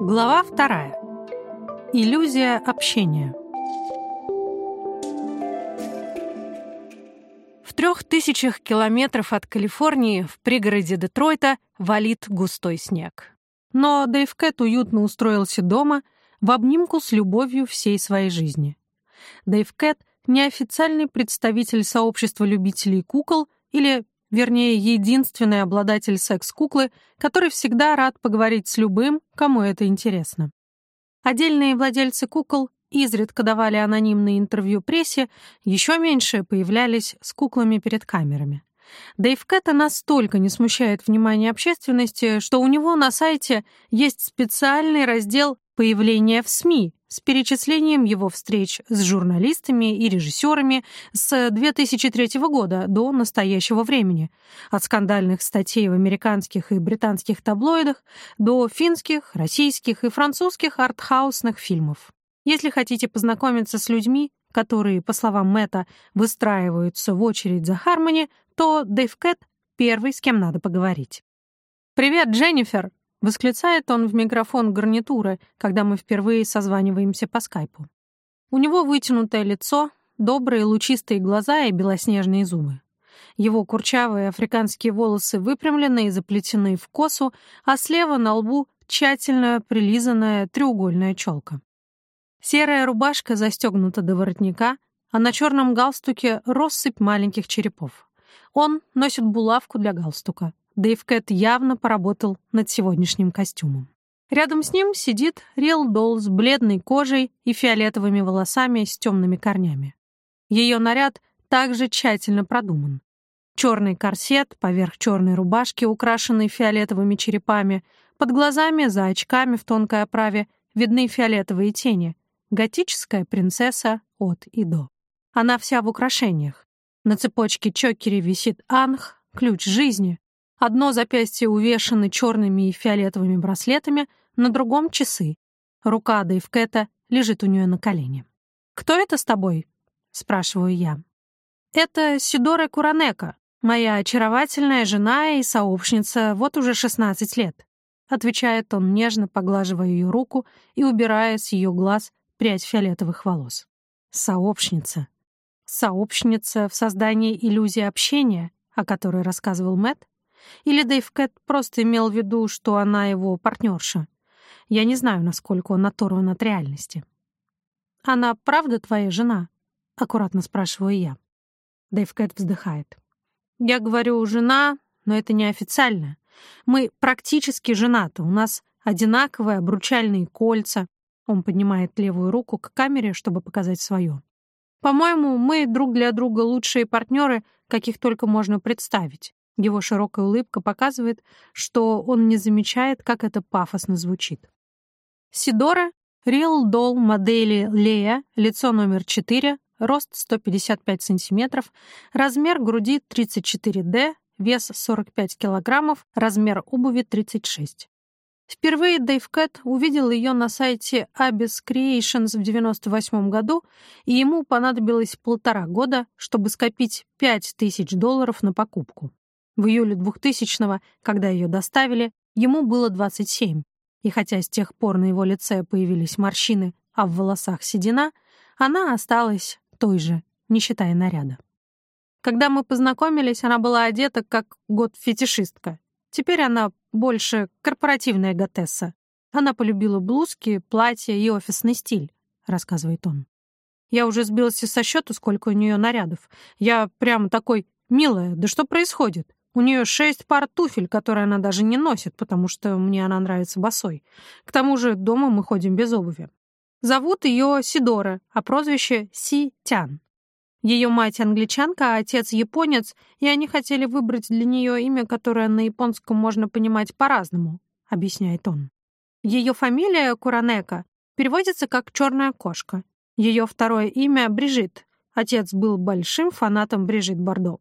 Глава вторая. Иллюзия общения. В трех тысячах километров от Калифорнии в пригороде Детройта валит густой снег. Но Дэйв Кэт уютно устроился дома в обнимку с любовью всей своей жизни. Дэйв Кэт — неофициальный представитель сообщества любителей кукол или вернее, единственный обладатель секс-куклы, который всегда рад поговорить с любым, кому это интересно. Отдельные владельцы кукол изредка давали анонимные интервью прессе, еще меньше появлялись с куклами перед камерами. Дэйв Кэта настолько не смущает внимание общественности, что у него на сайте есть специальный раздел «Появление в СМИ», с перечислением его встреч с журналистами и режиссерами с 2003 года до настоящего времени, от скандальных статей в американских и британских таблоидах до финских, российских и французских артхаусных фильмов. Если хотите познакомиться с людьми, которые, по словам Мэтта, выстраиваются в очередь за Хармони, то Дэйв Кэт — первый, с кем надо поговорить. «Привет, Дженнифер!» Восклицает он в микрофон гарнитуры, когда мы впервые созваниваемся по скайпу. У него вытянутое лицо, добрые лучистые глаза и белоснежные зубы. Его курчавые африканские волосы выпрямлены и заплетены в косу, а слева на лбу тщательно прилизанная треугольная челка. Серая рубашка застегнута до воротника, а на черном галстуке россыпь маленьких черепов. Он носит булавку для галстука. Дэйв Кэт явно поработал над сегодняшним костюмом. Рядом с ним сидит Рил Долл с бледной кожей и фиолетовыми волосами с темными корнями. Ее наряд также тщательно продуман. Черный корсет поверх черной рубашки, украшенной фиолетовыми черепами, под глазами за очками в тонкой оправе видны фиолетовые тени. Готическая принцесса от и до. Она вся в украшениях. На цепочке чокере висит анх, ключ жизни, Одно запястье увешано черными и фиолетовыми браслетами, на другом — часы. Рука Дэйв Кэта лежит у нее на колене. «Кто это с тобой?» — спрашиваю я. «Это Сидора Куранека, моя очаровательная жена и сообщница вот уже 16 лет», — отвечает он, нежно поглаживая ее руку и убирая с ее глаз прядь фиолетовых волос. «Сообщница. Сообщница в создании иллюзии общения, о которой рассказывал Мэтт, или Дэйв Кэт просто имел в виду, что она его партнерша? Я не знаю, насколько он оторван от реальности. «Она правда твоя жена?» — аккуратно спрашиваю я. Дэйв Кэт вздыхает. «Я говорю «жена», но это неофициально. Мы практически женаты, у нас одинаковые обручальные кольца». Он поднимает левую руку к камере, чтобы показать свое. «По-моему, мы друг для друга лучшие партнеры, каких только можно представить. Его широкая улыбка показывает, что он не замечает, как это пафосно звучит. Сидора, Real Doll модели Лея, лицо номер 4, рост 155 сантиметров, размер груди 34D, вес 45 килограммов, размер обуви 36. Впервые Дэйв Кэт увидел ее на сайте Abyss Creations в 98 году, и ему понадобилось полтора года, чтобы скопить 5000 долларов на покупку. В июле 2000-го, когда ее доставили, ему было 27, и хотя с тех пор на его лице появились морщины, а в волосах седина, она осталась той же, не считая наряда. Когда мы познакомились, она была одета как год-фетишистка. Теперь она больше корпоративная готесса. Она полюбила блузки, платья и офисный стиль, рассказывает он. Я уже сбился со счету, сколько у нее нарядов. Я прямо такой, милая, да что происходит? У нее шесть пар туфель, которые она даже не носит, потому что мне она нравится босой. К тому же дома мы ходим без обуви. Зовут ее Сидора, а прозвище Си Тян. Ее мать англичанка, а отец японец, и они хотели выбрать для нее имя, которое на японском можно понимать по-разному, объясняет он. Ее фамилия Куранека переводится как «черная кошка». Ее второе имя — Брижит. Отец был большим фанатом Брижит Бардо.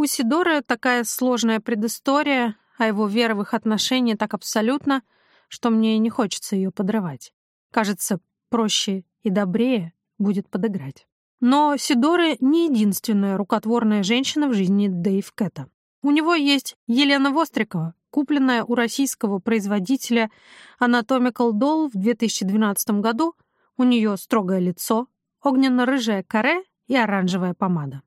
У Сидоры такая сложная предыстория, а его вера в отношения так абсолютно, что мне не хочется ее подрывать. Кажется, проще и добрее будет подыграть. Но Сидора не единственная рукотворная женщина в жизни Дэйв Кэта. У него есть Елена Вострикова, купленная у российского производителя Anatomical Doll в 2012 году. У нее строгое лицо, огненно-рыжая каре и оранжевая помада.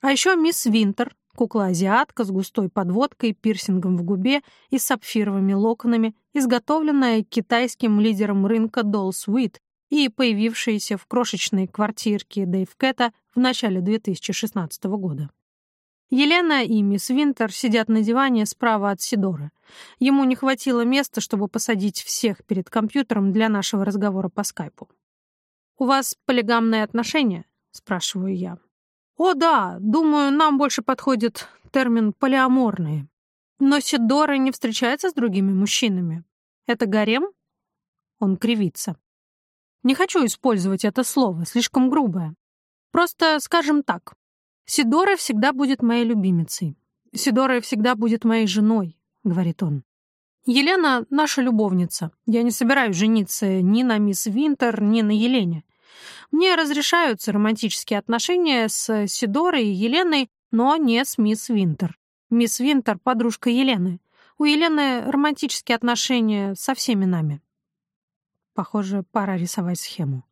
А еще мисс Винтер, кукла-азиатка с густой подводкой, пирсингом в губе и сапфировыми локонами, изготовленная китайским лидером рынка Doll Sweet и появившаяся в крошечной квартирке Дэйв Кэта в начале 2016 года. Елена и мисс Винтер сидят на диване справа от Сидоры. Ему не хватило места, чтобы посадить всех перед компьютером для нашего разговора по скайпу. «У вас полигамные отношения?» — спрашиваю я. «О, да, думаю, нам больше подходит термин «полиаморные». Но Сидора не встречается с другими мужчинами. Это гарем?» Он кривится. «Не хочу использовать это слово, слишком грубое. Просто скажем так. Сидора всегда будет моей любимицей. Сидора всегда будет моей женой», — говорит он. Елена — наша любовница. Я не собираюсь жениться ни на мисс Винтер, ни на Елене. Мне разрешаются романтические отношения с Сидорой и Еленой, но не с мисс Винтер. Мисс Винтер — подружка Елены. У Елены романтические отношения со всеми нами. Похоже, пора рисовать схему.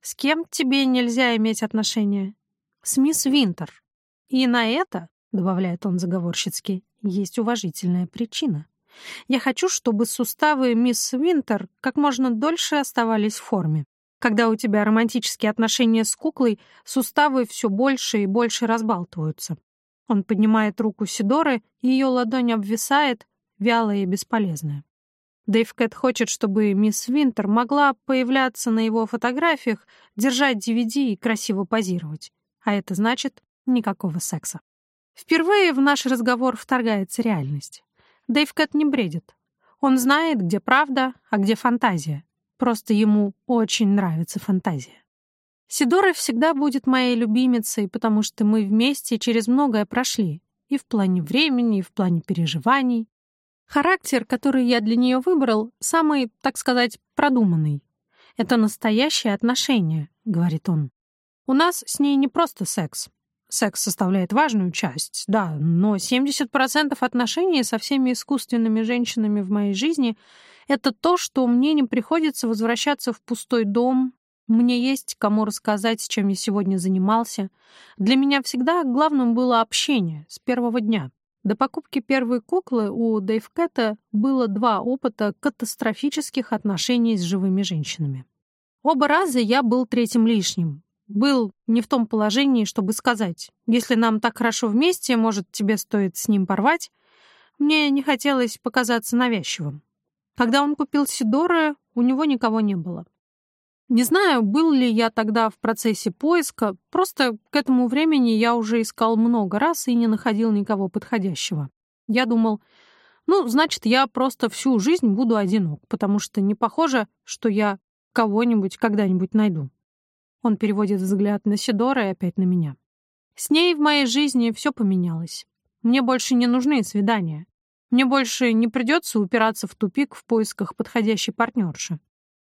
С кем тебе нельзя иметь отношения? С мисс Винтер. И на это, добавляет он заговорщицки, есть уважительная причина. Я хочу, чтобы суставы мисс Винтер как можно дольше оставались в форме. Когда у тебя романтические отношения с куклой, суставы все больше и больше разбалтываются. Он поднимает руку Сидоры, и ее ладонь обвисает, вялая и бесполезная. Дэйв Кэт хочет, чтобы мисс Винтер могла появляться на его фотографиях, держать DVD и красиво позировать. А это значит никакого секса. Впервые в наш разговор вторгается реальность. Дэйв Кэт не бредит. Он знает, где правда, а где фантазия. Просто ему очень нравится фантазия. Сидора всегда будет моей любимицей, потому что мы вместе через многое прошли. И в плане времени, и в плане переживаний. Характер, который я для нее выбрал, самый, так сказать, продуманный. Это настоящее отношение, говорит он. У нас с ней не просто секс. Секс составляет важную часть, да, но 70% отношений со всеми искусственными женщинами в моей жизни — это то, что мне не приходится возвращаться в пустой дом, мне есть кому рассказать, чем я сегодня занимался. Для меня всегда главным было общение с первого дня. До покупки первой куклы у Дэйв Кэта было два опыта катастрофических отношений с живыми женщинами. Оба раза я был третьим лишним. Был не в том положении, чтобы сказать, если нам так хорошо вместе, может, тебе стоит с ним порвать. Мне не хотелось показаться навязчивым. Когда он купил Сидоры, у него никого не было. Не знаю, был ли я тогда в процессе поиска, просто к этому времени я уже искал много раз и не находил никого подходящего. Я думал, ну, значит, я просто всю жизнь буду одинок, потому что не похоже, что я кого-нибудь когда-нибудь найду. Он переводит взгляд на Сидора и опять на меня. С ней в моей жизни все поменялось. Мне больше не нужны свидания. Мне больше не придется упираться в тупик в поисках подходящей партнерши.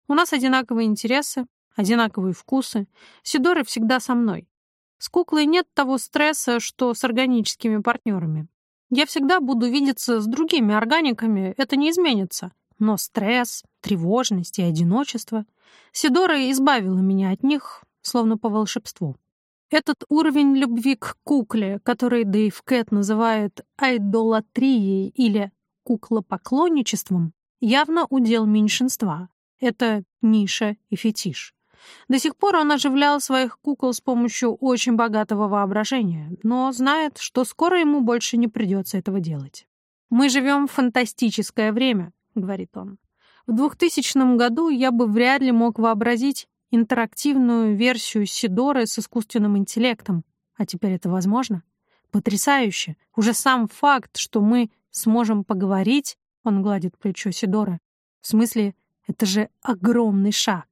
У нас одинаковые интересы, одинаковые вкусы. Сидоры всегда со мной. С куклой нет того стресса, что с органическими партнерами. Я всегда буду видеться с другими органиками, это не изменится. Но стресс, тревожность и одиночество... Сидора избавила меня от них, словно по волшебству. Этот уровень любви к кукле, который Дэйв Кэт называет айдолатрией или куклопоклонничеством, явно удел меньшинства, это ниша и фетиш. До сих пор он оживлял своих кукол с помощью очень богатого воображения, но знает, что скоро ему больше не придется этого делать. «Мы живем в фантастическое время», — говорит он. «В 2000 году я бы вряд ли мог вообразить интерактивную версию Сидоры с искусственным интеллектом. А теперь это возможно? Потрясающе! Уже сам факт, что мы сможем поговорить, он гладит плечо Сидоры. В смысле, это же огромный шаг.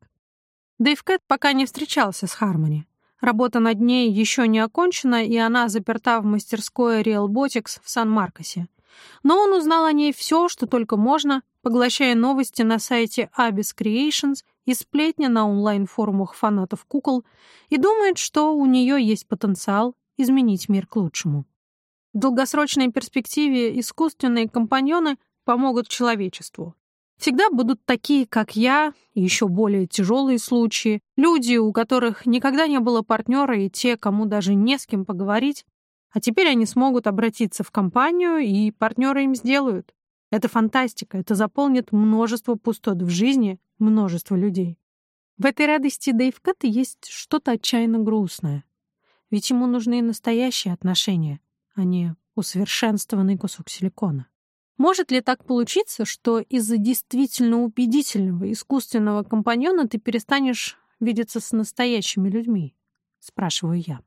Дэйв Кэт пока не встречался с Хармони. Работа над ней еще не окончена, и она заперта в мастерской Real Botics в Сан-Маркосе. Но он узнал о ней все, что только можно, поглощая новости на сайте Abyss Creations и сплетни на онлайн-форумах фанатов кукол, и думает, что у нее есть потенциал изменить мир к лучшему. В долгосрочной перспективе искусственные компаньоны помогут человечеству. Всегда будут такие, как я, и еще более тяжелые случаи, люди, у которых никогда не было партнера, и те, кому даже не с кем поговорить, а теперь они смогут обратиться в компанию, и партнеры им сделают. Это фантастика, это заполнит множество пустот в жизни множество людей. В этой радости Дэйв Кэт есть что-то отчаянно грустное. Ведь ему нужны настоящие отношения, а не усовершенствованный кусок силикона. Может ли так получиться, что из-за действительно убедительного искусственного компаньона ты перестанешь видеться с настоящими людьми? Спрашиваю я.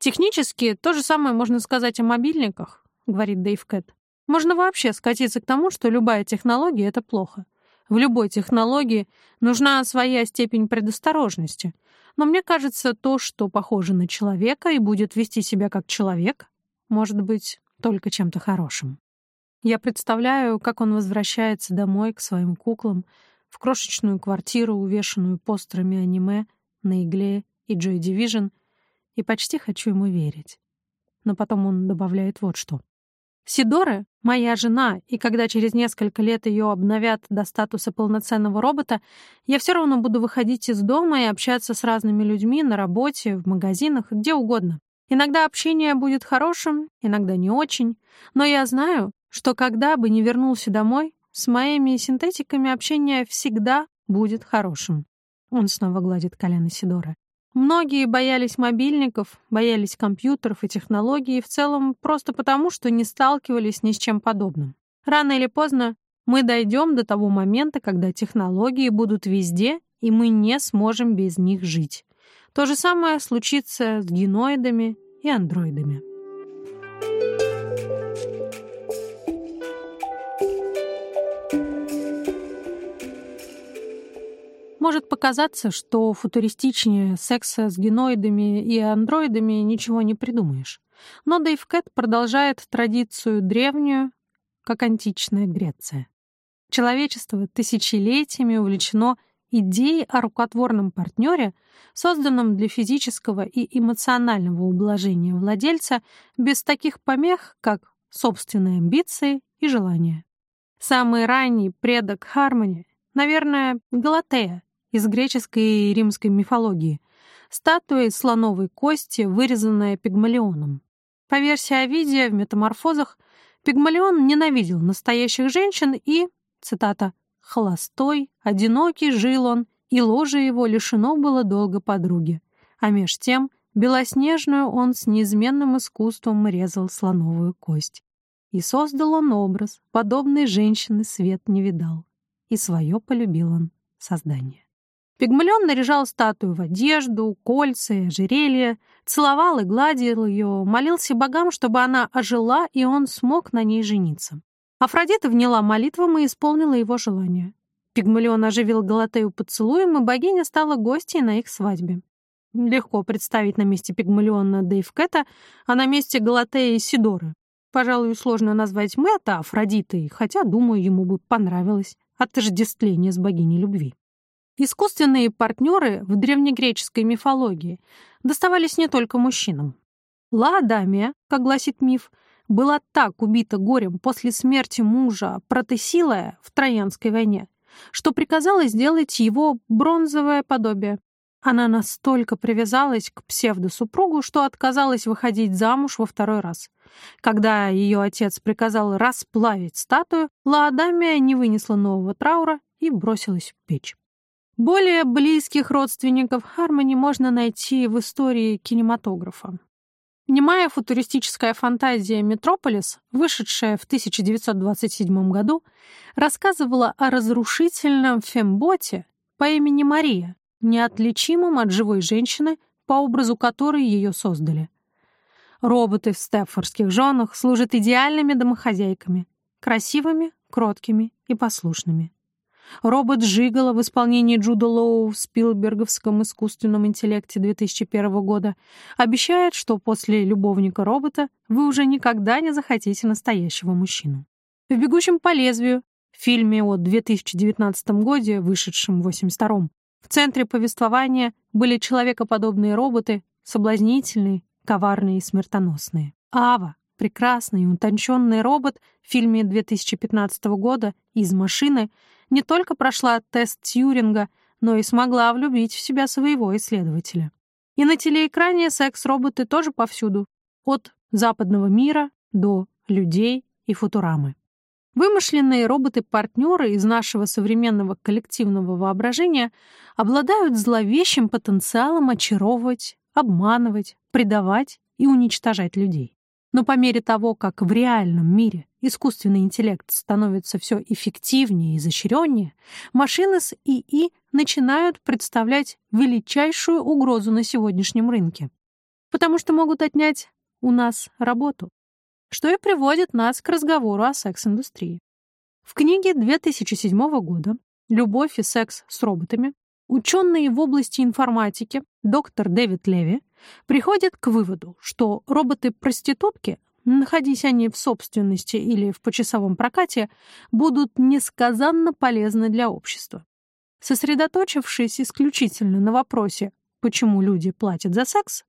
Технически то же самое можно сказать о мобильниках, говорит Дэйв Кэт. Можно вообще скатиться к тому, что любая технология — это плохо. В любой технологии нужна своя степень предосторожности. Но мне кажется, то, что похоже на человека и будет вести себя как человек, может быть только чем-то хорошим. Я представляю, как он возвращается домой к своим куклам, в крошечную квартиру, увешанную постерами аниме, на игле и Joy Division, и почти хочу ему верить. Но потом он добавляет вот что. Сидора — моя жена, и когда через несколько лет ее обновят до статуса полноценного робота, я все равно буду выходить из дома и общаться с разными людьми на работе, в магазинах, где угодно. Иногда общение будет хорошим, иногда не очень, но я знаю, что когда бы не вернулся домой, с моими синтетиками общение всегда будет хорошим. Он снова гладит колено Сидора. Многие боялись мобильников, боялись компьютеров и технологий, в целом просто потому, что не сталкивались ни с чем подобным. Рано или поздно мы дойдем до того момента, когда технологии будут везде, и мы не сможем без них жить. То же самое случится с геноидами и андроидами. Может показаться, что футуристичнее секса с геноидами и андроидами ничего не придумаешь. Но Дэйв Кэт продолжает традицию древнюю, как античная Греция. Человечество тысячелетиями увлечено идеей о рукотворном партнере, созданном для физического и эмоционального ублажения владельца без таких помех, как собственные амбиции и желания. Самый ранний предок Хармони, наверное, Галатея, из греческой и римской мифологии. Статуя из слоновой кости, вырезанная пигмалионом. По версии Овидия в «Метаморфозах» Пигмалион ненавидел настоящих женщин и, цитата, «холостой, одинокий жил он, и ложе его лишено было долго подруги, а меж тем белоснежную он с неизменным искусством резал слоновую кость. И создал он образ, подобной женщины свет не видал, и свое полюбил он создание. Пигмалион наряжал статую в одежду, кольца и ожерелье, целовал и гладил ее, молился богам, чтобы она ожила, и он смог на ней жениться. Афродита вняла молитвам и исполнила его желание. Пигмалион оживил Галатею поцелуем, и богиня стала гостьей на их свадьбе. Легко представить на месте Пигмалиона Дэйв Кэта, а на месте Галатеи Сидоры. Пожалуй, сложно назвать Мэтта Афродитой, хотя, думаю, ему бы понравилось отождествление с богиней любви. Искусственные партнеры в древнегреческой мифологии доставались не только мужчинам. Лаодамия, как гласит миф, была так убита горем после смерти мужа Протесилая в Троянской войне, что приказала сделать его бронзовое подобие. Она настолько привязалась к псевдосупругу, что отказалась выходить замуж во второй раз. Когда ее отец приказал расплавить статую, Лаодамия не вынесла нового траура и бросилась в печь. Более близких родственников Хармони можно найти в истории кинематографа. Немая футуристическая фантазия «Метрополис», вышедшая в 1927 году, рассказывала о разрушительном фемботе по имени Мария, неотличимом от живой женщины, по образу которой ее создали. Роботы в степфордских женах служат идеальными домохозяйками, красивыми, кроткими и послушными. Робот Жигала в исполнении Джуда Лоу в Спилберговском искусственном интеллекте 2001 года обещает, что после любовника робота вы уже никогда не захотите настоящего мужчину. В «Бегущем по лезвию» фильме о 2019 годе, вышедшем в 82-м, в центре повествования были человекоподобные роботы, соблазнительные, коварные и смертоносные. Ава, прекрасный утонченный робот в фильме 2015 года «Из машины» не только прошла тест Тьюринга, но и смогла влюбить в себя своего исследователя. И на телеэкране секс-роботы тоже повсюду, от западного мира до людей и футурамы. Вымышленные роботы-партнеры из нашего современного коллективного воображения обладают зловещим потенциалом очаровывать, обманывать, предавать и уничтожать людей. Но по мере того, как в реальном мире искусственный интеллект становится все эффективнее и изощреннее, машины с ИИ начинают представлять величайшую угрозу на сегодняшнем рынке, потому что могут отнять у нас работу, что и приводит нас к разговору о секс-индустрии. В книге 2007 года «Любовь и секс с роботами» ученый в области информатики доктор Дэвид Леви приходит к выводу, что роботы-проститутки, находясь они в собственности или в почасовом прокате, будут несказанно полезны для общества. Сосредоточившись исключительно на вопросе, почему люди платят за секс,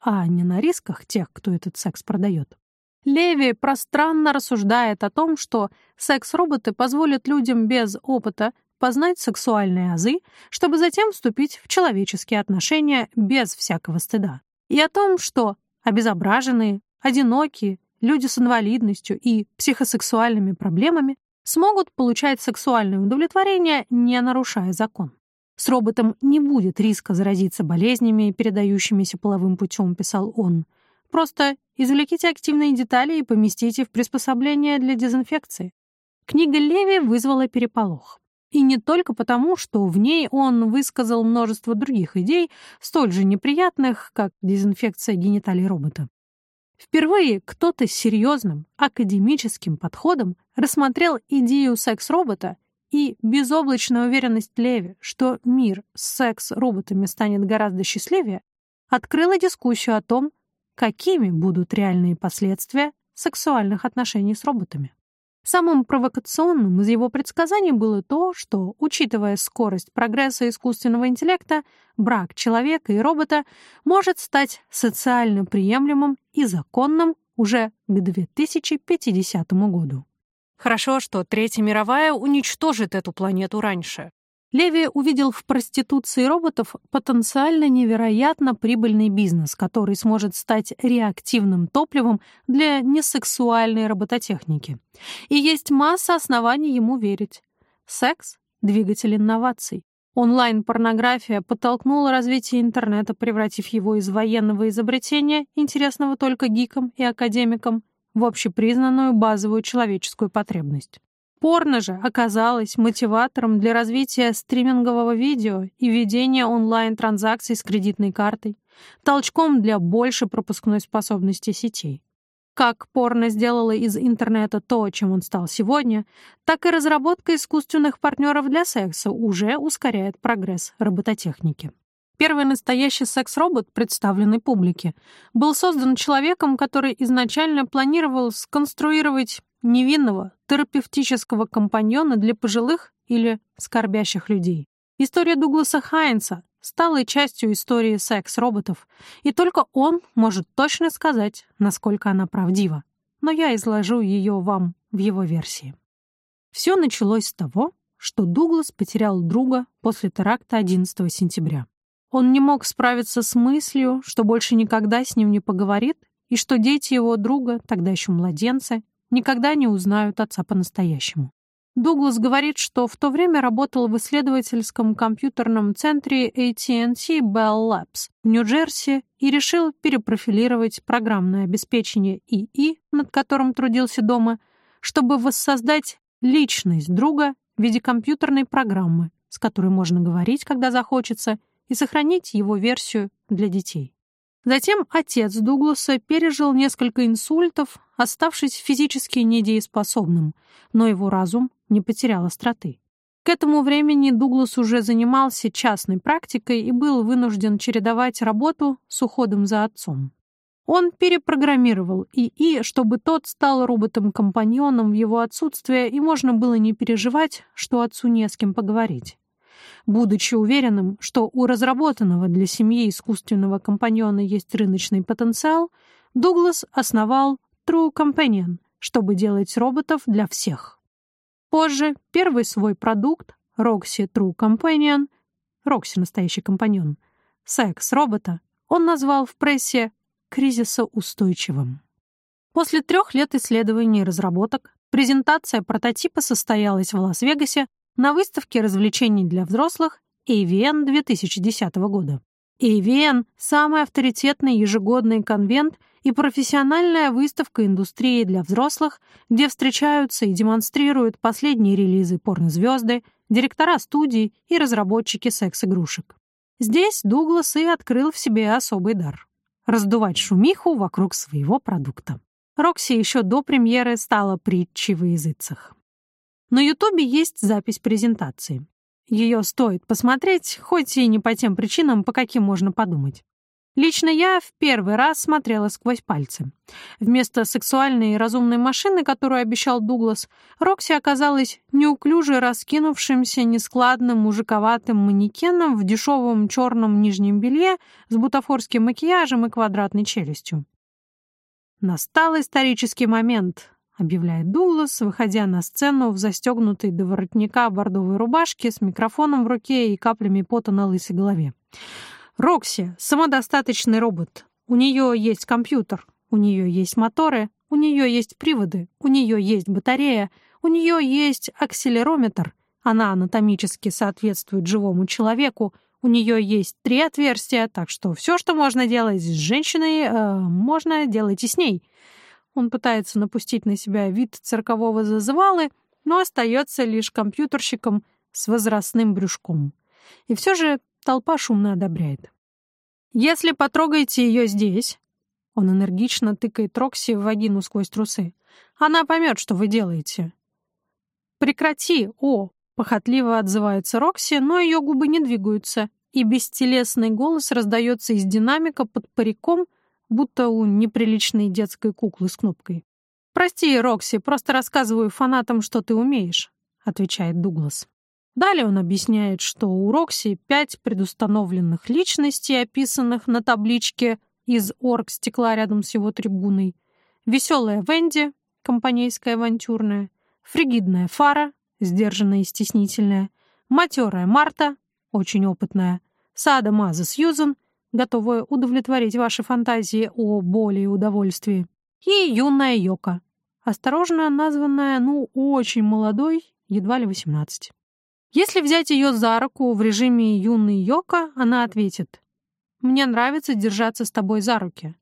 а не на рисках тех, кто этот секс продает, Леви пространно рассуждает о том, что секс-роботы позволят людям без опыта познать сексуальные азы, чтобы затем вступить в человеческие отношения без всякого стыда. И о том, что обезображенные, одинокие, люди с инвалидностью и психосексуальными проблемами смогут получать сексуальное удовлетворение, не нарушая закон. С роботом не будет риска заразиться болезнями, передающимися половым путем, писал он. Просто извлеките активные детали и поместите в приспособление для дезинфекции. Книга Леви вызвала переполох. И не только потому, что в ней он высказал множество других идей, столь же неприятных, как дезинфекция гениталий робота. Впервые кто-то с серьезным академическим подходом рассмотрел идею секс-робота и безоблачная уверенность Леви, что мир с секс-роботами станет гораздо счастливее, открыла дискуссию о том, какими будут реальные последствия сексуальных отношений с роботами. Самым провокационным из его предсказаний было то, что, учитывая скорость прогресса искусственного интеллекта, брак человека и робота может стать социально приемлемым и законным уже к 2050 году. Хорошо, что Третья мировая уничтожит эту планету раньше. Леви увидел в проституции роботов потенциально невероятно прибыльный бизнес, который сможет стать реактивным топливом для несексуальной робототехники. И есть масса оснований ему верить. Секс — двигатель инноваций. Онлайн-порнография подтолкнула развитие интернета, превратив его из военного изобретения, интересного только гикам и академикам, в общепризнанную базовую человеческую потребность. Порно же оказалось мотиватором для развития стримингового видео и ведения онлайн-транзакций с кредитной картой, толчком для большей пропускной способности сетей. Как порно сделало из интернета то, чем он стал сегодня, так и разработка искусственных партнеров для секса уже ускоряет прогресс робототехники. Первый настоящий секс-робот, представленный публике, был создан человеком, который изначально планировал сконструировать невинного терапевтического компаньона для пожилых или скорбящих людей. История Дугласа Хайнса стала частью истории секс-роботов, и только он может точно сказать, насколько она правдива. Но я изложу ее вам в его версии. Все началось с того, что Дуглас потерял друга после теракта 11 сентября. Он не мог справиться с мыслью, что больше никогда с ним не поговорит, и что дети его друга, тогда еще младенцы, никогда не узнают отца по-настоящему. Дуглас говорит, что в то время работал в исследовательском компьютерном центре AT&T Bell Labs в Нью-Джерси и решил перепрофилировать программное обеспечение ИИ, над которым трудился дома, чтобы воссоздать личность друга в виде компьютерной программы, с которой можно говорить, когда захочется, и сохранить его версию для детей. Затем отец Дугласа пережил несколько инсультов, оставшись физически недееспособным, но его разум не потерял остроты. К этому времени Дуглас уже занимался частной практикой и был вынужден чередовать работу с уходом за отцом. Он перепрограммировал ИИ, чтобы тот стал роботом-компаньоном в его отсутствие, и можно было не переживать, что отцу не с кем поговорить. Будучи уверенным, что у разработанного для семьи искусственного компаньона есть рыночный потенциал, Дуглас основал True Companion, чтобы делать роботов для всех. Позже первый свой продукт, Roxy True Companion, Roxy настоящий компаньон, секс-робота, он назвал в прессе кризисоустойчивым. После трех лет исследований и разработок презентация прототипа состоялась в Лас-Вегасе на выставке развлечений для взрослых AVN 2010 года. AVN — самый авторитетный ежегодный конвент и профессиональная выставка индустрии для взрослых, где встречаются и демонстрируют последние релизы порнозвезды, директора студий и разработчики секс-игрушек. Здесь Дуглас и открыл в себе особый дар — раздувать шумиху вокруг своего продукта. Рокси еще до премьеры стала притчей во языцах. На Ютубе есть запись презентации. Ее стоит посмотреть, хоть и не по тем причинам, по каким можно подумать. Лично я в первый раз смотрела сквозь пальцы. Вместо сексуальной и разумной машины, которую обещал Дуглас, Рокси оказалась неуклюже раскинувшимся нескладным мужиковатым манекеном в дешевом черном нижнем белье с бутафорским макияжем и квадратной челюстью. Настал исторический момент, — объявляет Дуглас, выходя на сцену в застегнутой до воротника бордовой рубашке с микрофоном в руке и каплями пота на лысой голове. «Рокси — самодостаточный робот. У нее есть компьютер, у нее есть моторы, у нее есть приводы, у нее есть батарея, у нее есть акселерометр. Она анатомически соответствует живому человеку, у нее есть три отверстия, так что все, что можно делать с женщиной, э, можно делать и с ней». Он пытается напустить на себя вид циркового зазывалы, но остается лишь компьютерщиком с возрастным брюшком. И все же толпа шумно одобряет. «Если потрогаете ее здесь...» Он энергично тыкает Рокси в вагину сквозь трусы. «Она поймет, что вы делаете». «Прекрати, о!» — похотливо отзывается Рокси, но ее губы не двигаются, и бестелесный голос раздается из динамика под париком — будто у неприличной детской куклы с кнопкой. «Прости, Рокси, просто рассказываю фанатам, что ты умеешь», — отвечает Дуглас. Далее он объясняет, что у Рокси пять предустановленных личностей, описанных на табличке из орг-стекла рядом с его трибуной. Веселая Венди, компанейская авантюрная, фригидная Фара, сдержанная и стеснительная, матерая Марта, очень опытная, Сада Маза Сьюзен готовая удовлетворить ваши фантазии о боли и удовольствии, и юная Йока, осторожно названная, ну, очень молодой, едва ли 18. Если взять ее за руку в режиме юной Йока, она ответит «Мне нравится держаться с тобой за руки».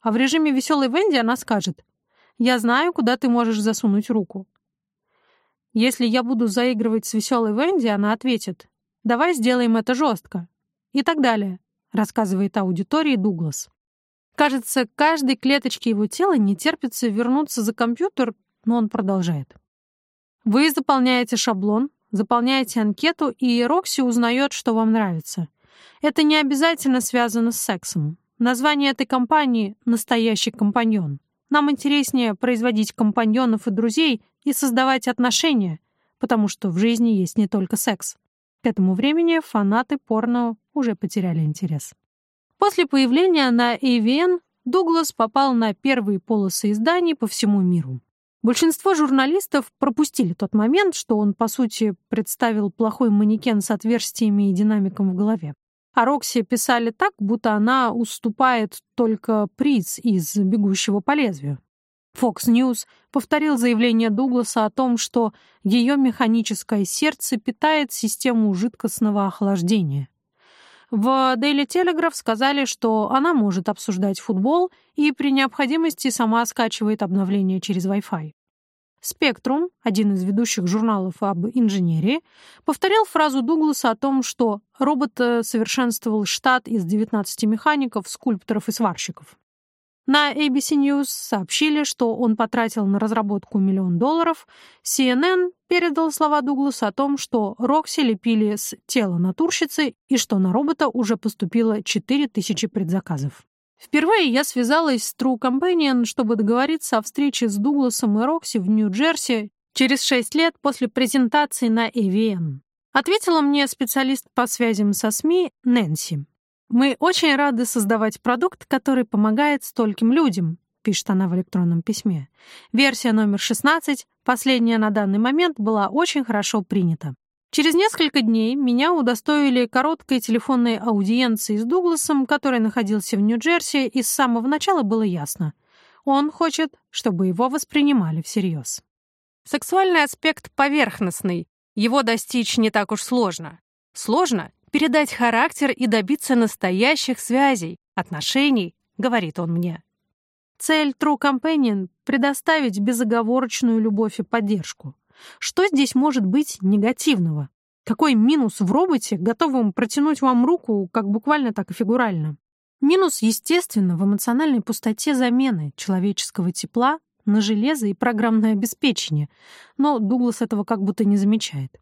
А в режиме веселой Венди она скажет «Я знаю, куда ты можешь засунуть руку». Если я буду заигрывать с веселой Венди, она ответит «Давай сделаем это жестко» и так далее рассказывает аудитории Дуглас. Кажется, каждой клеточке его тела не терпится вернуться за компьютер, но он продолжает. Вы заполняете шаблон, заполняете анкету, и Рокси узнает, что вам нравится. Это не обязательно связано с сексом. Название этой компании — «Настоящий компаньон». Нам интереснее производить компаньонов и друзей и создавать отношения, потому что в жизни есть не только секс. К этому времени фанаты порно уже потеряли интерес. После появления на AVN Дуглас попал на первые полосы изданий по всему миру. Большинство журналистов пропустили тот момент, что он, по сути, представил плохой манекен с отверстиями и динамиком в голове. А Рокси писали так, будто она уступает только приз из «Бегущего по лезвию». Fox News повторил заявление Дугласа о том, что ее механическое сердце питает систему жидкостного охлаждения. В Daily Telegraph сказали, что она может обсуждать футбол и при необходимости сама скачивает обновления через Wi-Fi. Spectrum, один из ведущих журналов об инженерии, повторил фразу Дугласа о том, что робот э, совершенствовал штат из 19 механиков, скульпторов и сварщиков. На ABC News сообщили, что он потратил на разработку миллион долларов. CNN передал слова Дугласа о том, что Рокси лепили с тела натурщицы и что на робота уже поступило 4000 предзаказов. Впервые я связалась с True Companion, чтобы договориться о встрече с Дугласом и Рокси в Нью-Джерси через 6 лет после презентации на AVN. Ответила мне специалист по связям со СМИ Нэнси. Мы очень рады создавать продукт, который помогает стольким людям. пишет она в электронном письме. Версия номер 16, последняя на данный момент, была очень хорошо принята. Через несколько дней меня удостоили короткой телефонной аудиенции с Дугласом, который находился в Нью-Джерси, и с самого начала было ясно. Он хочет, чтобы его воспринимали всерьез. Сексуальный аспект поверхностный, его достичь не так уж сложно. Сложно передать характер и добиться настоящих связей, отношений, говорит он мне. Цель True Companion — предоставить безоговорочную любовь и поддержку. Что здесь может быть негативного? Какой минус в роботе, готовом протянуть вам руку как буквально, так и фигурально? Минус, естественно, в эмоциональной пустоте замены человеческого тепла на железо и программное обеспечение, но Дуглас этого как будто не замечает.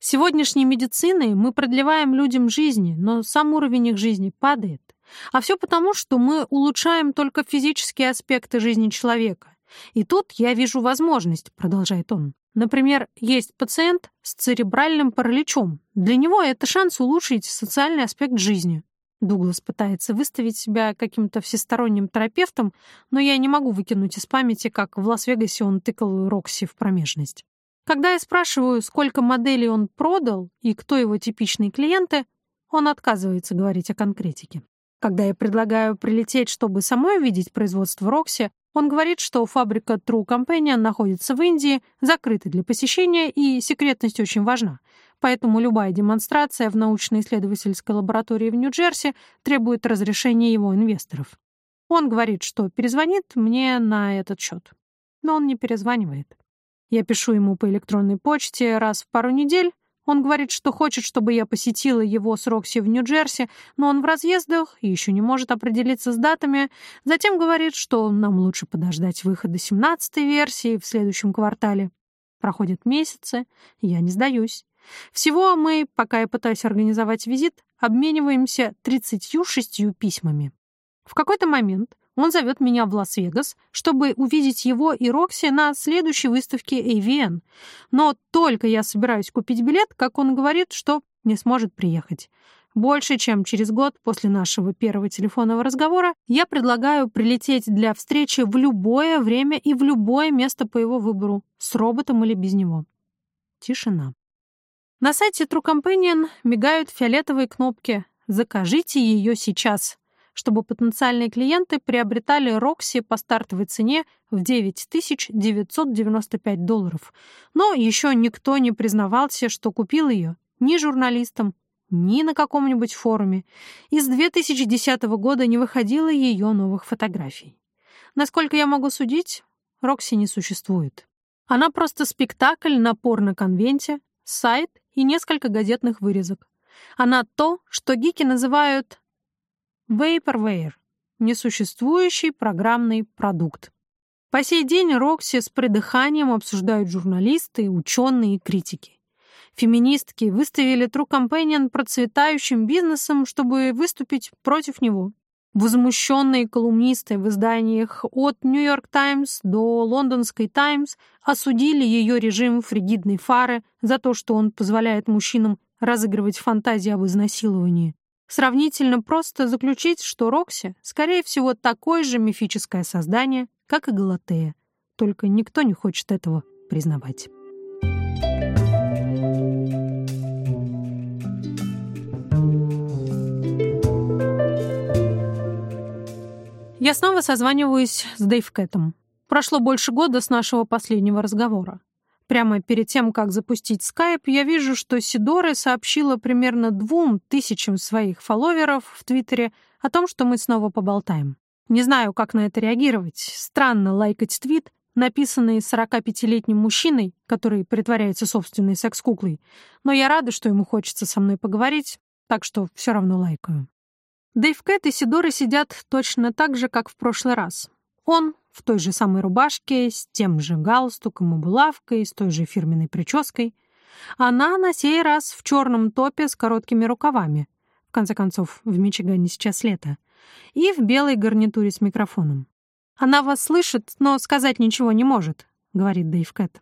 Сегодняшней медициной мы продлеваем людям жизни, но сам уровень их жизни падает. А все потому, что мы улучшаем только физические аспекты жизни человека. И тут я вижу возможность, продолжает он. Например, есть пациент с церебральным параличом. Для него это шанс улучшить социальный аспект жизни. Дуглас пытается выставить себя каким-то всесторонним терапевтом, но я не могу выкинуть из памяти, как в Лас-Вегасе он тыкал Рокси в промежность. Когда я спрашиваю, сколько моделей он продал и кто его типичные клиенты, он отказывается говорить о конкретике. Когда я предлагаю прилететь, чтобы самой увидеть производство Рокси, он говорит, что фабрика True Companion находится в Индии, закрыта для посещения, и секретность очень важна. Поэтому любая демонстрация в научно-исследовательской лаборатории в Нью-Джерси требует разрешения его инвесторов. Он говорит, что перезвонит мне на этот счет. Но он не перезванивает. Я пишу ему по электронной почте раз в пару недель, он говорит, что хочет, чтобы я посетила его с Рокси в Нью-Джерси, но он в разъездах и еще не может определиться с датами. Затем говорит, что нам лучше подождать выхода 17-й версии в следующем квартале. Проходят месяцы, я не сдаюсь. Всего мы, пока я пытаюсь организовать визит, обмениваемся 36 письмами. В какой-то момент он зовет меня в Лас-Вегас, чтобы увидеть его и Рокси на следующей выставке AVN. Но только я собираюсь купить билет, как он говорит, что не сможет приехать. Больше чем через год после нашего первого телефонного разговора я предлагаю прилететь для встречи в любое время и в любое место по его выбору, с роботом или без него. Тишина. На сайте True Companion мигают фиолетовые кнопки «Закажите ее сейчас» чтобы потенциальные клиенты приобретали Рокси по стартовой цене в 9995 долларов. Но еще никто не признавался, что купил ее ни журналистам, ни на каком-нибудь форуме. И с 2010 года не выходило ее новых фотографий. Насколько я могу судить, Рокси не существует. Она просто спектакль на порно-конвенте, сайт и несколько газетных вырезок. Она то, что гики называют Vaporware — несуществующий программный продукт. По сей день Рокси с придыханием обсуждают журналисты, ученые и критики. Феминистки выставили True Companion процветающим бизнесом, чтобы выступить против него. Возмущенные колумнисты в изданиях от New York Times до Лондонской Times осудили ее режим фригидной фары за то, что он позволяет мужчинам разыгрывать фантазии об изнасиловании. Сравнительно просто заключить, что Рокси, скорее всего, такое же мифическое создание, как и Галатея, только никто не хочет этого признавать. Я снова созваниваюсь с Дэйв Кэтом. Прошло больше года с нашего последнего разговора. Прямо перед тем, как запустить Skype, я вижу, что Сидора сообщила примерно двум тысячам своих фолловеров в Твиттере о том, что мы снова поболтаем. Не знаю, как на это реагировать. Странно лайкать твит, написанный 45-летним мужчиной, который притворяется собственной секс-куклой, но я рада, что ему хочется со мной поговорить, так что все равно лайкаю. Дэйв Кэт и Сидора сидят точно так же, как в прошлый раз. Он в той же самой рубашке, с тем же галстуком и булавкой, с той же фирменной прической. Она на сей раз в черном топе с короткими рукавами. В конце концов, в Мичигане сейчас лето. И в белой гарнитуре с микрофоном. «Она вас слышит, но сказать ничего не может», — говорит Дэйв Кэт.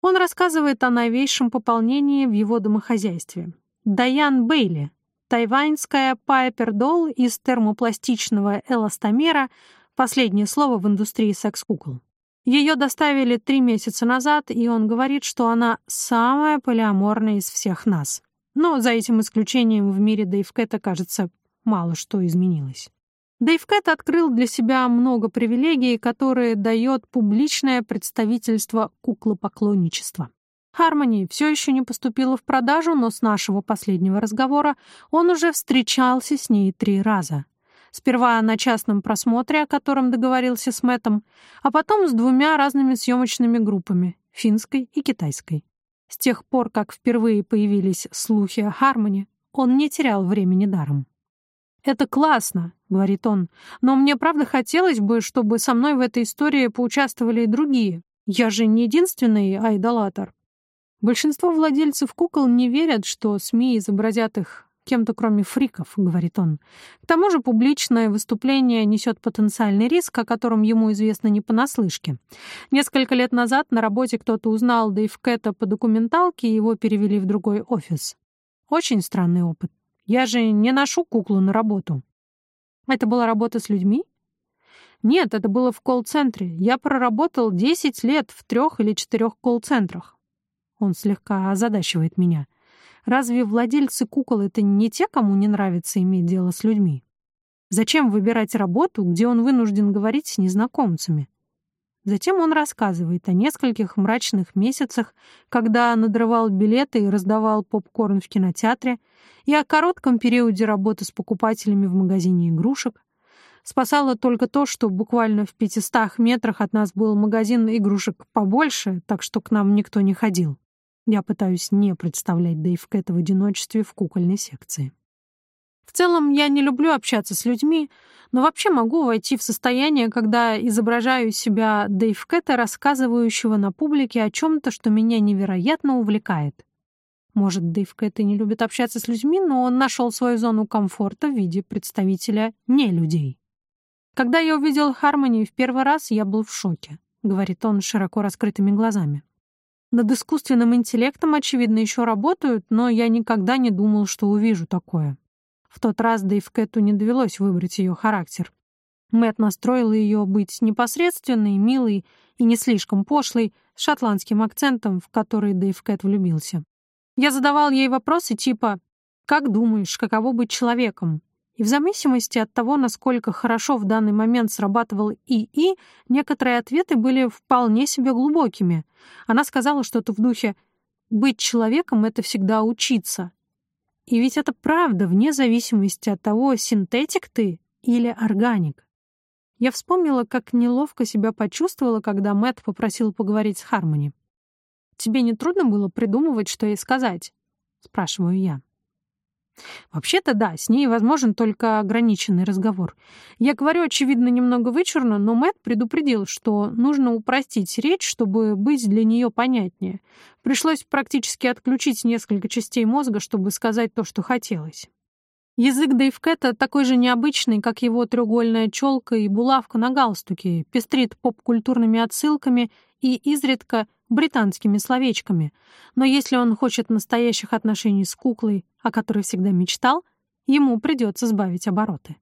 Он рассказывает о новейшем пополнении в его домохозяйстве. Даян Бейли, тайваньская Piper Doll из термопластичного эластомера, Последнее слово в индустрии секс-кукол. Ее доставили три месяца назад, и он говорит, что она самая полиаморная из всех нас. Но за этим исключением в мире Дэйв Кэта, кажется, мало что изменилось. Дэйв Кэт открыл для себя много привилегий, которые дает публичное представительство куклопоклонничества. Хармони все еще не поступила в продажу, но с нашего последнего разговора он уже встречался с ней три раза. Сперва на частном просмотре, о котором договорился с Мэттом, а потом с двумя разными съемочными группами — финской и китайской. С тех пор, как впервые появились слухи о Хармони, он не терял времени даром. «Это классно», — говорит он, «но мне правда хотелось бы, чтобы со мной в этой истории поучаствовали и другие. Я же не единственный айдолатор. Большинство владельцев кукол не верят, что СМИ изобразят их кем-то кроме фриков, говорит он. К тому же публичное выступление несет потенциальный риск, о котором ему известно не понаслышке. Несколько лет назад на работе кто-то узнал Дэйв Кэта по документалке, и его перевели в другой офис. Очень странный опыт. Я же не ношу куклу на работу. Это была работа с людьми? Нет, это было в колл-центре. Я проработал 10 лет в трех или четырех колл-центрах. Он слегка озадачивает меня. Разве владельцы кукол — это не те, кому не нравится иметь дело с людьми? Зачем выбирать работу, где он вынужден говорить с незнакомцами? Затем он рассказывает о нескольких мрачных месяцах, когда надрывал билеты и раздавал попкорн в кинотеатре, и о коротком периоде работы с покупателями в магазине игрушек. Спасало только то, что буквально в пятистах метрах от нас был магазин игрушек побольше, так что к нам никто не ходил. Я пытаюсь не представлять Дэйв Кэта в одиночестве в кукольной секции. В целом, я не люблю общаться с людьми, но вообще могу войти в состояние, когда изображаю себя Дэйв Кэта, рассказывающего на публике о чем-то, что меня невероятно увлекает. Может, Дэйв Кэт и не любит общаться с людьми, но он нашел свою зону комфорта в виде представителя не людей. Когда я увидел Хармони в первый раз, я был в шоке, говорит он широко раскрытыми глазами. Над искусственным интеллектом, очевидно, еще работают, но я никогда не думал, что увижу такое. В тот раз Дэйв Кэту не довелось выбрать ее характер. Мэт настроил ее быть непосредственной, милой и не слишком пошлой, с шотландским акцентом, в который Дэйв Кэт влюбился. Я задавал ей вопросы типа «Как думаешь, каково быть человеком?» И в зависимости от того, насколько хорошо в данный момент срабатывал ИИ, некоторые ответы были вполне себе глубокими. Она сказала что-то в духе «быть человеком — это всегда учиться». И ведь это правда, вне зависимости от того, синтетик ты или органик. Я вспомнила, как неловко себя почувствовала, когда Мэтт попросил поговорить с Хармони. «Тебе не трудно было придумывать, что ей сказать?» — спрашиваю я. Вообще-то да, с ней возможен только ограниченный разговор. Я говорю, очевидно, немного вычурно, но Мэтт предупредил, что нужно упростить речь, чтобы быть для нее понятнее. Пришлось практически отключить несколько частей мозга, чтобы сказать то, что хотелось. Язык Дэйв Кэта такой же необычный, как его треугольная челка и булавка на галстуке, пестрит поп-культурными отсылками и изредка британскими словечками, но если он хочет настоящих отношений с куклой, о которой всегда мечтал, ему придется сбавить обороты.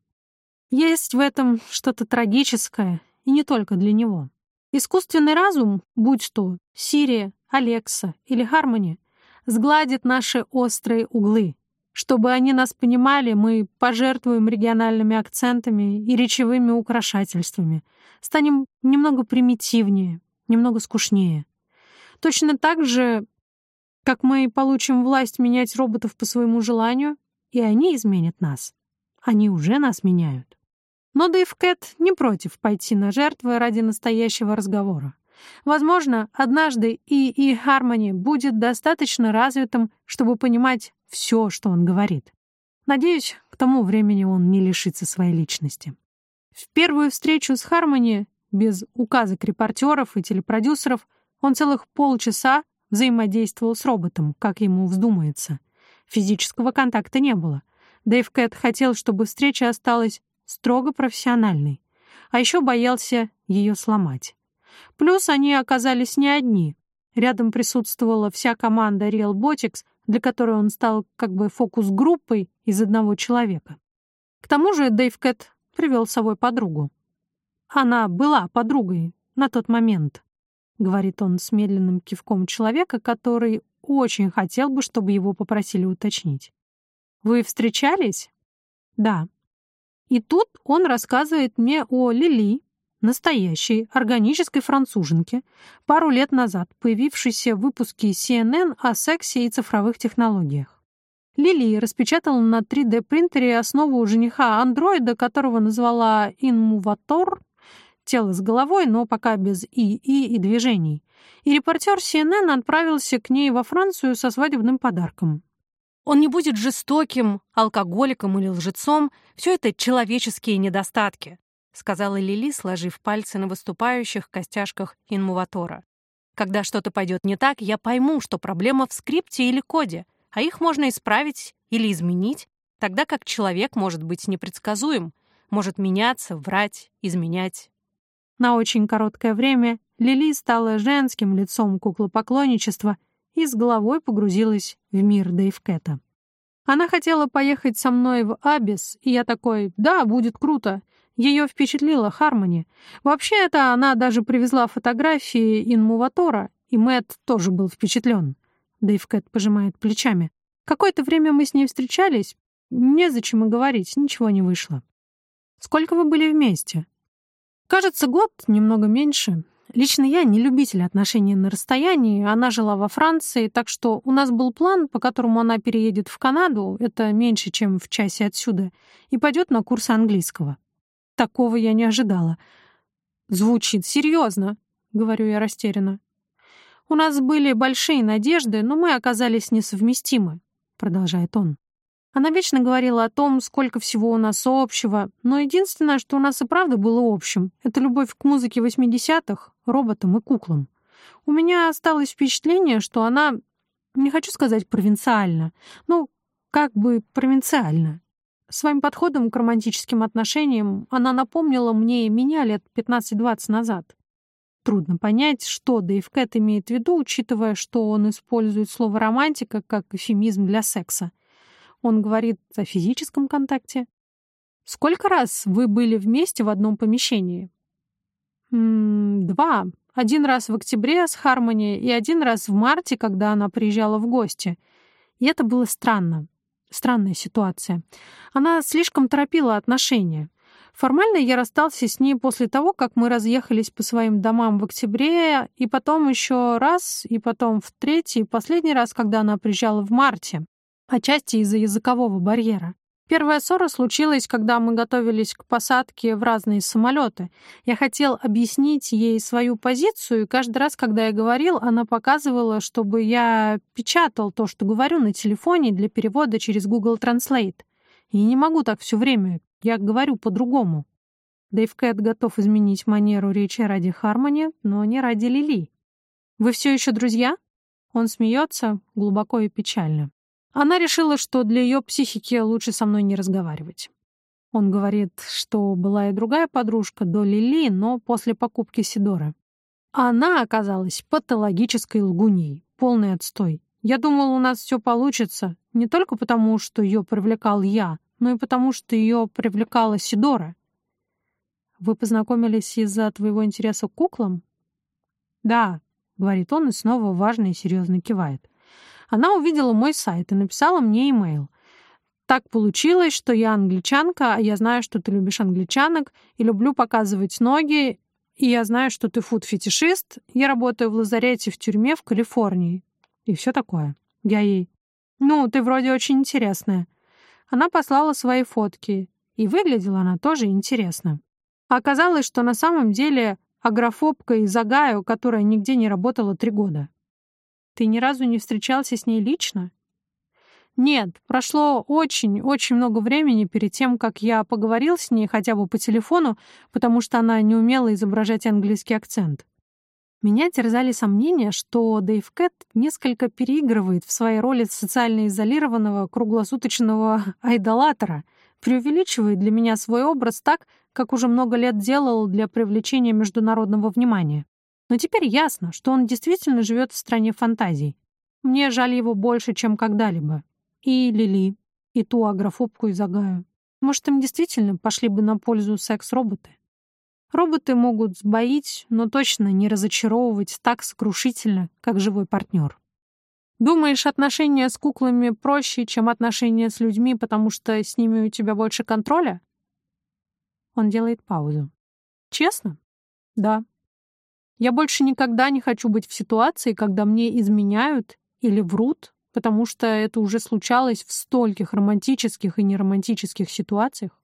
Есть в этом что-то трагическое, и не только для него. Искусственный разум, будь то Сирия, Алекса или Хармони, сгладит наши острые углы. Чтобы они нас понимали, мы пожертвуем региональными акцентами и речевыми украшательствами, станем немного примитивнее, немного скучнее. Точно так же, как мы получим власть менять роботов по своему желанию, и они изменят нас. Они уже нас меняют. Но Дэйв Кэт не против пойти на жертвы ради настоящего разговора. Возможно, однажды и и Хармони будет достаточно развитым, чтобы понимать все, что он говорит. Надеюсь, к тому времени он не лишится своей личности. В первую встречу с Хармони, без указок репортеров и телепродюсеров, он целых полчаса взаимодействовал с роботом, как ему вздумается. Физического контакта не было. Дэйв Кэт хотел, чтобы встреча осталась строго профессиональной, а еще боялся ее сломать. Плюс они оказались не одни. Рядом присутствовала вся команда Real Botics, для которой он стал как бы фокус-группой из одного человека. К тому же Дэйв Кэт привел с собой подругу. Она была подругой на тот момент, говорит он с медленным кивком человека, который очень хотел бы, чтобы его попросили уточнить. Вы встречались? Да. И тут он рассказывает мне о Лили, настоящей органической француженке, пару лет назад появившейся в выпуске CNN о сексе и цифровых технологиях. Лили распечатала на 3D-принтере основу жениха андроида, которого назвала «Инмуватор», тело с головой, но пока без ИИ и движений. И репортер CNN отправился к ней во Францию со свадебным подарком. Он не будет жестоким, алкоголиком или лжецом. Все это человеческие недостатки, сказала Лили, сложив пальцы на выступающих костяшках инмуватора. Когда что-то пойдет не так, я пойму, что проблема в скрипте или коде — а их можно исправить или изменить, тогда как человек может быть непредсказуем, может меняться, врать, изменять. На очень короткое время Лили стала женским лицом куклопоклонничества и с головой погрузилась в мир Дэйвкэта. Она хотела поехать со мной в Абис, и я такой «Да, будет круто». Ее впечатлила Хармони. Вообще это она даже привезла фотографии Инмуватора, и Мэтт тоже был впечатлен. Дэйв Кэт пожимает плечами. Какое-то время мы с ней встречались. Незачем и говорить, ничего не вышло. Сколько вы были вместе? Кажется, год, немного меньше. Лично я не любитель отношений на расстоянии, она жила во Франции, так что у нас был план, по которому она переедет в Канаду, это меньше, чем в часе отсюда, и пойдет на курсы английского. Такого я не ожидала. Звучит серьезно, говорю я растерянно. «У нас были большие надежды, но мы оказались несовместимы», — продолжает он. Она вечно говорила о том, сколько всего у нас общего, но единственное, что у нас и правда было общим, это любовь к музыке 80-х, роботам и куклам. У меня осталось впечатление, что она, не хочу сказать провинциально, но как бы провинциально. Своим подходом к романтическим отношениям она напомнила мне меня лет 15-20 назад. Трудно понять, что Дэйв Кэт имеет в виду, учитывая, что он использует слово «романтика» как эфемизм для секса. Он говорит о физическом контакте. Сколько раз вы были вместе в одном помещении? М -м, два. Один раз в октябре с Хармони и один раз в марте, когда она приезжала в гости. И это было странно. Странная ситуация. Она слишком торопила отношения. Формально я расстался с ней после того, как мы разъехались по своим домам в октябре, и потом еще раз, и потом в третий, последний раз, когда она приезжала в марте, отчасти из-за языкового барьера. Первая ссора случилась, когда мы готовились к посадке в разные самолеты. Я хотел объяснить ей свою позицию, и каждый раз, когда я говорил, она показывала, чтобы я печатал то, что говорю на телефоне для перевода через Google Translate. И не могу так все время я говорю по-другому. Дэйв Кэт готов изменить манеру речи ради Хармони, но не ради Лили. «Вы все еще друзья?» Он смеется глубоко и печально. Она решила, что для ее психики лучше со мной не разговаривать. Он говорит, что была и другая подружка до Лили, но после покупки Сидоры. Она оказалась патологической лгуней, полный отстой. Я думал, у нас все получится, не только потому, что ее привлекал я, но и потому, что ее привлекала Сидора. Вы познакомились из-за твоего интереса к куклам? Да, говорит он и снова важно и серьезно кивает. Она увидела мой сайт и написала мне имейл. Так получилось, что я англичанка, а я знаю, что ты любишь англичанок и люблю показывать ноги, и я знаю, что ты фуд-фетишист. Я работаю в лазарете в тюрьме в Калифорнии. И все такое. Я ей... Ну, ты вроде очень интересная она послала свои фотки, и выглядела она тоже интересно. Оказалось, что на самом деле агрофобка из Агаю, которая нигде не работала три года. Ты ни разу не встречался с ней лично? Нет, прошло очень-очень много времени перед тем, как я поговорил с ней хотя бы по телефону, потому что она не умела изображать английский акцент. Меня терзали сомнения, что Дэйв Кэт несколько переигрывает в своей роли социально изолированного круглосуточного айдолатора, преувеличивает для меня свой образ так, как уже много лет делал для привлечения международного внимания. Но теперь ясно, что он действительно живет в стране фантазий. Мне жаль его больше, чем когда-либо. И Лили, и ту агрофобку из Агаю. Может, им действительно пошли бы на пользу секс-роботы? Роботы могут сбоить, но точно не разочаровывать так сокрушительно, как живой партнер. Думаешь, отношения с куклами проще, чем отношения с людьми, потому что с ними у тебя больше контроля? Он делает паузу. Честно? Да. Я больше никогда не хочу быть в ситуации, когда мне изменяют или врут, потому что это уже случалось в стольких романтических и неромантических ситуациях.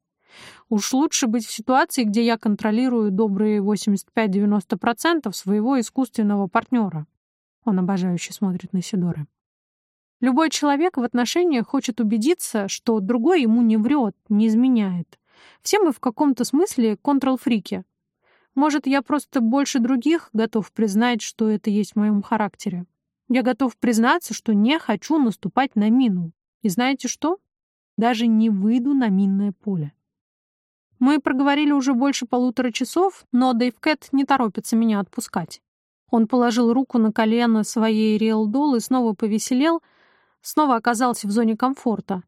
Уж лучше быть в ситуации, где я контролирую добрые 85-90% своего искусственного партнера. Он обожающе смотрит на Сидоры. Любой человек в отношениях хочет убедиться, что другой ему не врет, не изменяет. Все мы в каком-то смысле контрол-фрики. Может, я просто больше других готов признать, что это есть в моем характере. Я готов признаться, что не хочу наступать на мину. И знаете что? Даже не выйду на минное поле. Мы проговорили уже больше полутора часов, но Дэйв Кэт не торопится меня отпускать. Он положил руку на колено своей Риэлдол и снова повеселел, снова оказался в зоне комфорта.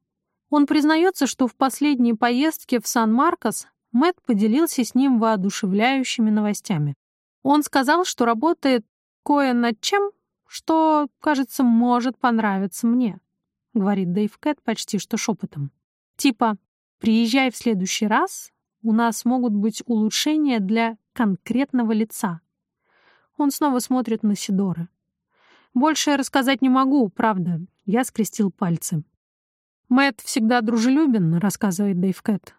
Он признается, что в последней поездке в Сан-Маркос Мэтт поделился с ним воодушевляющими новостями. Он сказал, что работает кое над чем, что, кажется, может понравиться мне, говорит Дэйв Кэт почти что шепотом. Типа, приезжай в следующий раз, у нас могут быть улучшения для конкретного лица. Он снова смотрит на Сидоры. Больше рассказать не могу, правда. Я скрестил пальцы. Мэт всегда дружелюбен, рассказывает Дэйв Кэт.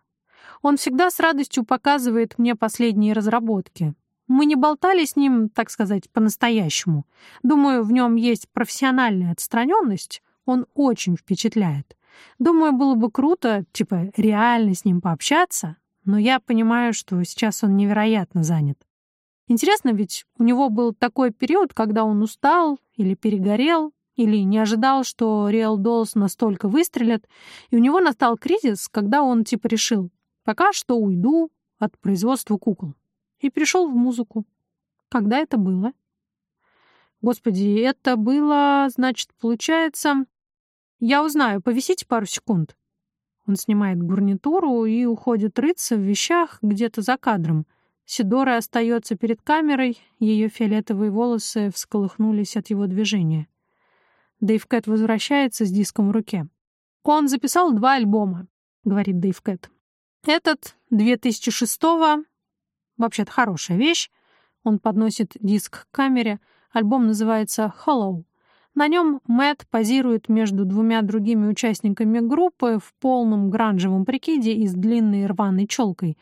Он всегда с радостью показывает мне последние разработки. Мы не болтали с ним, так сказать, по-настоящему. Думаю, в нем есть профессиональная отстраненность. Он очень впечатляет. Думаю, было бы круто, типа, реально с ним пообщаться, но я понимаю, что сейчас он невероятно занят. Интересно, ведь у него был такой период, когда он устал или перегорел, или не ожидал, что Real Dolls настолько выстрелят, и у него настал кризис, когда он типа решил, пока что уйду от производства кукол. И пришел в музыку. Когда это было? Господи, это было, значит, получается... Я узнаю, повисите пару секунд. Он снимает гарнитуру и уходит рыться в вещах где-то за кадром. Сидора остается перед камерой, ее фиолетовые волосы всколыхнулись от его движения. Дэйв Кэт возвращается с диском в руке. «Он записал два альбома», — говорит Дэйв Кэт. «Этот 2006-го, вообще-то хорошая вещь». Он подносит диск к камере. Альбом называется «Hollow». На нем Мэтт позирует между двумя другими участниками группы в полном гранжевом прикиде и с длинной рваной челкой.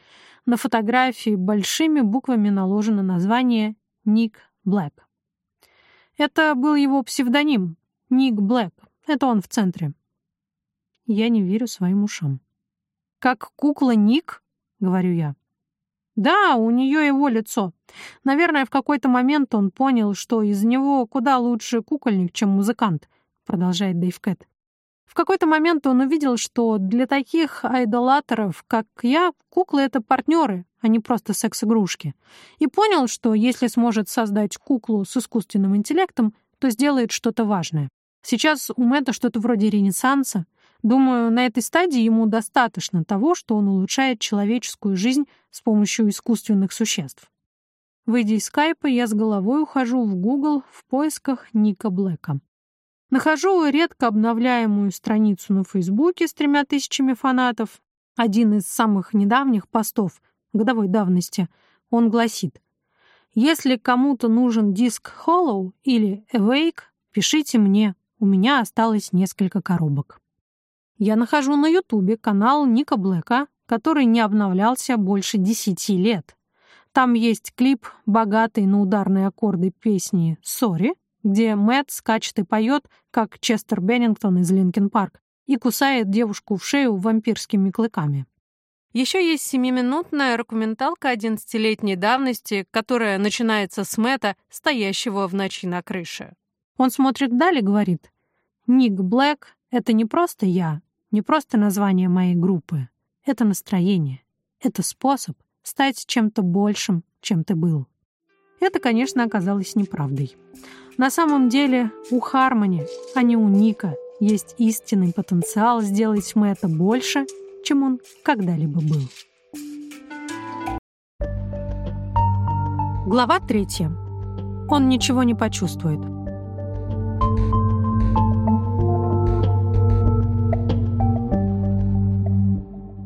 На фотографии большими буквами наложено название «Ник Блэк». Это был его псевдоним «Ник Блэк». Это он в центре. Я не верю своим ушам. «Как кукла Ник?» — говорю я. Да, у нее его лицо. Наверное, в какой-то момент он понял, что из него куда лучше кукольник, чем музыкант, продолжает Дэйв Кэт. В какой-то момент он увидел, что для таких айдолаторов, как я, куклы — это партнеры, а не просто секс-игрушки. И понял, что если сможет создать куклу с искусственным интеллектом, то сделает что-то важное. Сейчас у Мэтта что-то вроде ренессанса, Думаю, на этой стадии ему достаточно того, что он улучшает человеческую жизнь с помощью искусственных существ. Выйдя из скайпа, я с головой ухожу в Google в поисках Ника Блэка. Нахожу редко обновляемую страницу на Фейсбуке с тремя тысячами фанатов. Один из самых недавних постов годовой давности. Он гласит «Если кому-то нужен диск Hollow или Awake, пишите мне, у меня осталось несколько коробок». Я нахожу на Ютубе канал Ника Блэка, который не обновлялся больше десяти лет. Там есть клип, богатый на ударные аккорды песни «Sorry», где Мэтт скачет и поет, как Честер Беннингтон из Linkin Park, и кусает девушку в шею вампирскими клыками. Еще есть семиминутная документалка одиннадцатилетней давности, которая начинается с Мэтта, стоящего в ночи на крыше. Он смотрит вдаль и говорит, «Ник Блэк — это не просто я, не просто название моей группы. Это настроение. Это способ стать чем-то большим, чем ты был. Это, конечно, оказалось неправдой. На самом деле у Хармони, а не у Ника, есть истинный потенциал сделать Мэтта больше, чем он когда-либо был. Глава третья. Он ничего не почувствует.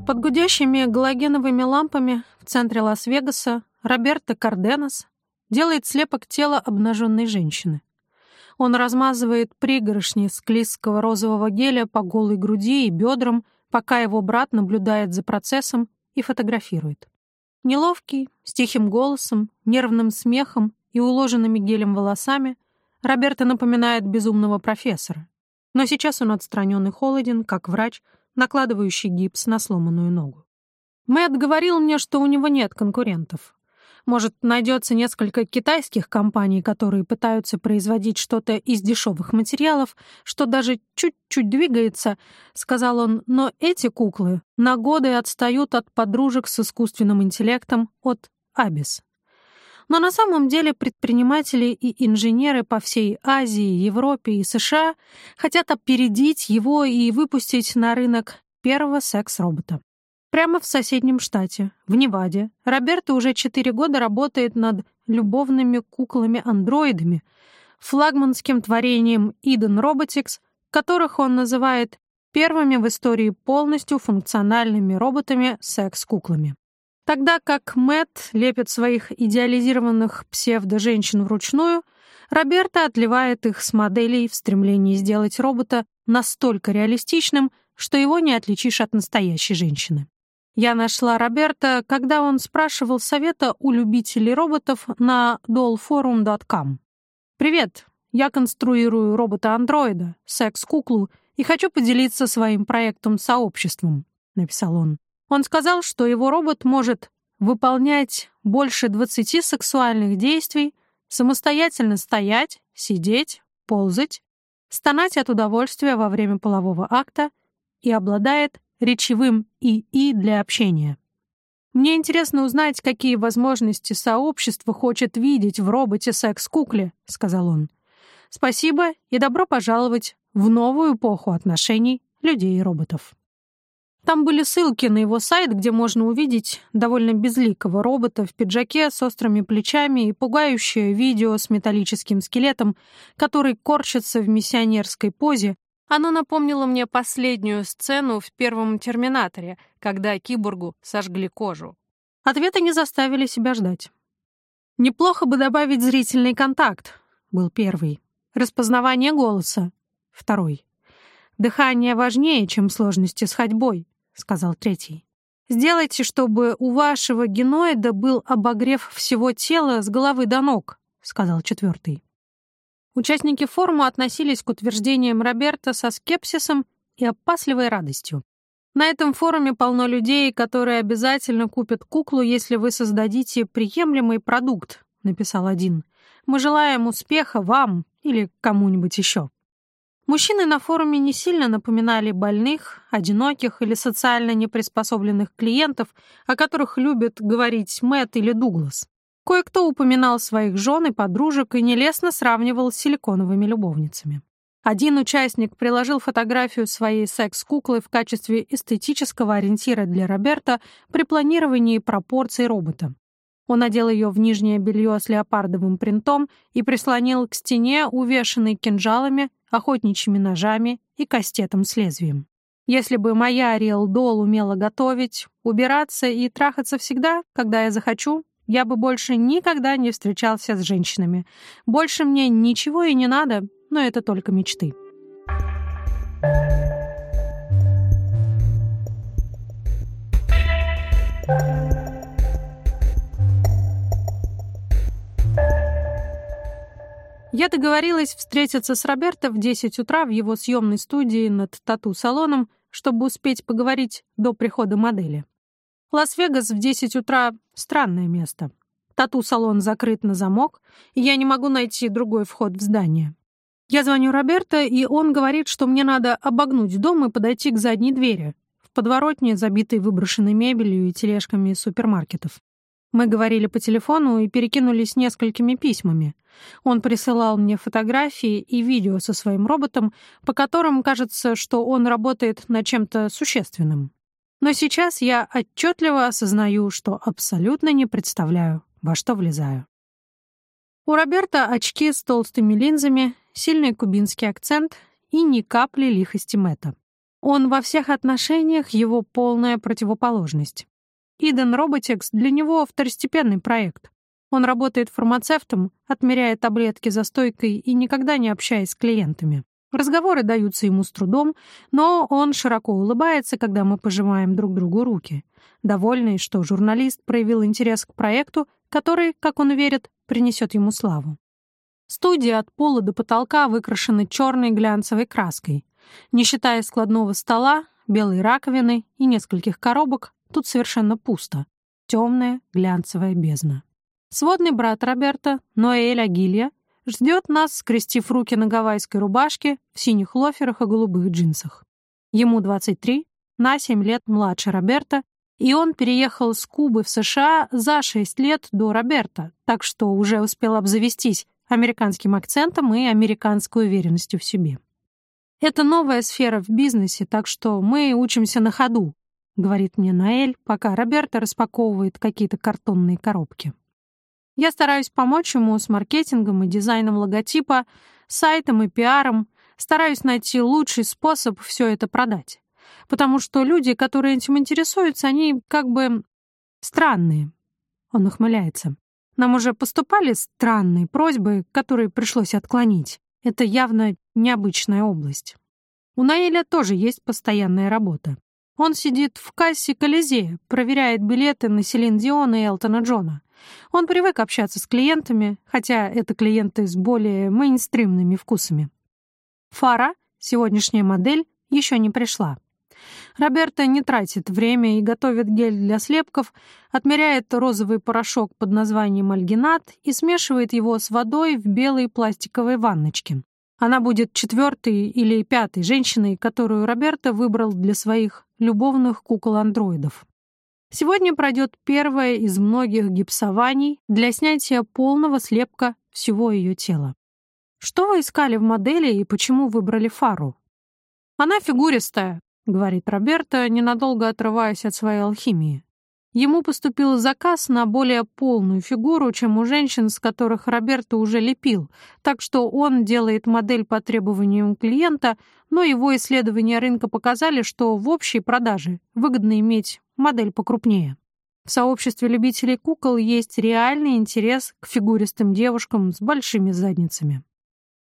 Под гудящими галогеновыми лампами в центре Лас-Вегаса Роберто Карденас делает слепок тела обнаженной женщины. Он размазывает пригоршни склизкого розового геля по голой груди и бедрам, пока его брат наблюдает за процессом и фотографирует. Неловкий, с тихим голосом, нервным смехом и уложенными гелем волосами, Роберто напоминает безумного профессора. Но сейчас он отстранен и холоден, как врач, накладывающий гипс на сломанную ногу. Мэтт говорил мне, что у него нет конкурентов, может, найдется несколько китайских компаний, которые пытаются производить что-то из дешевых материалов, что даже чуть-чуть двигается, сказал он, но эти куклы на годы отстают от подружек с искусственным интеллектом от Абис. Но на самом деле предприниматели и инженеры по всей Азии, Европе и США хотят опередить его и выпустить на рынок первого секс-робота. Прямо в соседнем штате, в Неваде, Роберто уже четыре года работает над любовными куклами-андроидами, флагманским творением Eden Robotics, которых он называет первыми в истории полностью функциональными роботами-секс-куклами. Тогда как Мэтт лепит своих идеализированных псевдо-женщин вручную, Роберто отливает их с моделей в стремлении сделать робота настолько реалистичным, что его не отличишь от настоящей женщины. Я нашла Роберта, когда он спрашивал совета у любителей роботов на dollforum.com. «Привет, я конструирую робота-андроида, секс-куклу, и хочу поделиться своим проектом сообществом», — написал он. Он сказал, что его робот может выполнять больше 20 сексуальных действий, самостоятельно стоять, сидеть, ползать, стонать от удовольствия во время полового акта и обладает речевым ИИ для общения. Мне интересно узнать, какие возможности сообщество хочет видеть в роботе секс-кукле, сказал он. Спасибо и добро пожаловать в новую эпоху отношений людей и роботов. Там были ссылки на его сайт, где можно увидеть довольно безликого робота в пиджаке с острыми плечами и пугающее видео с металлическим скелетом, который корчится в миссионерской позе, оно напомнило мне последнюю сцену в первом «Терминаторе», когда киборгу сожгли кожу. Ответы не заставили себя ждать. «Неплохо бы добавить зрительный контакт», — был первый. «Распознавание голоса» — второй. «Дыхание важнее, чем сложности с ходьбой», — сказал третий. «Сделайте, чтобы у вашего геноида был обогрев всего тела с головы до ног», — сказал четвертый. Участники форума относились к утверждениям Роберта со скепсисом и опасливой радостью. На этом форуме полно людей, которые обязательно купят куклу, если вы создадите приемлемый продукт, написал один. Мы желаем успеха вам или кому-нибудь еще. Мужчины на форуме не сильно напоминали больных, одиноких или социально неприспособленных клиентов, о которых любят говорить Мэтт или Дуглас. Кое-кто упоминал своих жен и подружек и нелестно сравнивал с силиконовыми любовницами. Один участник приложил фотографию своей секс-куклы в качестве эстетического ориентира для Роберта при планировании пропорций робота. Он надел ее в нижнее белье с леопардовым принтом и прислонил к стене, увешанной кинжалами, охотничьими ножами и кастетом с лезвием. Если бы моя Ариэл Дол умела готовить, убираться и трахаться всегда, когда я захочу, я бы больше никогда не встречался с женщинами. Больше мне ничего и не надо, но это только мечты. Я договорилась встретиться с Роберто в 10 утра в его съемной студии над тату-салоном, чтобы успеть поговорить до прихода модели. Лас-Вегас в 10 утра — странное место. Тату-салон закрыт на замок, и я не могу найти другой вход в здание. Я звоню Роберто, и он говорит, что мне надо обогнуть дом и подойти к задней двери, в подворотне, забитой выброшенной мебелью и тележками супермаркетов. Мы говорили по телефону и перекинулись несколькими письмами. Он присылал мне фотографии и видео со своим роботом, по которым кажется, что он работает над чем-то существенным. Но сейчас я отчетливо осознаю, что абсолютно не представляю, во что влезаю. У Роберта очки с толстыми линзами, сильный кубинский акцент и ни капли лихости Мэтта. Он во всех отношениях его полная противоположность. Иден Роботекс для него второстепенный проект. Он работает фармацевтом, отмеряя таблетки за стойкой и никогда не общаясь с клиентами. Разговоры даются ему с трудом, но он широко улыбается, когда мы пожимаем друг другу руки, довольный, что журналист проявил интерес к проекту, который, как он верит, принесет ему славу. Студия от пола до потолка выкрашена черной глянцевой краской. Не считая складного стола, белой раковины и нескольких коробок, тут совершенно пусто. Темная глянцевая бездна. Сводный брат Роберта, Ноэль Агилья, ждет нас, скрестив руки на гавайской рубашке, в синих лоферах и голубых джинсах. Ему 23, на 7 лет младше Роберта, и он переехал с Кубы в США за 6 лет до Роберта, так что уже успел обзавестись американским акцентом и американской уверенностью в себе. Это новая сфера в бизнесе, так что мы учимся на ходу, говорит мне Наэль, пока Роберта распаковывает какие-то картонные коробки. Я стараюсь помочь ему с маркетингом и дизайном логотипа, сайтом и пиаром, стараюсь найти лучший способ все это продать. Потому что люди, которые этим интересуются, они как бы странные. Он ухмыляется. Нам уже поступали странные просьбы, которые пришлось отклонить. Это явно необычная область. У Наэля тоже есть постоянная работа. Он сидит в кассе Колизея, проверяет билеты на Селин Диона и Элтона Джона. Он привык общаться с клиентами, хотя это клиенты с более мейнстримными вкусами. Фара, сегодняшняя модель, еще не пришла. Роберта не тратит время и готовит гель для слепков, отмеряет розовый порошок под названием альгинат и смешивает его с водой в белой пластиковой ванночке. Она будет четвертой или пятой женщиной, которую Роберта выбрал для своих любовных кукол-андроидов. Сегодня пройдет первое из многих гипсований для снятия полного слепка всего ее тела. Что вы искали в модели и почему выбрали фару? Она фигуристая, говорит Роберто, ненадолго отрываясь от своей алхимии. Ему поступил заказ на более полную фигуру, чем у женщин, с которых Роберто уже лепил, так что он делает модель по требованиям клиента, но его исследования рынка показали, что в общей продаже выгодно иметь модель покрупнее. В сообществе любителей кукол есть реальный интерес к фигуристым девушкам с большими задницами.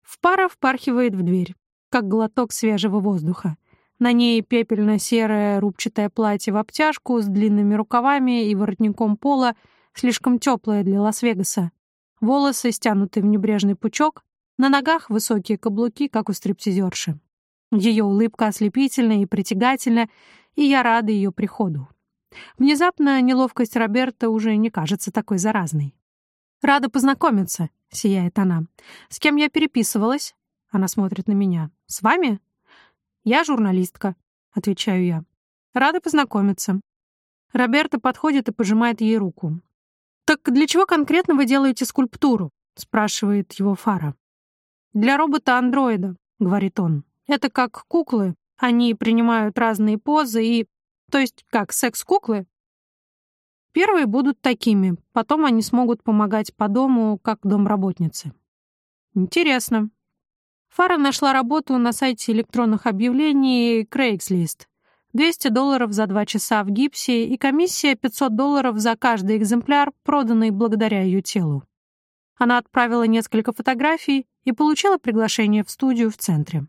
В пара впархивает в дверь, как глоток свежего воздуха. На ней пепельно-серое рубчатое платье в обтяжку с длинными рукавами и воротником пола, слишком теплое для Лас-Вегаса. Волосы стянуты в небрежный пучок, на ногах высокие каблуки, как у стриптизерши. Ее улыбка ослепительна и притягательна, и я рада ее приходу. Внезапно неловкость Роберта уже не кажется такой заразной. «Рада познакомиться», — сияет она. «С кем я переписывалась?» Она смотрит на меня. «С вами?» «Я журналистка», — отвечаю я. «Рада познакомиться». Роберта подходит и пожимает ей руку. «Так для чего конкретно вы делаете скульптуру?» — спрашивает его Фара. «Для робота-андроида», — говорит он. «Это как куклы. Они принимают разные позы и... То есть как секс-куклы?» Первые будут такими, потом они смогут помогать по дому, как домработницы. Интересно. Фара нашла работу на сайте электронных объявлений Craigslist. 200 долларов за два часа в гипсе и комиссия 500 долларов за каждый экземпляр, проданный благодаря ее телу. Она отправила несколько фотографий и получила приглашение в студию в центре.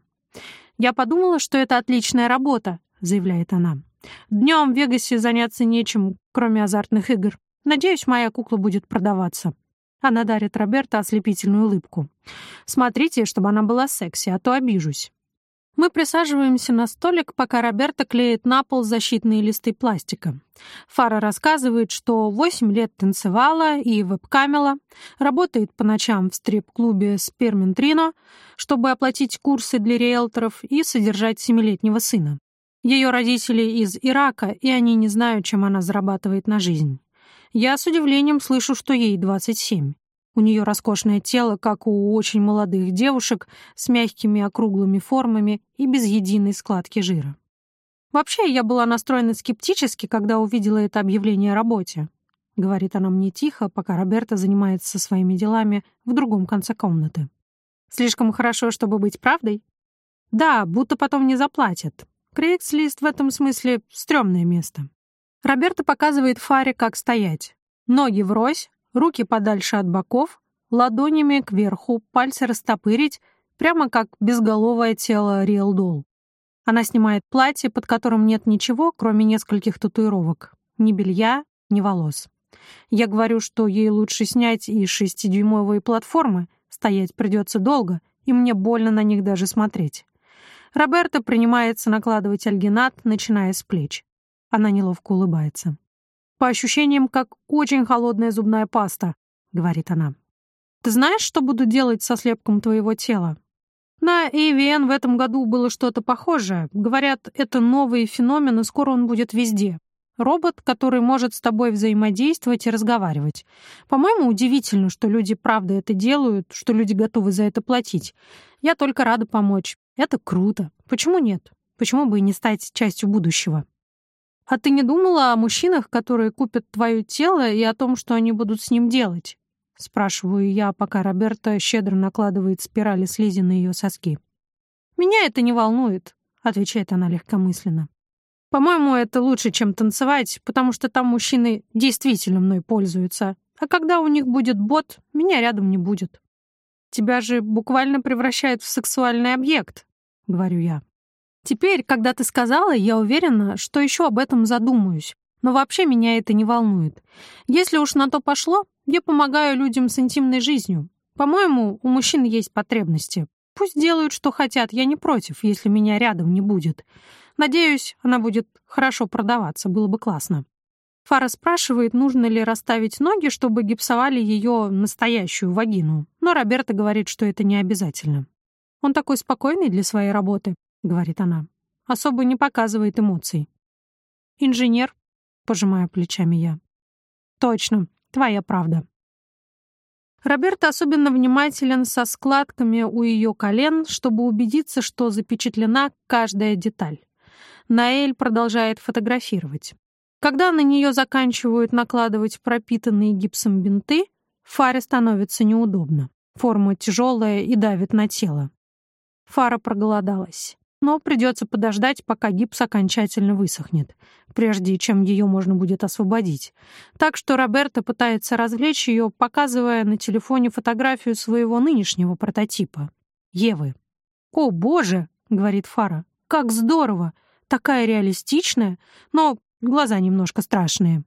«Я подумала, что это отличная работа», — заявляет она. «Днем в Вегасе заняться нечем, кроме азартных игр. Надеюсь, моя кукла будет продаваться». Она дарит Роберто ослепительную улыбку. «Смотрите, чтобы она была секси, а то обижусь». Мы присаживаемся на столик, пока Роберто клеит на пол защитные листы пластика. Фара рассказывает, что 8 лет танцевала и вебкамила, работает по ночам в стрип-клубе «Сперментрино», чтобы оплатить курсы для риэлторов и содержать семилетнего сына. Ее родители из Ирака, и они не знают, чем она зарабатывает на жизнь. Я с удивлением слышу, что ей 27. У нее роскошное тело, как у очень молодых девушек, с мягкими округлыми формами и без единой складки жира. Вообще, я была настроена скептически, когда увидела это объявление о работе. говорит она мне тихо, пока Роберта занимается своими делами в другом конце комнаты. Слишком хорошо, чтобы быть правдой? Да, будто потом не заплатят. Крейгслист в этом смысле — стрёмное место. Роберта показывает Фаре, как стоять. Ноги врозь, руки подальше от боков, ладонями кверху, пальцы растопырить, прямо как безголовое тело Риэл Дол. Она снимает платье, под которым нет ничего, кроме нескольких татуировок. Ни белья, ни волос. Я говорю, что ей лучше снять и шестидюймовые платформы, стоять придется долго, и мне больно на них даже смотреть. Роберта принимается накладывать альгинат, начиная с плеч. Она неловко улыбается. «По ощущениям, как очень холодная зубная паста», — говорит она. «Ты знаешь, что буду делать со слепком твоего тела?» На AVN в этом году было что-то похожее. Говорят, это новый феномен, и скоро он будет везде. Робот, который может с тобой взаимодействовать и разговаривать. По-моему, удивительно, что люди правда это делают, что люди готовы за это платить. Я только рада помочь. Это круто. Почему нет? Почему бы и не стать частью будущего? А ты не думала о мужчинах, которые купят твое тело, и о том, что они будут с ним делать? Спрашиваю я, пока Роберта щедро накладывает спирали слизи на ее соски. «Меня это не волнует», — отвечает она легкомысленно. По-моему, это лучше, чем танцевать, потому что там мужчины действительно мной пользуются. А когда у них будет бот, меня рядом не будет. Тебя же буквально превращают в сексуальный объект, говорю я. Теперь, когда ты сказала, я уверена, что еще об этом задумаюсь. Но вообще меня это не волнует. Если уж на то пошло, я помогаю людям с интимной жизнью. По-моему, у мужчин есть потребности. Пусть делают, что хотят, я не против, если меня рядом не будет. Надеюсь, она будет хорошо продаваться, было бы классно. Фара спрашивает, нужно ли расставить ноги, чтобы гипсовали ее настоящую вагину, но Роберта говорит, что это не обязательно. «Он такой спокойный для своей работы», — говорит она. «Особо не показывает эмоций». «Инженер», — пожимаю плечами я. «Точно, твоя правда». Роберто особенно внимателен со складками у ее колен, чтобы убедиться, что запечатлена каждая деталь. Наэль продолжает фотографировать. Когда на нее заканчивают накладывать пропитанные гипсом бинты, Фаре становится неудобно. Форма тяжелая и давит на тело. Фара проголодалась, но придется подождать, пока гипс окончательно высохнет, прежде чем ее можно будет освободить. Так что Роберто пытается развлечь ее, показывая на телефоне фотографию своего нынешнего прототипа — Евы. «О, боже!» — говорит Фара. «Как здорово! такая реалистичная, но глаза немножко страшные.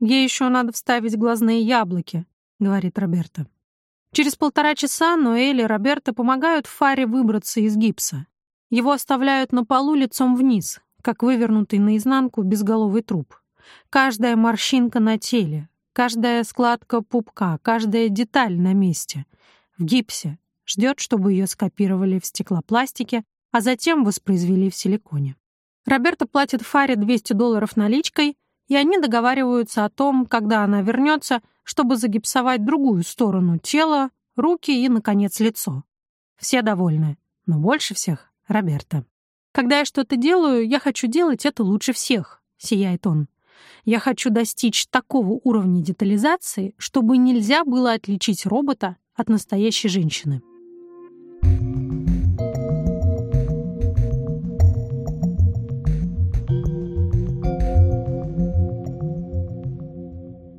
«Ей еще надо вставить глазные яблоки», — говорит Роберта. Через полтора часа Ноэль и Роберта помогают Фаре выбраться из гипса. Его оставляют на полу лицом вниз, как вывернутый наизнанку безголовый труп. Каждая морщинка на теле, каждая складка пупка, каждая деталь на месте. В гипсе. Ждет, чтобы ее скопировали в стеклопластике, а затем воспроизвели в силиконе. Роберто платит Фаре 200 долларов наличкой, и они договариваются о том, когда она вернется, чтобы загипсовать другую сторону тела, руки и, наконец, лицо. Все довольны, но больше всех — Роберто. «Когда я что-то делаю, я хочу делать это лучше всех», — сияет он. «Я хочу достичь такого уровня детализации, чтобы нельзя было отличить робота от настоящей женщины».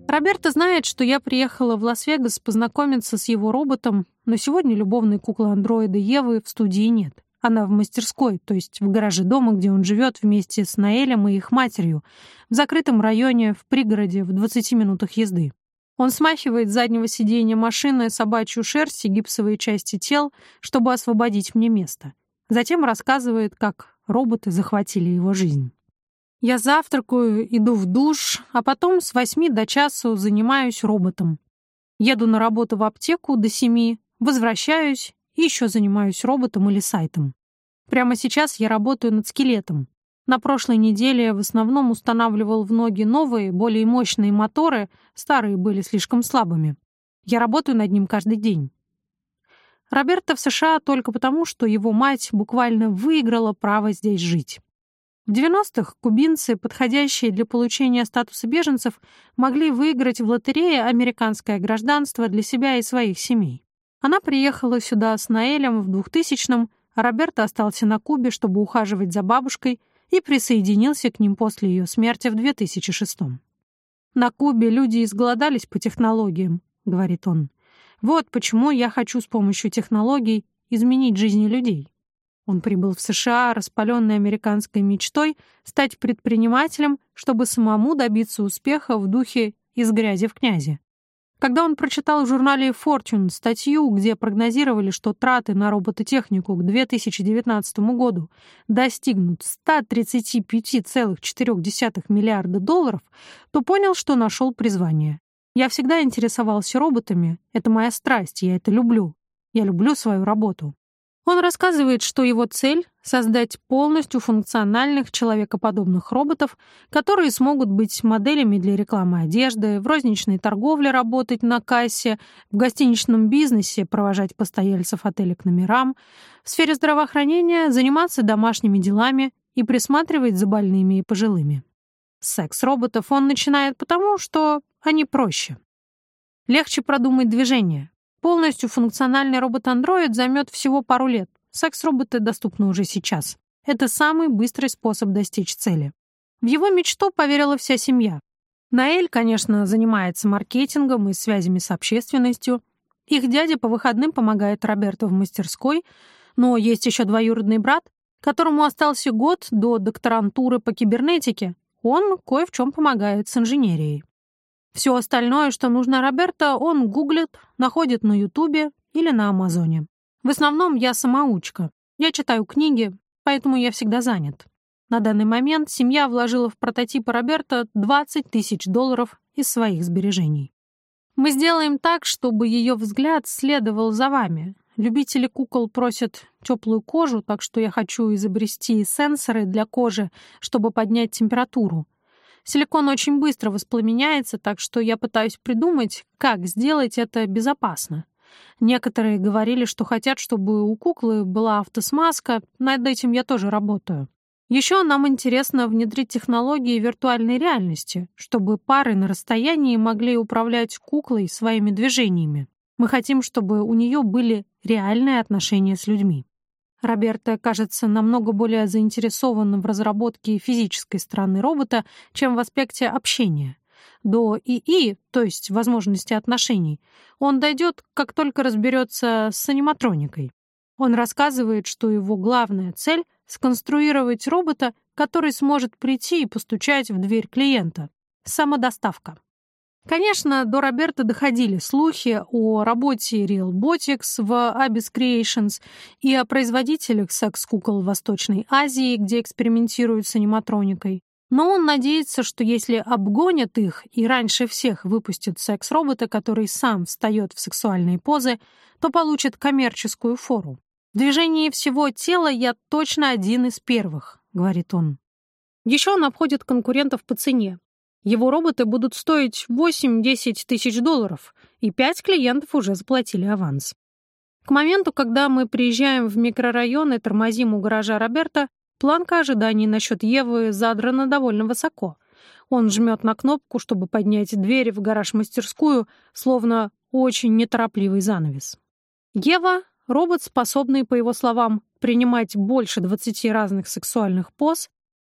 Роберто знает, что я приехала в Лас-Вегас познакомиться с его роботом, но сегодня любовной куклы-андроида Евы в студии нет. Она в мастерской, то есть в гараже дома, где он живет вместе с Наэлем и их матерью, в закрытом районе, в пригороде, в 20 минутах езды. Он смахивает с заднего сиденья машины собачью шерсть и гипсовые части тел, чтобы освободить мне место. Затем рассказывает, как роботы захватили его жизнь. Я завтракаю, иду в душ, а потом с восьми до часу занимаюсь роботом. Еду на работу в аптеку до семи, возвращаюсь и еще занимаюсь роботом или сайтом. Прямо сейчас я работаю над скелетом. На прошлой неделе я в основном устанавливал в ноги новые, более мощные моторы, старые были слишком слабыми. Я работаю над ним каждый день. Роберто в США только потому, что его мать буквально выиграла право здесь жить. В 90-х кубинцы, подходящие для получения статуса беженцев, могли выиграть в лотерее американское гражданство для себя и своих семей. Она приехала сюда с Наэлем в 2000-м, а Роберто остался на Кубе, чтобы ухаживать за бабушкой, и присоединился к ним после ее смерти в 2006-м. «На Кубе люди изголодались по технологиям», — говорит он. «Вот почему я хочу с помощью технологий изменить жизни людей». Он прибыл в США, распаленный американской мечтой, стать предпринимателем, чтобы самому добиться успеха в духе «из грязи в князи». Когда он прочитал в журнале Fortune статью, где прогнозировали, что траты на робототехнику к 2019 году достигнут 135,4 миллиарда долларов, то понял, что нашел призвание. Я всегда интересовался роботами, это моя страсть, я это люблю. Я люблю свою работу. Он рассказывает, что его цель — создать полностью функциональных человекоподобных роботов, которые смогут быть моделями для рекламы одежды, в розничной торговле работать на кассе, в гостиничном бизнесе провожать постояльцев отеля к номерам, в сфере здравоохранения заниматься домашними делами и присматривать за больными и пожилыми. Секс-роботов он начинает потому, что они проще. Легче продумать движение, Полностью функциональный робот-андроид займет всего пару лет. Секс-роботы доступны уже сейчас. Это самый быстрый способ достичь цели. В его мечту поверила вся семья. Наэль, конечно, занимается маркетингом и связями с общественностью. Их дядя по выходным помогает Роберту в мастерской, но есть еще двоюродный брат, которому остался год до докторантуры по кибернетике. Он кое в чем помогает с инженерией. Все остальное, что нужно Роберто, он гуглит, находит на Ютубе или на Амазоне. В основном я самоучка. Я читаю книги, поэтому я всегда занят. На данный момент семья вложила в прототип Роберта 20 тысяч долларов из своих сбережений. Мы сделаем так, чтобы ее взгляд следовал за вами. Любители кукол просят теплую кожу, так что я хочу изобрести сенсоры для кожи, чтобы поднять температуру. Силикон очень быстро воспламеняется, так что я пытаюсь придумать, как сделать это безопасно. Некоторые говорили, что хотят, чтобы у куклы была автосмазка, над этим я тоже работаю. Еще нам интересно внедрить технологии виртуальной реальности, чтобы пары на расстоянии могли управлять куклой своими движениями. Мы хотим, чтобы у нее были реальные отношения с людьми. Роберто кажется намного более заинтересованным в разработке физической стороны робота, чем в аспекте общения. До ИИ, то есть возможности отношений, он дойдет, как только разберется с аниматроникой. Он рассказывает, что его главная цель — сконструировать робота, который сможет прийти и постучать в дверь клиента. Самодоставка. Конечно, до Роберта доходили слухи о работе Realbotics в Abyss Creations и о производителях секс-кукол в Восточной Азии, где экспериментируют с аниматроникой. Но он надеется, что если обгонят их и раньше всех выпустят секс-робота, который сам встает в сексуальные позы, то получит коммерческую фору. В движении всего тела я точно один из первых, говорит он. Еще он обходит конкурентов по цене. Его роботы будут стоить 8-10 тысяч долларов, и пять клиентов уже заплатили аванс. К моменту, когда мы приезжаем в микрорайон и тормозим у гаража Роберта, планка ожиданий насчет Евы задрана довольно высоко. Он жмет на кнопку, чтобы поднять двери в гараж-мастерскую, словно очень неторопливый занавес. Ева — робот, способный, по его словам, принимать больше 20 разных сексуальных поз,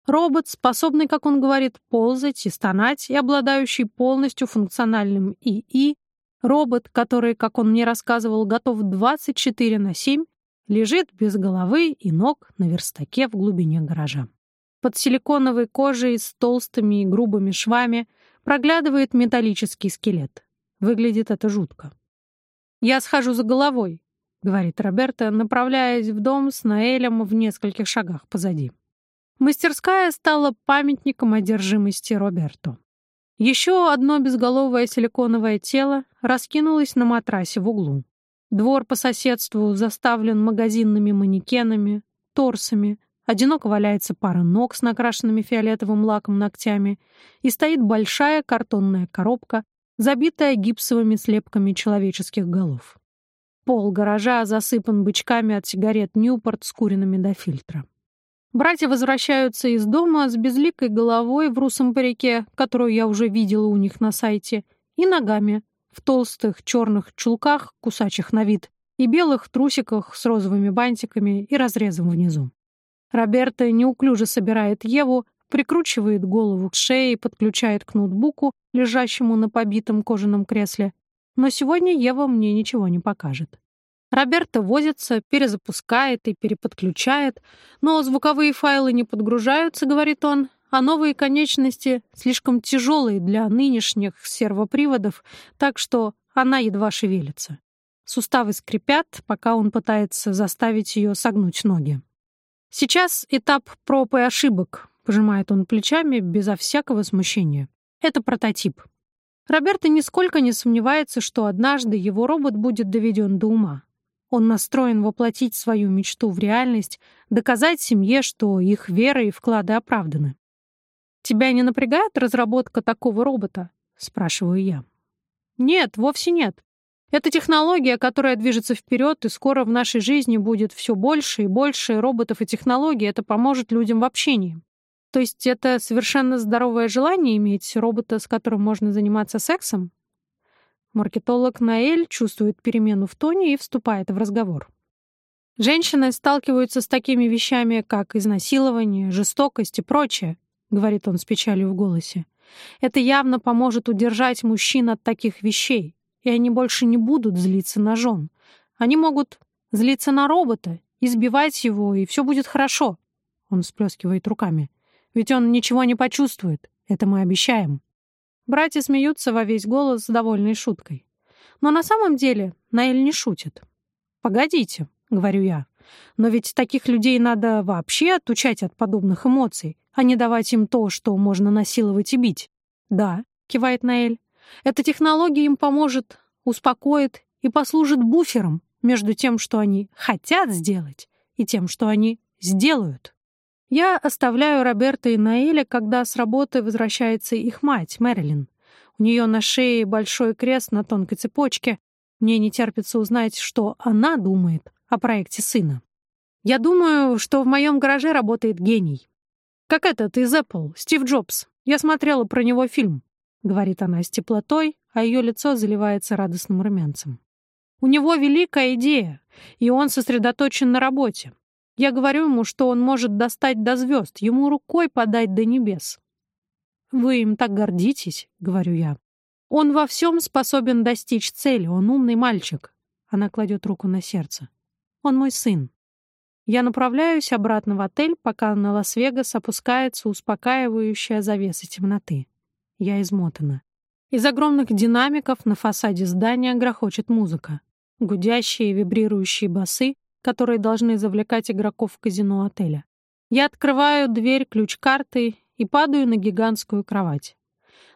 Робот, способный, как он говорит, ползать и стонать, и обладающий полностью функциональным ИИ, робот, который, как он мне рассказывал, готов 24 на 7, лежит без головы и ног на верстаке в глубине гаража. Под силиконовой кожей с толстыми и грубыми швами проглядывает металлический скелет. Выглядит это жутко. «Я схожу за головой», — говорит Роберта, направляясь в дом с Наэлем в нескольких шагах позади. Мастерская стала памятником одержимости Роберту. Еще одно безголовое силиконовое тело раскинулось на матрасе в углу. Двор по соседству заставлен магазинными манекенами, торсами, одиноко валяется пара ног с накрашенными фиолетовым лаком ногтями и стоит большая картонная коробка, забитая гипсовыми слепками человеческих голов. Пол гаража засыпан бычками от сигарет «Ньюпорт» с куренными до фильтра. Братья возвращаются из дома с безликой головой в русом парике, которую я уже видела у них на сайте, и ногами, в толстых черных чулках, кусачих на вид, и белых трусиках с розовыми бантиками и разрезом внизу. Роберта неуклюже собирает Еву, прикручивает голову к шее и подключает к ноутбуку, лежащему на побитом кожаном кресле. Но сегодня Ева мне ничего не покажет. Роберто возится, перезапускает и переподключает, но звуковые файлы не подгружаются, говорит он, а новые конечности слишком тяжелые для нынешних сервоприводов, так что она едва шевелится. Суставы скрипят, пока он пытается заставить ее согнуть ноги. Сейчас этап проб и ошибок, пожимает он плечами безо всякого смущения. Это прототип. Роберто нисколько не сомневается, что однажды его робот будет доведен до ума. Он настроен воплотить свою мечту в реальность, доказать семье, что их вера и вклады оправданы. «Тебя не напрягает разработка такого робота?» — спрашиваю я. «Нет, вовсе нет. Это технология, которая движется вперед, и скоро в нашей жизни будет все больше и больше роботов и технологий. Это поможет людям в общении. То есть это совершенно здоровое желание иметь робота, с которым можно заниматься сексом? Маркетолог Наэль чувствует перемену в тоне и вступает в разговор. Женщины сталкиваются с такими вещами, как изнасилование, жестокость и прочее, говорит он с печалью в голосе. Это явно поможет удержать мужчин от таких вещей и они больше не будут злиться на жен. Они могут злиться на робота, избивать его, и все будет хорошо. Он всплескивает руками. Ведь он ничего не почувствует. Это мы обещаем. Братья смеются во весь голос с довольной шуткой. Но на самом деле Наэль не шутит. «Погодите», — говорю я, «но ведь таких людей надо вообще отучать от подобных эмоций, а не давать им то, что можно насиловать и бить». «Да», — кивает Наэль, эта технология им поможет, успокоит и послужит буфером между тем, что они хотят сделать, и тем, что они сделают. Я оставляю Роберта и Наэля, когда с работы возвращается их мать, Мэрилин. У нее на шее большой крест на тонкой цепочке. Мне не терпится узнать, что она думает о проекте сына. Я думаю, что в моем гараже работает гений. Как этот из Apple, Стив Джобс. Я смотрела про него фильм. — говорит она с теплотой, а ее лицо заливается радостным румянцем. «У него великая идея, и он сосредоточен на работе. Я говорю ему, что он может достать до звезд, ему рукой подать до небес». «Вы им так гордитесь», — говорю я. «Он во всем способен достичь цели, он умный мальчик». Она кладет руку на сердце. «Он мой сын». Я направляюсь обратно в отель, пока на Лас-Вегас опускается успокаивающая завеса темноты. Я измотана. Из огромных динамиков на фасаде здания грохочет музыка. Гудящие, вибрирующие басы, которые должны завлекать игроков в казино отеля. Я открываю дверь ключ-картой и падаю на гигантскую кровать.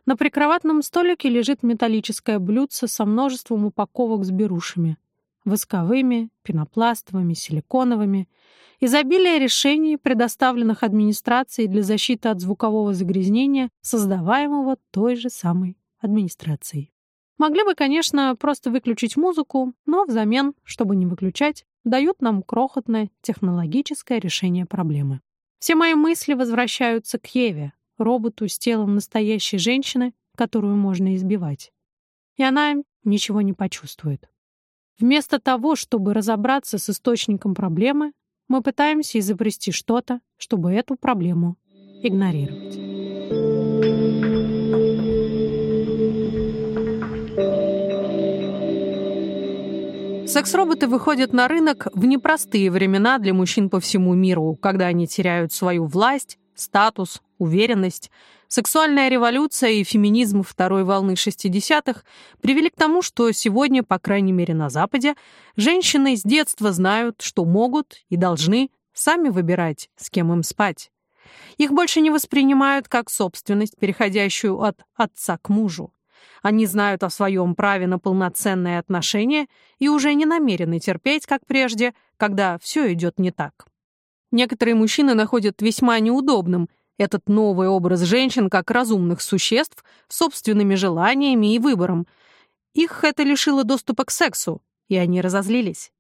На прикроватном столике лежит металлическое блюдце со множеством упаковок с берушами. Восковыми, пенопластовыми, силиконовыми. Изобилие решений, предоставленных администрацией для защиты от звукового загрязнения, создаваемого той же самой администрацией. Могли бы, конечно, просто выключить музыку, но взамен, чтобы не выключать, дают нам крохотное технологическое решение проблемы. Все мои мысли возвращаются к Еве, роботу с телом настоящей женщины, которую можно избивать. И она ничего не почувствует. Вместо того, чтобы разобраться с источником проблемы, мы пытаемся изобрести что-то, чтобы эту проблему игнорировать. Секс-роботы выходят на рынок в непростые времена для мужчин по всему миру, когда они теряют свою власть, статус, уверенность. Сексуальная революция и феминизм второй волны 60-х привели к тому, что сегодня, по крайней мере на Западе, женщины с детства знают, что могут и должны сами выбирать, с кем им спать. Их больше не воспринимают как собственность, переходящую от отца к мужу. Они знают о своем праве на полноценные отношения и уже не намерены терпеть, как прежде, когда все идет не так. Некоторые мужчины находят весьма неудобным этот новый образ женщин как разумных существ с собственными желаниями и выбором. Их это лишило доступа к сексу, и они разозлились.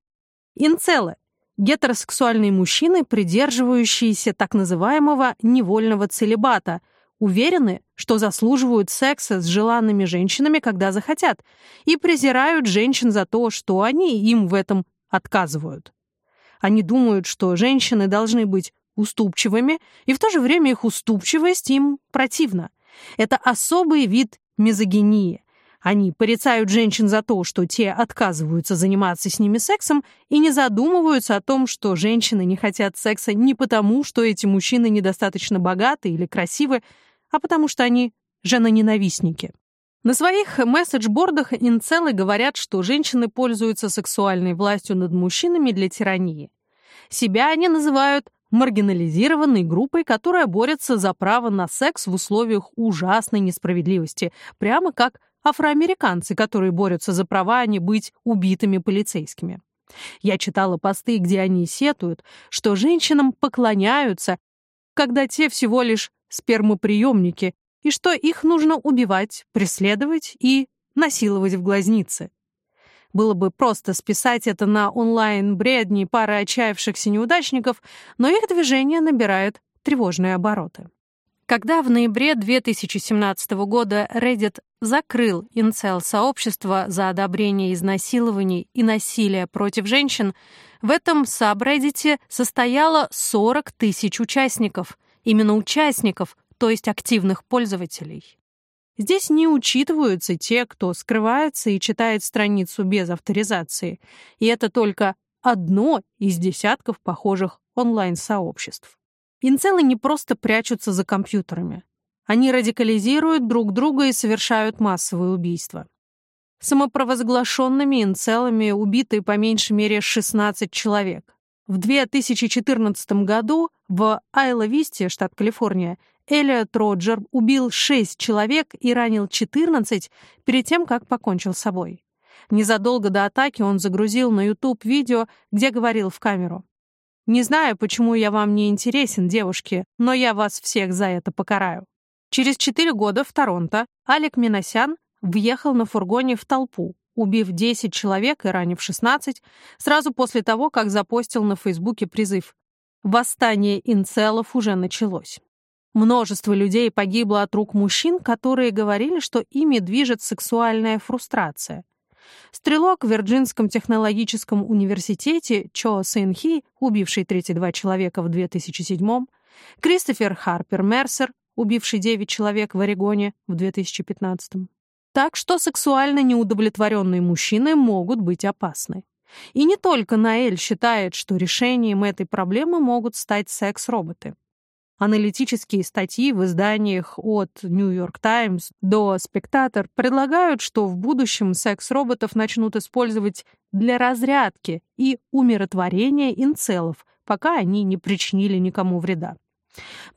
Инцелы Гетеросексуальные мужчины, придерживающиеся так называемого невольного целебата, уверены, что заслуживают секса с желанными женщинами, когда захотят, и презирают женщин за то, что они им в этом отказывают. Они думают, что женщины должны быть уступчивыми, и в то же время их уступчивость им противна. Это особый вид мизогинии. Они порицают женщин за то, что те отказываются заниматься с ними сексом и не задумываются о том, что женщины не хотят секса не потому, что эти мужчины недостаточно богаты или красивы, а потому что они женоненавистники. На своих месседжбордах инцелы говорят, что женщины пользуются сексуальной властью над мужчинами для тирании. Себя они называют маргинализированной группой, которая борется за право на секс в условиях ужасной несправедливости, прямо как афроамериканцы, которые борются за права а не быть убитыми полицейскими. Я читала посты, где они сетуют, что женщинам поклоняются, когда те всего лишь спермоприемники, и что их нужно убивать, преследовать и насиловать в глазницы. Было бы просто списать это на онлайн-бредни пары отчаявшихся неудачников, но их движение набирает тревожные обороты. Когда в ноябре 2017 года Reddit закрыл инцел-сообщество за одобрение изнасилований и насилия против женщин, в этом сабреддите состояло 40 тысяч участников. Именно участников, то есть активных пользователей. Здесь не учитываются те, кто скрывается и читает страницу без авторизации, и это только одно из десятков похожих онлайн-сообществ. Инцелы не просто прячутся за компьютерами. Они радикализируют друг друга и совершают массовые убийства. Самопровозглашенными инцелами убиты по меньшей мере 16 человек. В 2014 году в Айла-Висте, штат Калифорния, Элиот Роджер убил 6 человек и ранил 14 перед тем, как покончил с собой. Незадолго до атаки он загрузил на YouTube видео, где говорил в камеру. «Не знаю, почему я вам не интересен, девушки, но я вас всех за это покараю». Через четыре года в Торонто Алек Миносян въехал на фургоне в толпу, убив 10 человек и ранив 16, сразу после того, как запостил на Фейсбуке призыв «Восстание инцелов уже началось». Множество людей погибло от рук мужчин, которые говорили, что ими движет сексуальная фрустрация. Стрелок в Вирджинском технологическом университете Чо Сын Хи, убивший 32 человека в 2007 Кристофер Харпер Мерсер, убивший 9 человек в Орегоне в 2015 Так что сексуально неудовлетворенные мужчины могут быть опасны. И не только Наэль считает, что решением этой проблемы могут стать секс-роботы. Аналитические статьи в изданиях от New York Times до Spectator предлагают, что в будущем секс-роботов начнут использовать для разрядки и умиротворения инцелов, пока они не причинили никому вреда.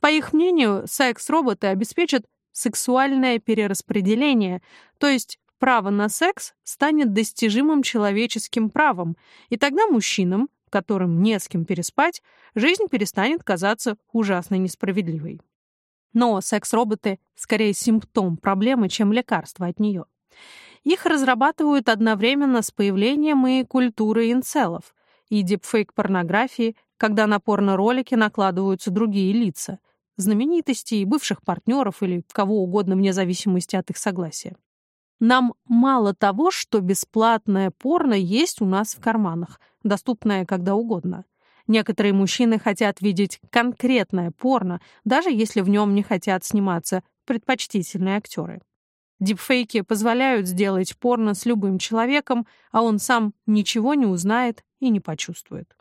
По их мнению, секс-роботы обеспечат сексуальное перераспределение, то есть право на секс станет достижимым человеческим правом, и тогда мужчинам, которым не с кем переспать, жизнь перестанет казаться ужасно несправедливой. Но секс-роботы скорее симптом проблемы, чем лекарство от нее. Их разрабатывают одновременно с появлением и культуры инцелов, и дипфейк-порнографии, когда на порно-ролики накладываются другие лица, знаменитостей, бывших партнеров или кого угодно вне зависимости от их согласия. Нам мало того, что бесплатное порно есть у нас в карманах, доступное когда угодно. Некоторые мужчины хотят видеть конкретное порно, даже если в нем не хотят сниматься предпочтительные актеры. Дипфейки позволяют сделать порно с любым человеком, а он сам ничего не узнает и не почувствует.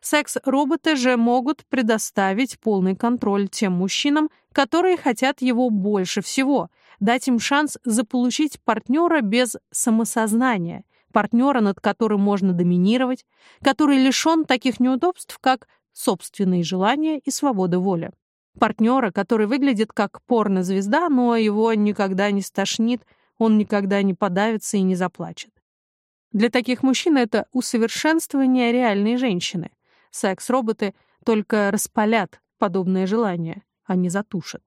Секс-роботы же могут предоставить полный контроль тем мужчинам, которые хотят его больше всего, дать им шанс заполучить партнера без самосознания, партнера, над которым можно доминировать, который лишен таких неудобств, как собственные желания и свобода воли. Партнера, который выглядит как порнозвезда, но его никогда не стошнит, он никогда не подавится и не заплачет. Для таких мужчин это усовершенствование реальной женщины. Секс-роботы только распалят подобное желание, а не затушат.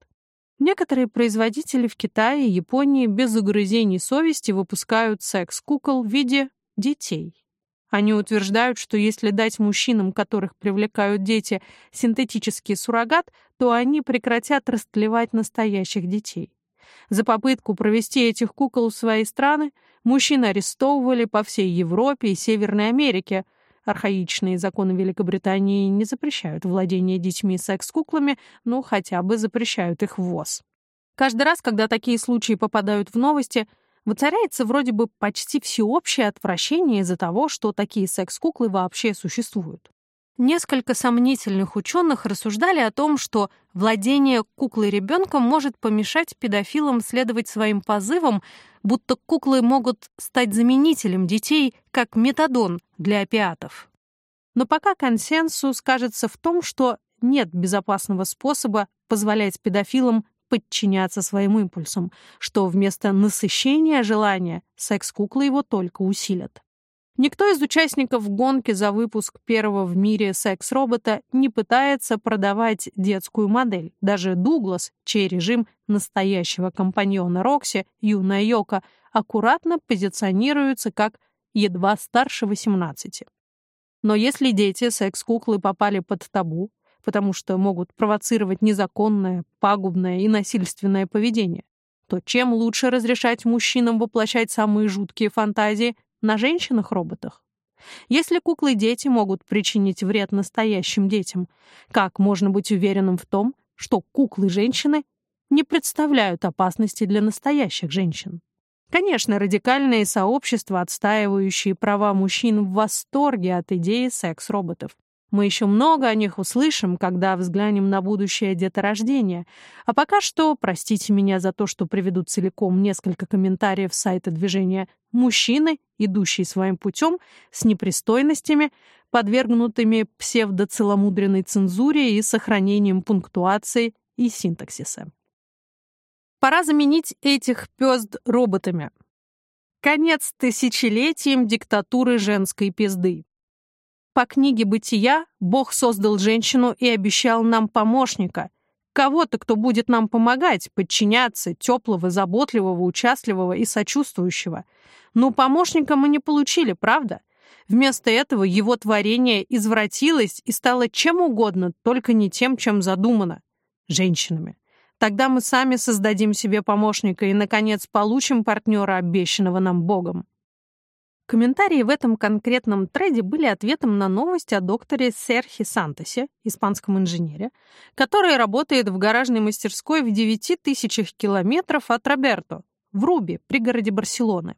Некоторые производители в Китае и Японии без угрызений совести выпускают секс-кукол в виде детей. Они утверждают, что если дать мужчинам, которых привлекают дети, синтетический суррогат, то они прекратят растлевать настоящих детей. За попытку провести этих кукол в свои страны мужчин арестовывали по всей Европе и Северной Америке. Архаичные законы Великобритании не запрещают владение детьми секс-куклами, но хотя бы запрещают их ввоз. Каждый раз, когда такие случаи попадают в новости – воцаряется вроде бы почти всеобщее отвращение из-за того, что такие секс-куклы вообще существуют. Несколько сомнительных ученых рассуждали о том, что владение куклой ребенком может помешать педофилам следовать своим позывам, будто куклы могут стать заменителем детей, как метадон для опиатов. Но пока консенсус кажется в том, что нет безопасного способа позволять педофилам подчиняться своим импульсам, что вместо насыщения желания секс-куклы его только усилят. Никто из участников гонки за выпуск первого в мире секс-робота не пытается продавать детскую модель. Даже Дуглас, чей режим настоящего компаньона Рокси, юная Йока, аккуратно позиционируется как едва старше 18. Но если дети секс-куклы попали под табу, потому что могут провоцировать незаконное, пагубное и насильственное поведение, то чем лучше разрешать мужчинам воплощать самые жуткие фантазии на женщинах-роботах? Если куклы-дети могут причинить вред настоящим детям, как можно быть уверенным в том, что куклы-женщины не представляют опасности для настоящих женщин? Конечно, радикальные сообщества, отстаивающие права мужчин, в восторге от идеи секс-роботов. Мы еще много о них услышим, когда взглянем на будущее деторождения. А пока что, простите меня за то, что приведу целиком несколько комментариев сайта движения «Мужчины, идущие своим путем, с непристойностями, подвергнутыми псевдоцеломудренной цензуре и сохранением пунктуации и синтаксиса». Пора заменить этих пёзд роботами. Конец тысячелетиям диктатуры женской пизды. По книге «Бытия» Бог создал женщину и обещал нам помощника, кого-то, кто будет нам помогать, подчиняться, теплого, заботливого, участливого и сочувствующего. Но помощника мы не получили, правда? Вместо этого его творение извратилось и стало чем угодно, только не тем, чем задумано — женщинами. Тогда мы сами создадим себе помощника и, наконец, получим партнера, обещанного нам Богом. Комментарии в этом конкретном треде были ответом на новость о докторе Серхи Сантосе, испанском инженере, который работает в гаражной мастерской в 9 тысячах километров от Роберто, в Руби, пригороде Барселоны.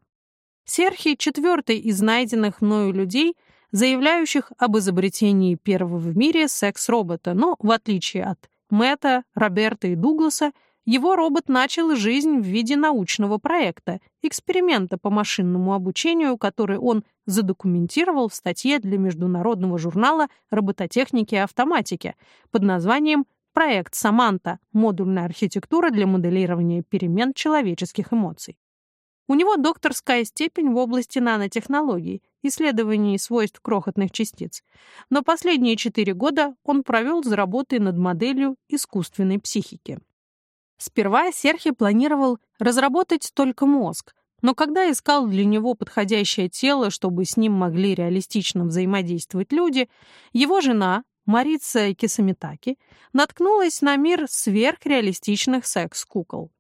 Серхи — четвертый из найденных мною людей, заявляющих об изобретении первого в мире секс-робота, но, в отличие от Мэтта, Роберта и Дугласа, его робот начал жизнь в виде научного проекта, эксперимента по машинному обучению, который он задокументировал в статье для международного журнала робототехники и автоматики под названием «Проект Саманта. Модульная архитектура для моделирования перемен человеческих эмоций». У него докторская степень в области нанотехнологий, исследований свойств крохотных частиц. Но последние четыре года он провел за работой над моделью искусственной психики. Сперва Серхи планировал разработать только мозг, но когда искал для него подходящее тело, чтобы с ним могли реалистично взаимодействовать люди, его жена, Марица Кисамитаки, наткнулась на мир сверхреалистичных секс-кукол.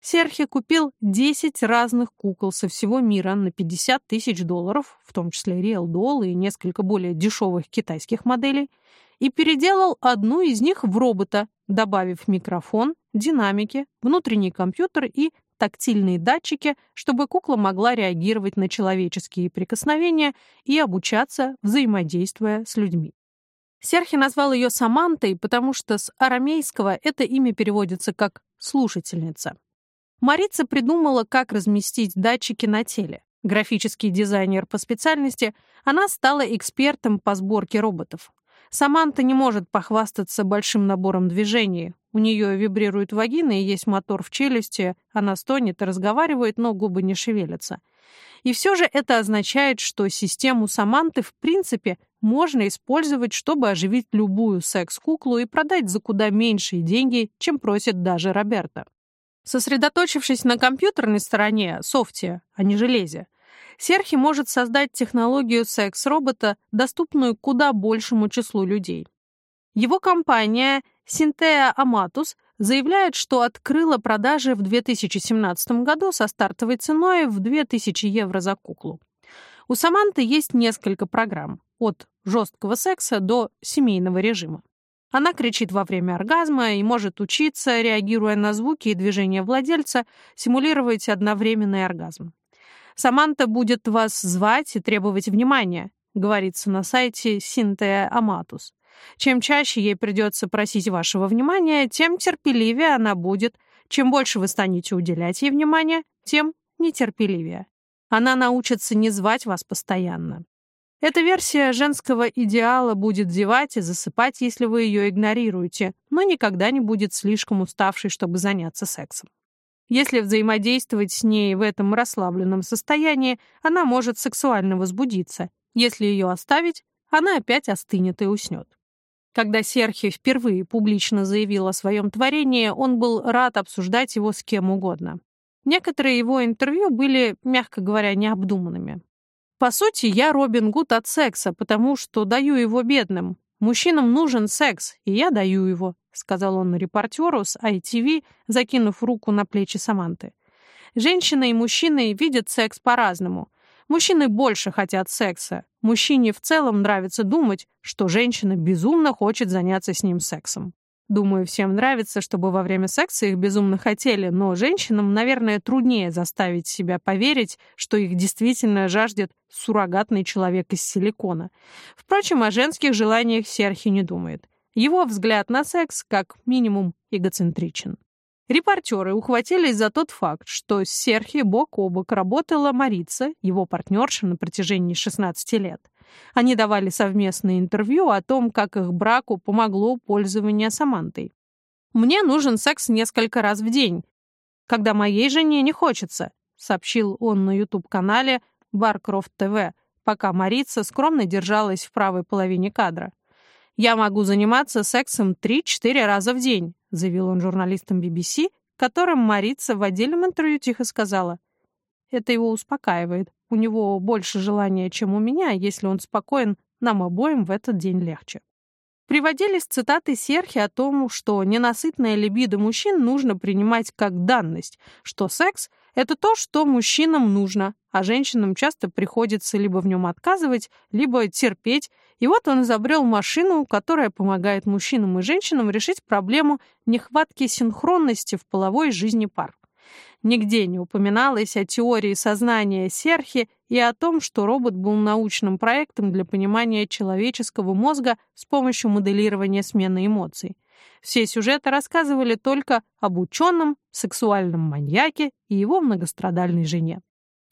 Серхи купил 10 разных кукол со всего мира на 50 тысяч долларов, в том числе Real Doll и несколько более дешевых китайских моделей, и переделал одну из них в робота, добавив микрофон, динамики, внутренний компьютер и тактильные датчики, чтобы кукла могла реагировать на человеческие прикосновения и обучаться, взаимодействуя с людьми. Серхи назвал ее Самантой, потому что с арамейского это имя переводится как «слушательница». Марица придумала, как разместить датчики на теле. Графический дизайнер по специальности, она стала экспертом по сборке роботов. Саманта не может похвастаться большим набором движений. У нее вибрирует вагина и есть мотор в челюсти, она стонет и разговаривает, но губы не шевелятся. И все же это означает, что систему Саманты в принципе можно использовать, чтобы оживить любую секс-куклу и продать за куда меньшие деньги, чем просит даже Роберта. Сосредоточившись на компьютерной стороне, софте, а не железе, Серхи может создать технологию секс-робота, доступную куда большему числу людей. Его компания Синтея Аматус заявляет, что открыла продажи в 2017 году со стартовой ценой в 2000 евро за куклу. У Саманты есть несколько программ, от жесткого секса до семейного режима. Она кричит во время оргазма и может учиться, реагируя на звуки и движения владельца, симулировать одновременный оргазм. Саманта будет вас звать и требовать внимания, говорится на сайте Синтея Аматус. Чем чаще ей придется просить вашего внимания, тем терпеливее она будет. Чем больше вы станете уделять ей внимания, тем нетерпеливее. Она научится не звать вас постоянно. Эта версия женского идеала будет зевать и засыпать, если вы ее игнорируете, но никогда не будет слишком уставшей, чтобы заняться сексом. Если взаимодействовать с ней в этом расслабленном состоянии, она может сексуально возбудиться. Если ее оставить, она опять остынет и уснет. Когда Серхи впервые публично заявил о своем творении, он был рад обсуждать его с кем угодно. Некоторые его интервью были, мягко говоря, необдуманными. По сути, я Робин Гуд от секса, потому что даю его бедным. Мужчинам нужен секс, и я даю его, сказал он репортеру с ITV, закинув руку на плечи Саманты. Женщины и мужчины видят секс по-разному. Мужчины больше хотят секса. Мужчине в целом нравится думать, что женщина безумно хочет заняться с ним сексом. Думаю, всем нравится, чтобы во время секса их безумно хотели, но женщинам, наверное, труднее заставить себя поверить, что их действительно жаждет суррогатный человек из силикона. Впрочем, о женских желаниях Серхи не думает. Его взгляд на секс как минимум эгоцентричен. Репортеры ухватились за тот факт, что с Серхи бок о бок работала Марица, его партнерша на протяжении 16 лет. Они давали совместное интервью о том, как их браку помогло пользование Самантой. «Мне нужен секс несколько раз в день, когда моей жене не хочется», сообщил он на YouTube-канале Баркрофт ТВ, пока Марица скромно держалась в правой половине кадра. «Я могу заниматься сексом 3-4 раза в день», заявил он журналистам BBC, которым Марица в отдельном интервью тихо сказала. Это его успокаивает. У него больше желания, чем у меня, если он спокоен, нам обоим в этот день легче. Приводились цитаты Серхи о том, что ненасытная либидо мужчин нужно принимать как данность, что секс — это то, что мужчинам нужно, а женщинам часто приходится либо в нем отказывать, либо терпеть. И вот он изобрел машину, которая помогает мужчинам и женщинам решить проблему нехватки синхронности в половой жизни пар. Нигде не упоминалось о теории сознания Серхи и о том, что робот был научным проектом для понимания человеческого мозга с помощью моделирования смены эмоций. Все сюжеты рассказывали только об ученом, сексуальном маньяке и его многострадальной жене.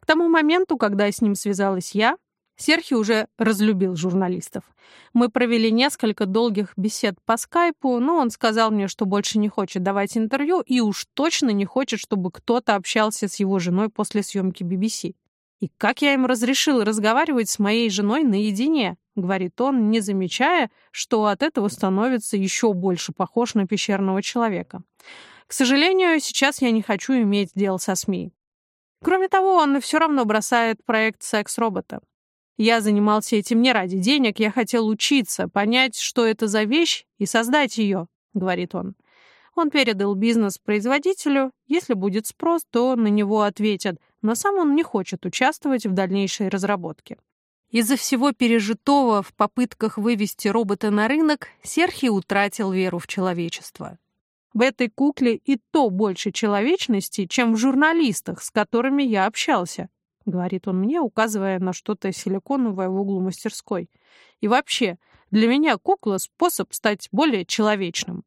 К тому моменту, когда с ним связалась я, Серхи уже разлюбил журналистов. Мы провели несколько долгих бесед по скайпу, но он сказал мне, что больше не хочет давать интервью и уж точно не хочет, чтобы кто-то общался с его женой после съемки BBC. «И как я им разрешил разговаривать с моей женой наедине?» — говорит он, не замечая, что от этого становится еще больше похож на пещерного человека. «К сожалению, сейчас я не хочу иметь дело со СМИ. Кроме того, он все равно бросает проект «Секс-робота». Я занимался этим не ради денег, я хотел учиться, понять, что это за вещь, и создать ее, говорит он. Он передал бизнес производителю, если будет спрос, то на него ответят, но сам он не хочет участвовать в дальнейшей разработке. Из-за всего пережитого в попытках вывести робота на рынок, Серхи утратил веру в человечество. В этой кукле и то больше человечности, чем в журналистах, с которыми я общался, — говорит он мне, указывая на что-то силиконовое в углу мастерской. «И вообще, для меня кукла — способ стать более человечным».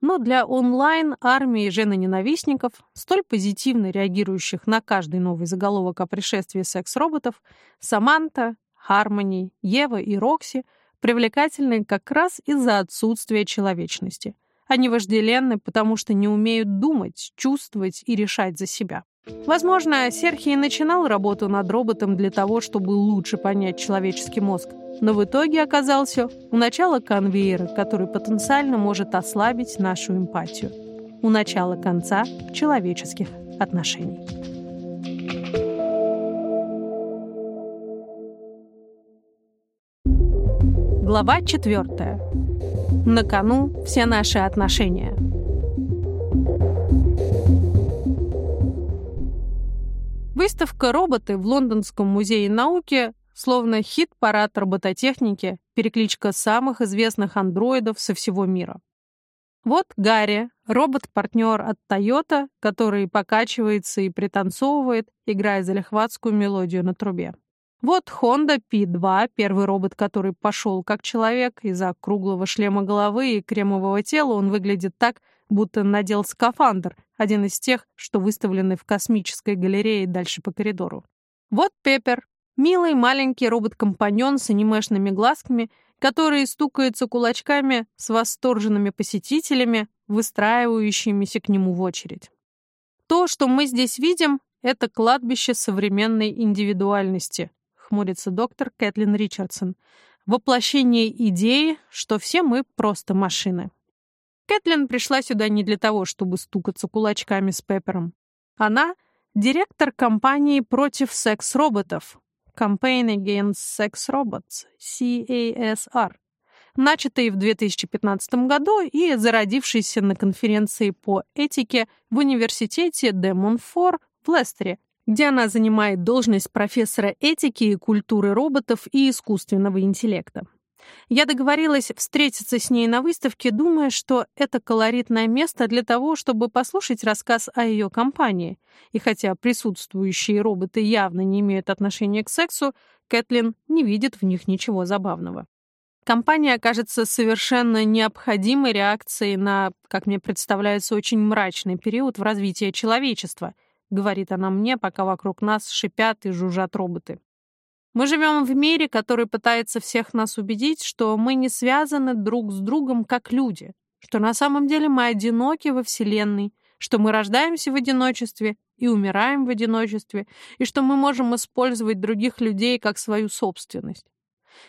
Но для онлайн-армии женоненавистников, столь позитивно реагирующих на каждый новый заголовок о пришествии секс-роботов, Саманта, Хармони, Ева и Рокси привлекательны как раз из-за отсутствия человечности. Они вожделенны, потому что не умеют думать, чувствовать и решать за себя. Возможно, Серхий начинал работу над роботом для того, чтобы лучше понять человеческий мозг, но в итоге оказался у начала конвейера, который потенциально может ослабить нашу эмпатию, у начала конца человеческих отношений. Глава четвертая. На кону все наши отношения. Выставка «Роботы» в Лондонском музее науки словно хит-парад робототехники, перекличка самых известных андроидов со всего мира. Вот Гарри, робот-партнер от Toyota, который покачивается и пританцовывает, играя залихватскую мелодию на трубе. Вот Honda P2, первый робот, который пошел как человек, из-за круглого шлема головы и кремового тела он выглядит так, будто надел скафандр, один из тех, что выставлены в космической галерее дальше по коридору. Вот Пеппер, милый маленький робот-компаньон с анимешными глазками, который стукается кулачками с восторженными посетителями, выстраивающимися к нему в очередь. То, что мы здесь видим, это кладбище современной индивидуальности, хмурится доктор Кэтлин Ричардсон. Воплощение идеи, что все мы просто машины. Кэтлин пришла сюда не для того, чтобы стукаться кулачками с Пеппером. Она — директор компании против секс-роботов Campaign Against Sex Robots, CASR, начатый в 2015 году и зародившийся на конференции по этике в университете де Монфор в Лестере, где она занимает должность профессора этики и культуры роботов и искусственного интеллекта. Я договорилась встретиться с ней на выставке, думая, что это колоритное место для того, чтобы послушать рассказ о ее компании. И хотя присутствующие роботы явно не имеют отношения к сексу, Кэтлин не видит в них ничего забавного. Компания окажется совершенно необходимой реакцией на, как мне представляется, очень мрачный период в развитии человечества, говорит она мне, пока вокруг нас шипят и жужжат роботы. Мы живем в мире, который пытается всех нас убедить, что мы не связаны друг с другом как люди, что на самом деле мы одиноки во Вселенной, что мы рождаемся в одиночестве и умираем в одиночестве, и что мы можем использовать других людей как свою собственность.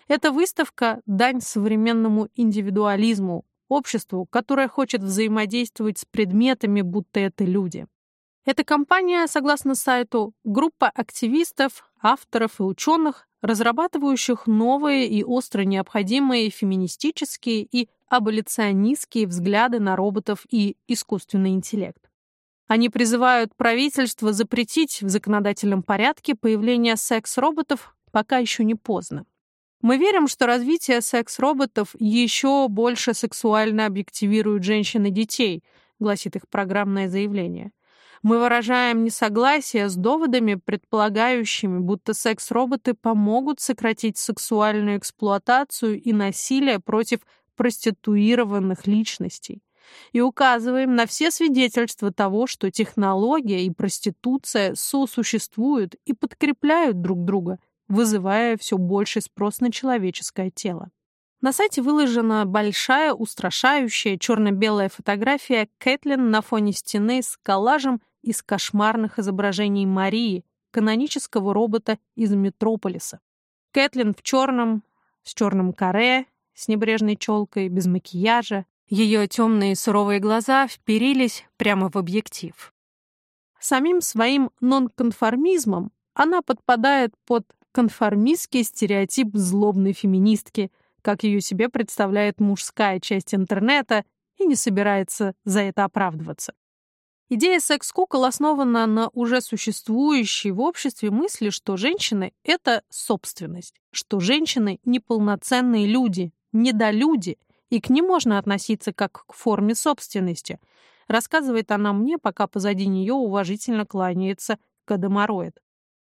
Эта выставка — дань современному индивидуализму, обществу, которое хочет взаимодействовать с предметами, будто это люди. Эта компания, согласно сайту, группа активистов, авторов и ученых, разрабатывающих новые и остро необходимые феминистические и аболиционистские взгляды на роботов и искусственный интеллект. Они призывают правительство запретить в законодательном порядке появление секс-роботов, пока еще не поздно. Мы верим, что развитие секс-роботов еще больше сексуально объективирует женщин и детей, гласит их программное заявление. Мы выражаем несогласие с доводами, предполагающими, будто секс-роботы помогут сократить сексуальную эксплуатацию и насилие против проституированных личностей. И указываем на все свидетельства того, что технология и проституция сосуществуют и подкрепляют друг друга, вызывая все больший спрос на человеческое тело. На сайте выложена большая, устрашающая черно-белая фотография Кэтлин на фоне стены с коллажем из кошмарных изображений Марии, канонического робота из Метрополиса. Кэтлин в черном, с черным каре, с небрежной челкой, без макияжа. Ее темные суровые глаза вперились прямо в объектив. Самим своим нонконформизмом она подпадает под конформистский стереотип злобной феминистки, как ее себе представляет мужская часть интернета, и не собирается за это оправдываться. Идея секс-кукол основана на уже существующей в обществе мысли, что женщины — это собственность, что женщины — неполноценные люди, недолюди, и к ним можно относиться как к форме собственности. Рассказывает она мне, пока позади нее уважительно кланяется кадамароид.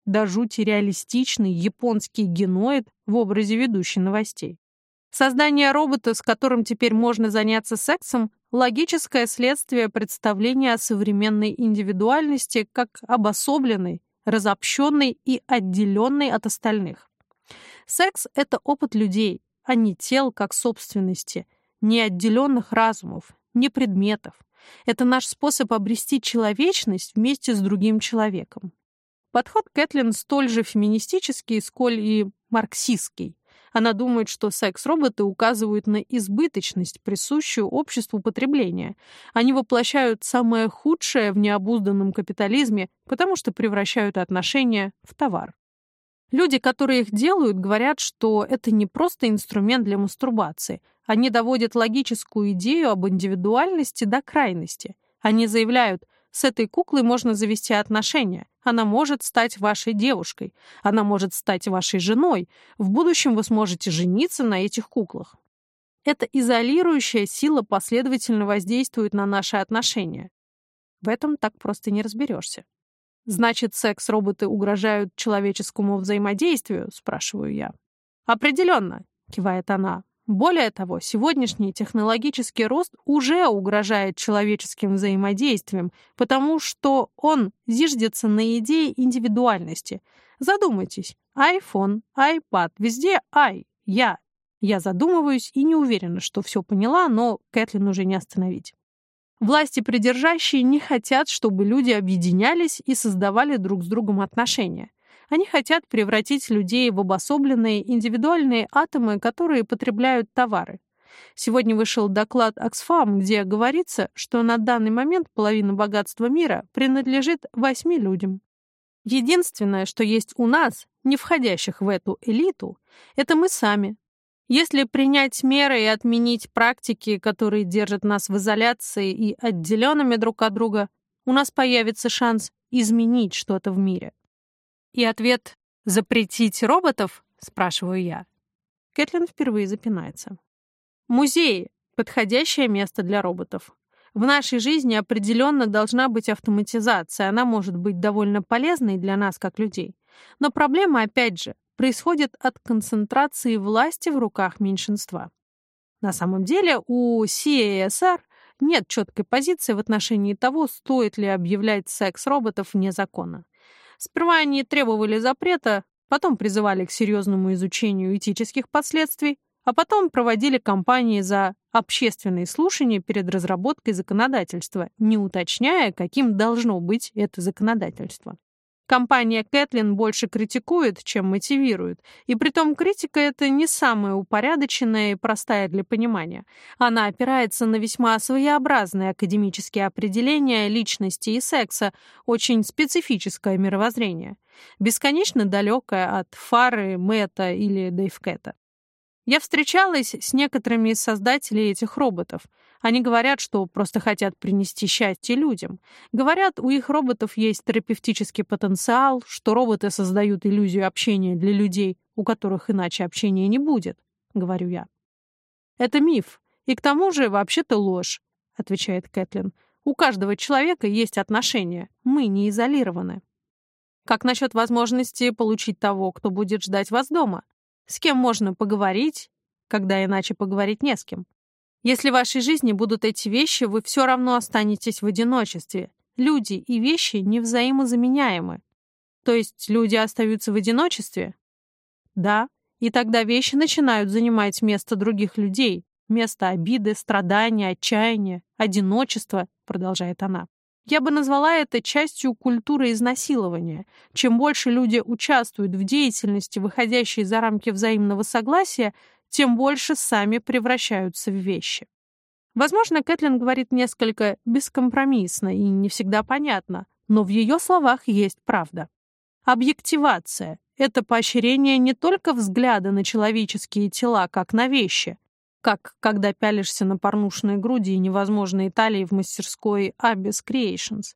До жути реалистичный японский геноид в образе ведущей новостей. Создание робота, с которым теперь можно заняться сексом, логическое следствие представления о современной индивидуальности как обособленной, разобщенной и отделенной от остальных. Секс — это опыт людей, а не тел как собственности, не отделенных разумов, не предметов. Это наш способ обрести человечность вместе с другим человеком. Подход Кэтлин столь же феминистический, сколь и марксистский. Она думает, что секс-роботы указывают на избыточность, присущую обществу потребления. Они воплощают самое худшее в необузданном капитализме, потому что превращают отношения в товар. Люди, которые их делают, говорят, что это не просто инструмент для мастурбации. Они доводят логическую идею об индивидуальности до крайности. Они заявляют, с этой куклой можно завести отношения. Она может стать вашей девушкой. Она может стать вашей женой. В будущем вы сможете жениться на этих куклах. Эта изолирующая сила последовательно воздействует на наши отношения. В этом так просто не разберешься. Значит, секс-роботы угрожают человеческому взаимодействию? Спрашиваю я. Определенно, кивает она. Более того, сегодняшний технологический рост уже угрожает человеческим взаимодействием, потому что он зиждется на идее индивидуальности. Задумайтесь. iPhone, iPad, везде I, я. Я задумываюсь и не уверена, что все поняла, но Кэтлин уже не остановить. Власти придержащие не хотят, чтобы люди объединялись и создавали друг с другом отношения. Они хотят превратить людей в обособленные индивидуальные атомы, которые потребляют товары. Сегодня вышел доклад Oxfam, где говорится, что на данный момент половина богатства мира принадлежит восьми людям. Единственное, что есть у нас, не входящих в эту элиту, это мы сами, если принять меры и отменить практики, которые держат нас в изоляции и отделенными друг от друга, у нас появится шанс изменить что-то в мире. И ответ «запретить роботов?» — спрашиваю я. Кэтлин впервые запинается. Музеи — подходящее место для роботов. В нашей жизни определенно должна быть автоматизация, она может быть довольно полезной для нас, как людей. Но проблема, опять же, происходит от концентрации власти в руках меньшинства. На самом деле у CASR нет четкой позиции в отношении того, стоит ли объявлять секс роботов вне закона. Сперва они требовали запрета, потом призывали к серьезному изучению этических последствий, а потом проводили кампании за общественные слушания перед разработкой законодательства, не уточняя, каким должно быть это законодательство. Компания Кэтлин больше критикует, чем мотивирует. И притом критика это не самая упорядоченная и простая для понимания. Она опирается на весьма своеобразные академические определения личности и секса, очень специфическое мировоззрение, бесконечно далекое от Фары, Мэтта или Дэйвкэта. Я встречалась с некоторыми из создателей этих роботов. Они говорят, что просто хотят принести счастье людям. Говорят, у их роботов есть терапевтический потенциал, что роботы создают иллюзию общения для людей, у которых иначе общения не будет, говорю я. Это миф, и к тому же вообще-то ложь, отвечает Кэтлин. У каждого человека есть отношения, мы не изолированы. Как насчет возможности получить того, кто будет ждать вас дома? С кем можно поговорить, когда иначе поговорить не с кем? Если в вашей жизни будут эти вещи, вы все равно останетесь в одиночестве. Люди и вещи не взаимозаменяемы. То есть люди остаются в одиночестве? Да, и тогда вещи начинают занимать место других людей, место обиды, страдания, отчаяния, одиночества, продолжает она. Я бы назвала это частью культуры изнасилования. Чем больше люди участвуют в деятельности, выходящей за рамки взаимного согласия, тем больше сами превращаются в вещи. Возможно, Кэтлин говорит несколько бескомпромиссно и не всегда понятно, но в ее словах есть правда. Объективация — это поощрение не только взгляда на человеческие тела как на вещи, как когда пялишься на порнушные груди и невозможные талии в мастерской Abyss Creations,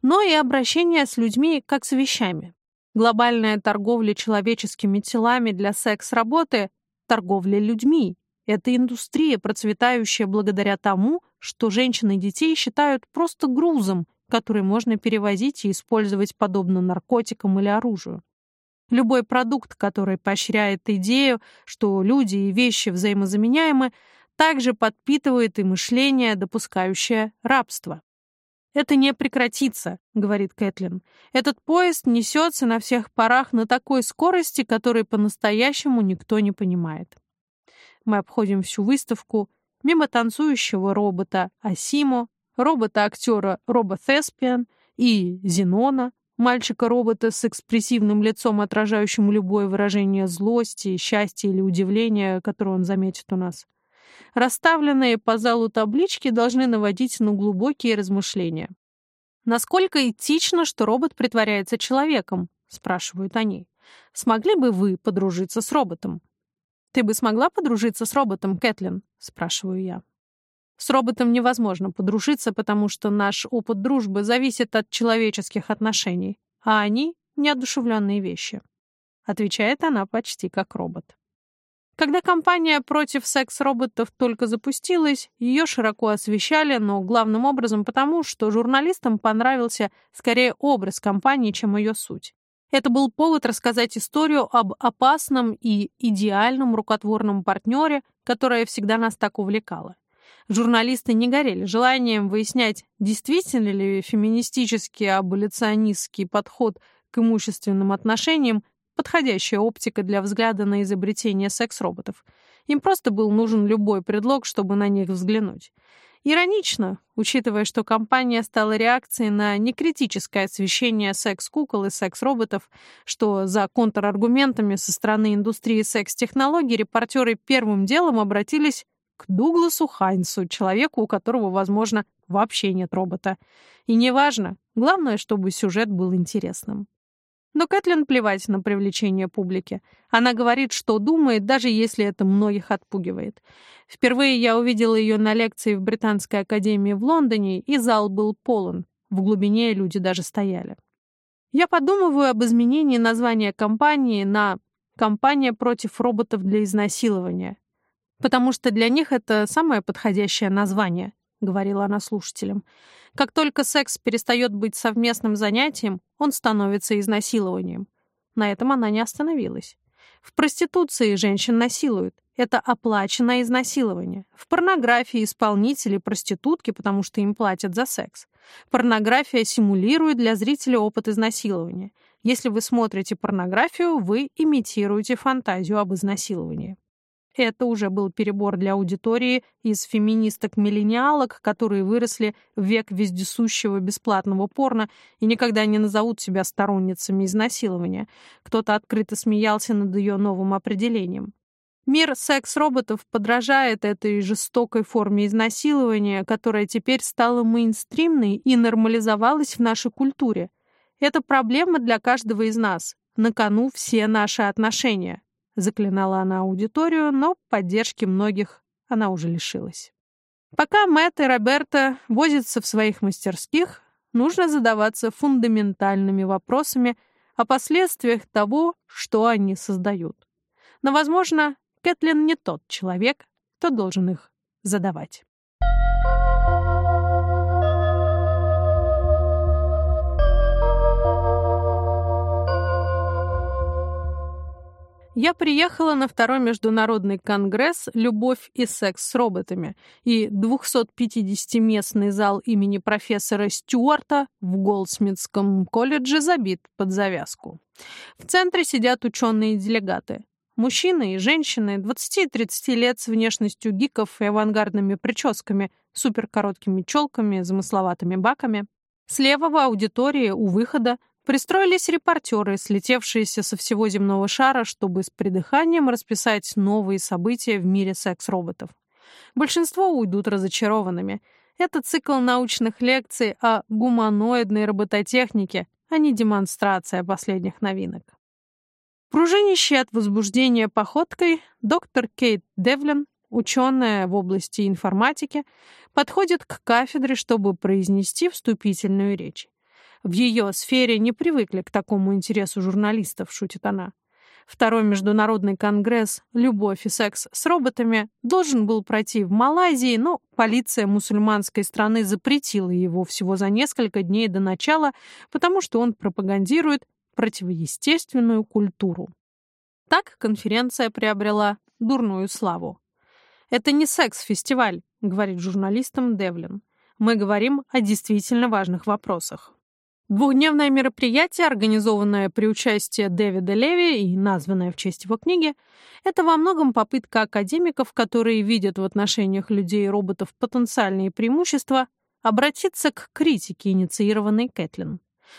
но и обращение с людьми как с вещами. Глобальная торговля человеческими телами для секс-работы — торговля людьми. Это индустрия, процветающая благодаря тому, что женщины и детей считают просто грузом, который можно перевозить и использовать подобно наркотикам или оружию. Любой продукт, который поощряет идею, что люди и вещи взаимозаменяемы, также подпитывает и мышление, допускающее рабство. «Это не прекратится», — говорит Кэтлин. «Этот поезд несется на всех парах на такой скорости, которой по-настоящему никто не понимает». Мы обходим всю выставку мимо танцующего робота Асимо, робота-актера Роба Thespian и Зенона, мальчика-робота с экспрессивным лицом, отражающим любое выражение злости, счастья или удивления, которое он заметит у нас. Расставленные по залу таблички должны наводить на глубокие размышления. «Насколько этично, что робот притворяется человеком?» — спрашивают они. Смогли бы вы подружиться с роботом? «Ты бы смогла подружиться с роботом, Кэтлин?» — спрашиваю я. С роботом невозможно подружиться, потому что наш опыт дружбы зависит от человеческих отношений, а они — неодушевленные вещи. Отвечает она почти как робот. Когда кампания против секс-роботов только запустилась, ее широко освещали, но главным образом потому, что журналистам понравился скорее образ компании, чем ее суть. Это был повод рассказать историю об опасном и идеальном рукотворном партнере, которая всегда нас так увлекала. Журналисты не горели желанием выяснять, действительно ли феминистический аболиционистский подход к имущественным отношениям подходящая оптика для взгляда на изобретение секс-роботов. Им просто был нужен любой предлог, чтобы на них взглянуть. Иронично, учитывая, что компания стала реакцией на некритическое освещение секс-кукол и секс-роботов, что за контраргументами со стороны индустрии секс-технологий репортеры первым делом обратились к Дугласу Хайнсу, человеку, у которого, возможно, вообще нет робота. И неважно, главное, чтобы сюжет был интересным. Но Кэтлин плевать на привлечение публики. Она говорит, что думает, даже если это многих отпугивает. Впервые я увидела ее на лекции в Британской академии в Лондоне, и зал был полон. В глубине люди даже стояли. Я подумываю об изменении названия компании на «Компания против роботов для изнасилования», потому что для них это самое подходящее название, говорила она слушателям. Как только секс перестает быть совместным занятием, он становится изнасилованием. На этом она не остановилась. В проституции женщин насилуют. Это оплаченное изнасилование. В порнографии исполнители проститутки, потому что им платят за секс. Порнография симулирует для зрителя опыт изнасилования. Если вы смотрите порнографию, вы имитируете фантазию об изнасиловании. Это уже был перебор для аудитории из феминисток-миллениалок, которые выросли в век вездесущего бесплатного порно и никогда не назовут себя сторонницами изнасилования. Кто-то открыто смеялся над ее новым определением. Мир секс-роботов подражает этой жестокой форме изнасилования, которая теперь стала мейнстримной и нормализовалась в нашей культуре. Это проблема для каждого из нас. На кону все наши отношения. Заклинала она аудиторию, но поддержки многих она уже лишилась. Пока Мэтт и Роберта возятся в своих мастерских, нужно задаваться фундаментальными вопросами о последствиях того, что они создают. Но, возможно, Кэтлин не тот человек, кто должен их задавать. Я приехала на второй международный конгресс «Любовь и секс с роботами» и 250-местный зал имени профессора Стюарта в Голдсмитском колледже забит под завязку. В центре сидят ученые-делегаты. Мужчины и женщины 20-30 лет с внешностью гиков и авангардными прическами, суперкороткими челками, замысловатыми баками. Слева в аудитории у выхода Пристроились репортеры, слетевшиеся со всего земного шара, чтобы с придыханием расписать новые события в мире секс-роботов. Большинство уйдут разочарованными. Это цикл научных лекций о гуманоидной робототехнике, а не демонстрация последних новинок. Пружинищий от возбуждения походкой, доктор Кейт Девлин, ученая в области информатики, подходит к кафедре, чтобы произнести вступительную речь. В ее сфере не привыкли к такому интересу журналистов, шутит она. Второй международный конгресс «Любовь и секс с роботами» должен был пройти в Малайзии, но полиция мусульманской страны запретила его всего за несколько дней до начала, потому что он пропагандирует противоестественную культуру. Так конференция приобрела дурную славу. «Это не секс-фестиваль», — говорит журналистам Девлин. «Мы говорим о действительно важных вопросах». Двухдневное мероприятие, организованное при участии Дэвида Леви и названное в честь его книги, это во многом попытка академиков, которые видят в отношениях людей и роботов потенциальные преимущества, обратиться к критике, инициированной Кэтлин.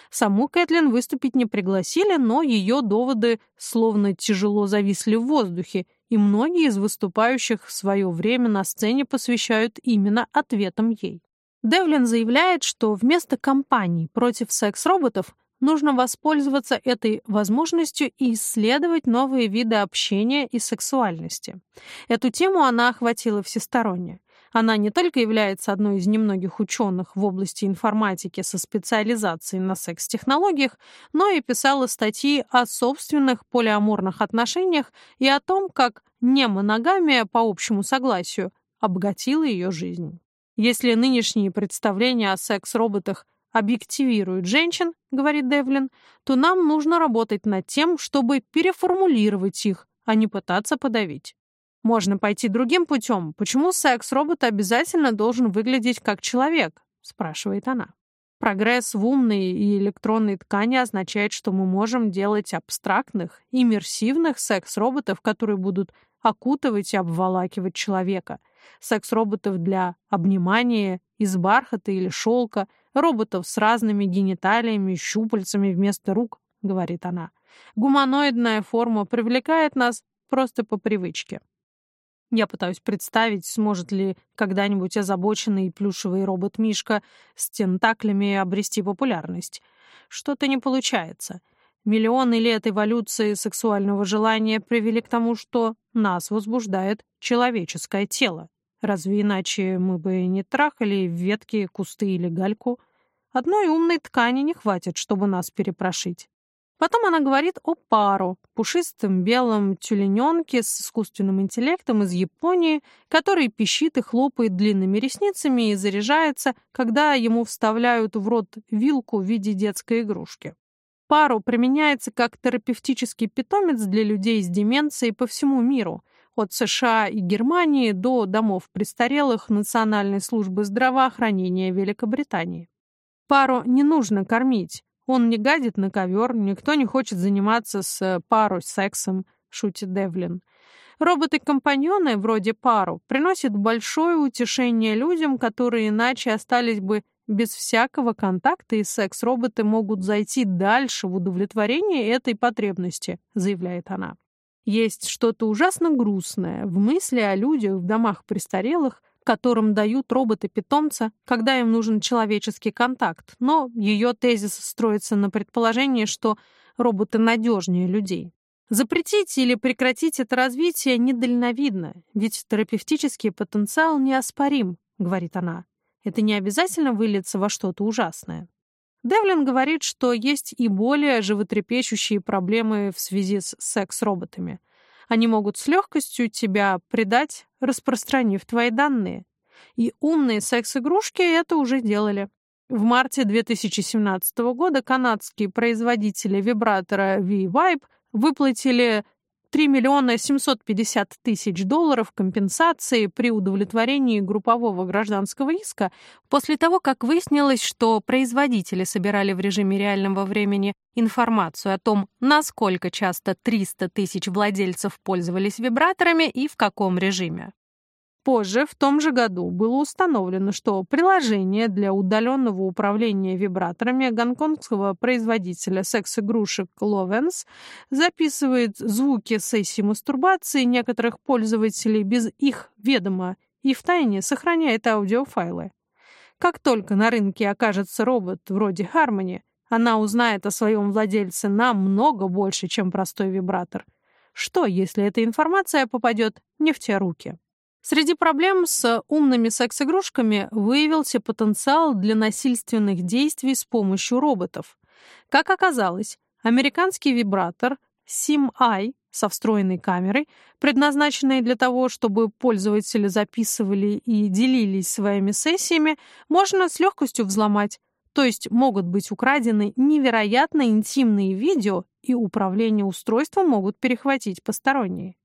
Саму Кэтлин выступить не пригласили, но ее доводы словно тяжело зависли в воздухе, и многие из выступающих в свое время на сцене посвящают именно ответам ей. Девлин заявляет, что вместо кампаний против секс-роботов нужно воспользоваться этой возможностью и исследовать новые виды общения и сексуальности. Эту тему она охватила всесторонне. Она не только является одной из немногих ученых в области информатики со специализацией на секс-технологиях, но и писала статьи о собственных полиаморных отношениях и о том, как немоногамия по общему согласию обогатила ее жизнь. Если нынешние представления о секс-роботах объективируют женщин, говорит Девлин, то нам нужно работать над тем, чтобы переформулировать их, а не пытаться подавить. Можно пойти другим путем. Почему секс-робот обязательно должен выглядеть как человек? спрашивает она. Прогресс в умной и электронной ткани означает, что мы можем делать абстрактных, иммерсивных секс-роботов, которые будут окутывать и обволакивать человека. Секс-роботов для обнимания из бархата или шелка, роботов с разными гениталиями, щупальцами вместо рук, говорит она. Гуманоидная форма привлекает нас просто по привычке. Я пытаюсь представить, сможет ли когда-нибудь озабоченный плюшевый робот Мишка с тентаклями обрести популярность. Что-то не получается. Миллионы лет эволюции сексуального желания привели к тому, что нас возбуждает человеческое тело. Разве иначе мы бы не трахали ветки, кусты или гальку? Одной умной ткани не хватит, чтобы нас перепрошить. Потом она говорит о пару, пушистом белом тюлененке с искусственным интеллектом из Японии, который пищит и хлопает длинными ресницами и заряжается, когда ему вставляют в рот вилку в виде детской игрушки. Пару применяется как терапевтический питомец для людей с деменцией по всему миру, от США и Германии до домов престарелых Национальной службы здравоохранения Великобритании. Пару не нужно кормить, он не гадит на ковер, никто не хочет заниматься с э, пару сексом, шутит Девлин. Роботы-компаньоны, вроде пару, приносят большое утешение людям, которые иначе остались бы без всякого контакта, и секс-роботы могут зайти дальше в удовлетворение этой потребности, заявляет она. Есть что-то ужасно грустное в мысли о людях в домах престарелых, которым дают роботы-питомца, когда им нужен человеческий контакт, но ее тезис строится на предположении, что роботы надежнее людей. Запретить или прекратить это развитие недальновидно, ведь терапевтический потенциал неоспорим, говорит она. Это не обязательно выльется во что-то ужасное. Девлин говорит, что есть и более животрепещущие проблемы в связи с секс-роботами – они могут с легкостью тебя предать, распространив твои данные. И умные секс-игрушки это уже делали. В марте 2017 года канадские производители вибратора V-Vibe выплатили 3 миллиона 750 тысяч долларов компенсации при удовлетворении группового гражданского иска после того, как выяснилось, что производители собирали в режиме реального времени информацию о том, насколько часто 300 тысяч владельцев пользовались вибраторами и в каком режиме. Позже, в том же году, было установлено, что приложение для удаленного управления вибраторами гонконгского производителя секс-игрушек Lovens записывает звуки сессии мастурбации некоторых пользователей без их ведома и втайне сохраняет аудиофайлы. Как только на рынке окажется робот вроде Harmony, она узнает о своем владельце намного больше, чем простой вибратор. Что, если эта информация попадет не в те руки? Среди проблем с умными секс-игрушками выявился потенциал для насильственных действий с помощью роботов. Как оказалось, американский вибратор SimEye со встроенной камерой, предназначенный для того, чтобы пользователи записывали и делились своими сессиями, можно с легкостью взломать. То есть могут быть украдены невероятно интимные видео, и управление устройством могут перехватить посторонние.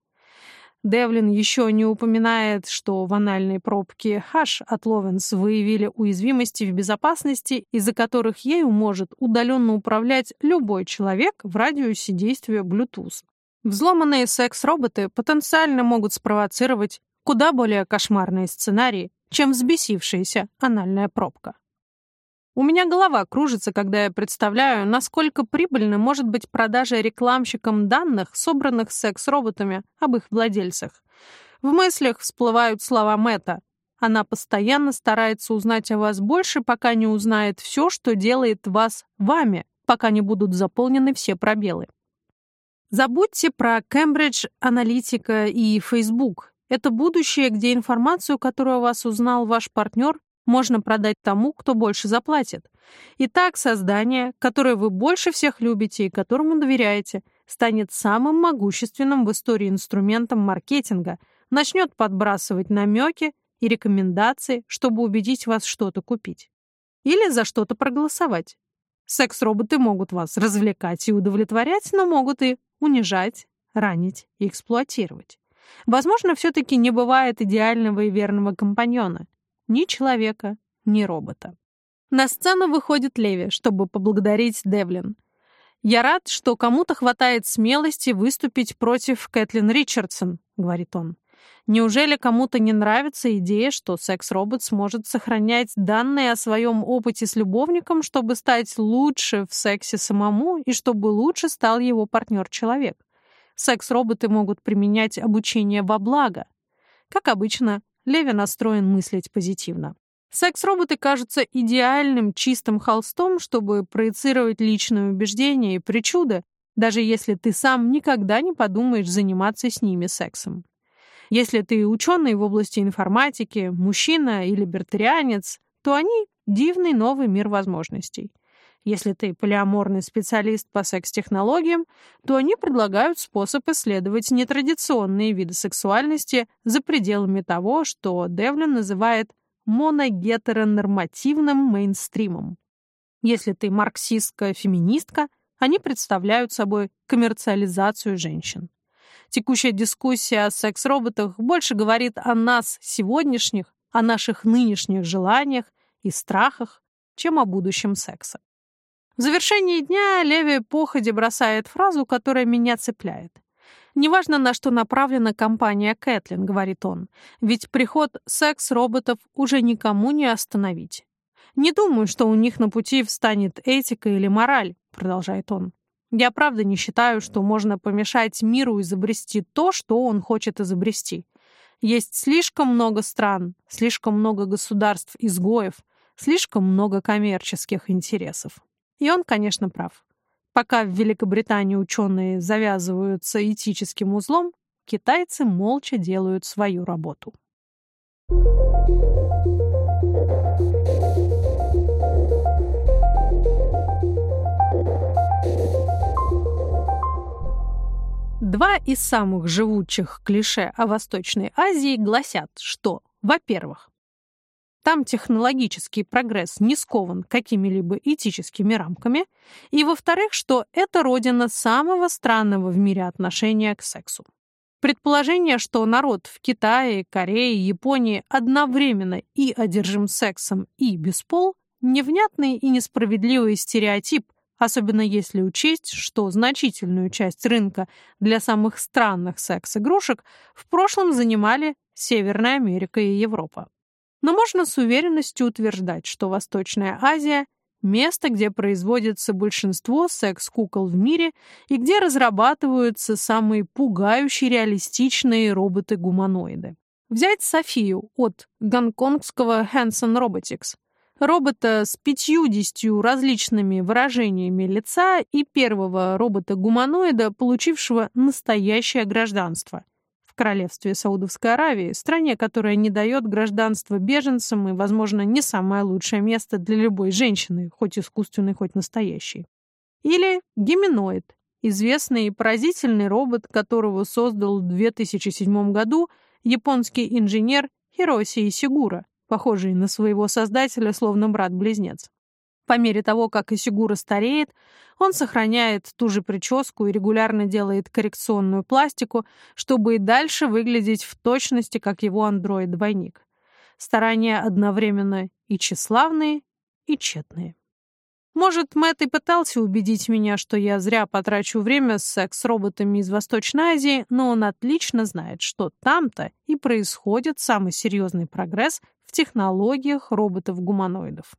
Девлин еще не упоминает, что в анальной пробке Хаш от Ловенс выявили уязвимости в безопасности, из-за которых ею может удаленно управлять любой человек в радиусе действия Bluetooth. Взломанные секс-роботы потенциально могут спровоцировать куда более кошмарные сценарии, чем взбесившаяся анальная пробка. У меня голова кружится, когда я представляю, насколько прибыльно может быть продажа рекламщикам данных, собранных секс-роботами, об их владельцах. В мыслях всплывают слова Мэтта. Она постоянно старается узнать о вас больше, пока не узнает все, что делает вас вами, пока не будут заполнены все пробелы. Забудьте про Cambridge Аналитика и Facebook. Это будущее, где информацию, которую о вас узнал ваш партнер, можно продать тому, кто больше заплатит. Итак, создание, которое вы больше всех любите и которому доверяете, станет самым могущественным в истории инструментом маркетинга, начнет подбрасывать намеки и рекомендации, чтобы убедить вас что-то купить. Или за что-то проголосовать. Секс-роботы могут вас развлекать и удовлетворять, но могут и унижать, ранить и эксплуатировать. Возможно, все-таки не бывает идеального и верного компаньона. Ни человека, ни робота. На сцену выходит Леви, чтобы поблагодарить Девлин. «Я рад, что кому-то хватает смелости выступить против Кэтлин Ричардсон», — говорит он. «Неужели кому-то не нравится идея, что секс-робот сможет сохранять данные о своем опыте с любовником, чтобы стать лучше в сексе самому и чтобы лучше стал его партнер-человек? Секс-роботы могут применять обучение во благо. Как обычно, Леви настроен мыслить позитивно. Секс-роботы кажутся идеальным чистым холстом, чтобы проецировать личные убеждения и причуды, даже если ты сам никогда не подумаешь заниматься с ними сексом. Если ты ученый в области информатики, мужчина или либертарианец, то они — дивный новый мир возможностей. Если ты полиаморный специалист по секс-технологиям, то они предлагают способ исследовать нетрадиционные виды сексуальности за пределами того, что Девлин называет моногетеронормативным мейнстримом. Если ты марксистка-феминистка, они представляют собой коммерциализацию женщин. Текущая дискуссия о секс-роботах больше говорит о нас сегодняшних, о наших нынешних желаниях и страхах, чем о будущем секса. В завершении дня Леви походе бросает фразу, которая меня цепляет. «Неважно, на что направлена компания Кэтлин», — говорит он, «ведь приход секс-роботов уже никому не остановить». «Не думаю, что у них на пути встанет этика или мораль», — продолжает он. «Я правда не считаю, что можно помешать миру изобрести то, что он хочет изобрести. Есть слишком много стран, слишком много государств-изгоев, слишком много коммерческих интересов». И он, конечно, прав. Пока в Великобритании ученые завязываются этическим узлом, китайцы молча делают свою работу. Два из самых живучих клише о Восточной Азии гласят, что, во-первых, там технологический прогресс не скован какими-либо этическими рамками. И, во-вторых, что это родина самого странного в мире отношения к сексу. Предположение, что народ в Китае, Корее, Японии одновременно и одержим сексом, и беспол, невнятный и несправедливый стереотип, особенно если учесть, что значительную часть рынка для самых странных секс-игрушек в прошлом занимали Северная Америка и Европа. Но можно с уверенностью утверждать, что Восточная Азия — место, где производится большинство секс-кукол в мире и где разрабатываются самые пугающие реалистичные роботы-гуманоиды. Взять Софию от гонконгского Hanson Robotics, робота с пятьюдесятью различными выражениями лица и первого робота-гуманоида, получившего настоящее гражданство — королевстве Саудовской Аравии, стране, которая не дает гражданства беженцам и, возможно, не самое лучшее место для любой женщины, хоть искусственной, хоть настоящей. Или геминоид, известный и поразительный робот, которого создал в 2007 году японский инженер Хироси Исигура, похожий на своего создателя, словно брат-близнец. По мере того, как Исигура стареет, он сохраняет ту же прическу и регулярно делает коррекционную пластику, чтобы и дальше выглядеть в точности, как его андроид-двойник. Старания одновременно и тщеславные, и тщетные. Может, Мэтт и пытался убедить меня, что я зря потрачу время с секс-роботами из Восточной Азии, но он отлично знает, что там-то и происходит самый серьезный прогресс в технологиях роботов-гуманоидов.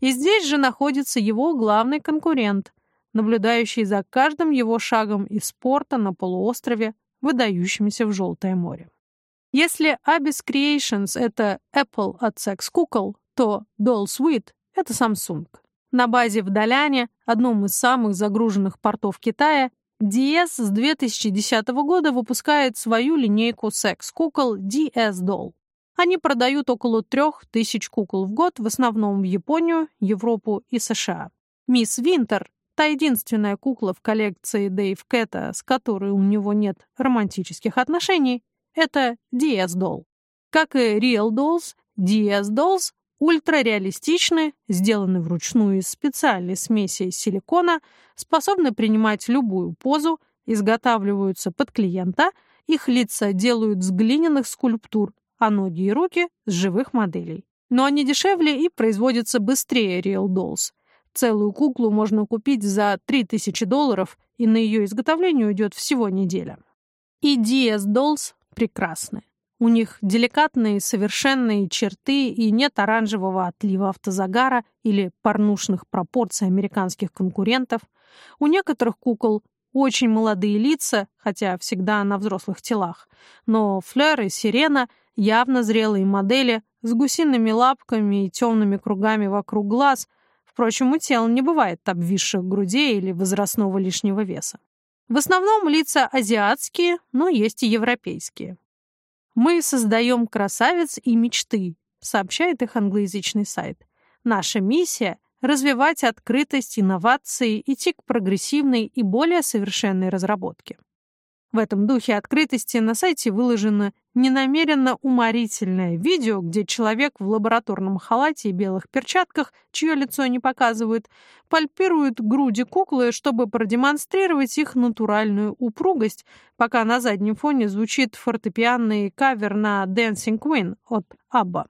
И здесь же находится его главный конкурент, наблюдающий за каждым его шагом из порта на полуострове, выдающимся в Желтое море. Если Abyss Creations — это Apple от секс-кукол, то Doll Sweet — это Samsung. На базе в Даляне, одном из самых загруженных портов Китая, DS с 2010 года выпускает свою линейку секс-кукол DS Doll. Они продают около трех тысяч кукол в год, в основном в Японию, Европу и США. Мисс Винтер — та единственная кукла в коллекции Дэйв Кэта, с которой у него нет романтических отношений, это DS Doll. Как и Real Dolls, DS Dolls ультрареалистичны, сделаны вручную из специальной смеси силикона, способны принимать любую позу, изготавливаются под клиента, их лица делают с глиняных скульптур, а ноги и руки — с живых моделей. Но они дешевле и производятся быстрее Real Dolls. Целую куклу можно купить за 3000 долларов, и на ее изготовление уйдет всего неделя. И DS Dolls прекрасны. У них деликатные совершенные черты и нет оранжевого отлива автозагара или порнушных пропорций американских конкурентов. У некоторых кукол очень молодые лица, хотя всегда на взрослых телах. Но Флер и Сирена — явно зрелые модели с гусиными лапками и темными кругами вокруг глаз. Впрочем, у тел не бывает обвисших грудей или возрастного лишнего веса. В основном лица азиатские, но есть и европейские. «Мы создаем красавиц и мечты», сообщает их англоязычный сайт. «Наша миссия — развивать открытость, инновации, идти к прогрессивной и более совершенной разработке». В этом духе открытости на сайте выложено ненамеренно уморительное видео, где человек в лабораторном халате и белых перчатках, чье лицо не показывают, пальпирует груди куклы, чтобы продемонстрировать их натуральную упругость, пока на заднем фоне звучит фортепианный кавер на Dancing Queen от Абба.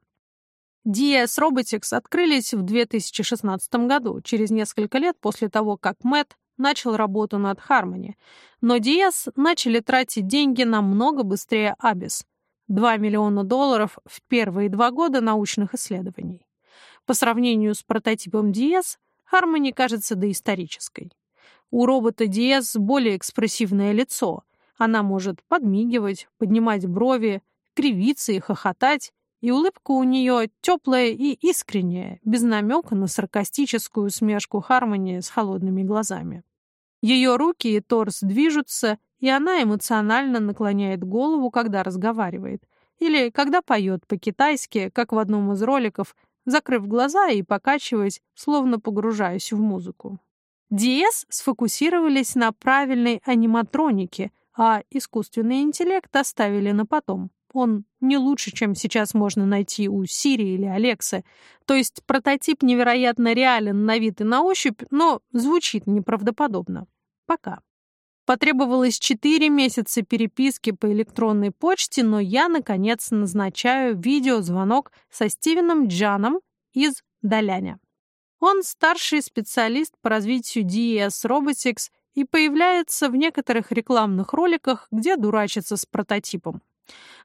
DS Robotics открылись в 2016 году, через несколько лет после того, как Мэтт начал работу над Harmony, но Диас начали тратить деньги намного быстрее Абис. 2 миллиона долларов в первые два года научных исследований. По сравнению с прототипом Диас, Harmony кажется доисторической. У робота Диас более экспрессивное лицо. Она может подмигивать, поднимать брови, кривиться и хохотать, и улыбка у нее теплая и искренняя, без намека на саркастическую смешку Хармони с холодными глазами. Ее руки и торс движутся, и она эмоционально наклоняет голову, когда разговаривает, или когда поет по-китайски, как в одном из роликов, закрыв глаза и покачиваясь, словно погружаясь в музыку. Диэс сфокусировались на правильной аниматронике, а искусственный интеллект оставили на потом. Он не лучше, чем сейчас можно найти у Сири или Алексы. То есть прототип невероятно реален на вид и на ощупь, но звучит неправдоподобно. Пока. Потребовалось четыре месяца переписки по электронной почте, но я, наконец, назначаю видеозвонок со Стивеном Джаном из Даляня. Он старший специалист по развитию DES Robotics и появляется в некоторых рекламных роликах, где дурачится с прототипом.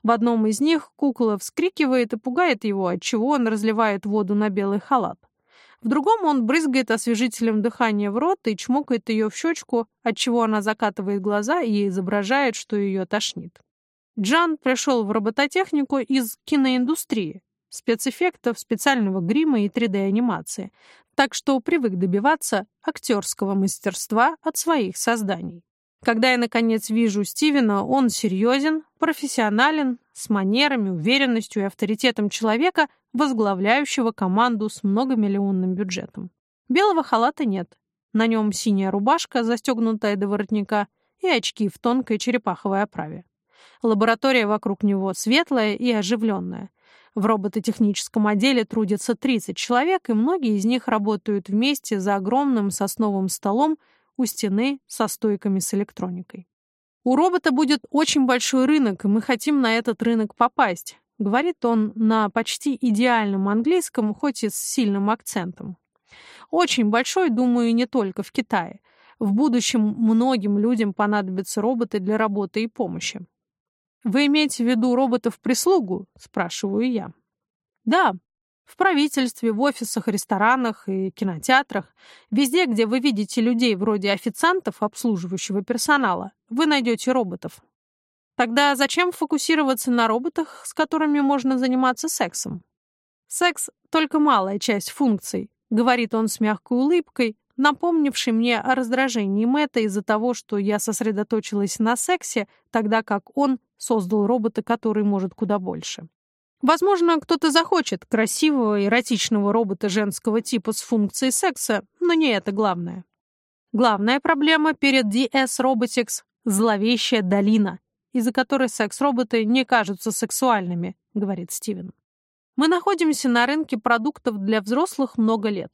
В одном из них кукла вскрикивает и пугает его, отчего он разливает воду на белый халат. В другом он брызгает освежителем дыхания в рот и чмокает ее в щечку, отчего она закатывает глаза и изображает, что ее тошнит. Джан пришел в робототехнику из киноиндустрии, спецэффектов, специального грима и 3D-анимации, так что привык добиваться актерского мастерства от своих созданий. Когда я, наконец, вижу Стивена, он серьезен, профессионален, с манерами, уверенностью и авторитетом человека, возглавляющего команду с многомиллионным бюджетом. Белого халата нет. На нем синяя рубашка, застегнутая до воротника, и очки в тонкой черепаховой оправе. Лаборатория вокруг него светлая и оживленная. В робототехническом отделе трудятся 30 человек, и многие из них работают вместе за огромным сосновым столом у стены со стойками с электроникой. «У робота будет очень большой рынок, и мы хотим на этот рынок попасть», говорит он на почти идеальном английском, хоть и с сильным акцентом. «Очень большой, думаю, не только в Китае. В будущем многим людям понадобятся роботы для работы и помощи». «Вы имеете в виду роботов-прислугу?» – спрашиваю я. «Да, в правительстве, в офисах, ресторанах и кинотеатрах, везде, где вы видите людей вроде официантов, обслуживающего персонала, вы найдете роботов. Тогда зачем фокусироваться на роботах, с которыми можно заниматься сексом? Секс — только малая часть функций. — говорит он с мягкой улыбкой, напомнивший мне о раздражении Мэтта из-за того, что я сосредоточилась на сексе, тогда как он создал робота, который может куда больше. Возможно, кто-то захочет красивого эротичного робота женского типа с функцией секса, но не это главное. Главная проблема перед DS Robotics — зловещая долина, из-за которой секс-роботы не кажутся сексуальными, говорит Стивен. Мы находимся на рынке продуктов для взрослых много лет.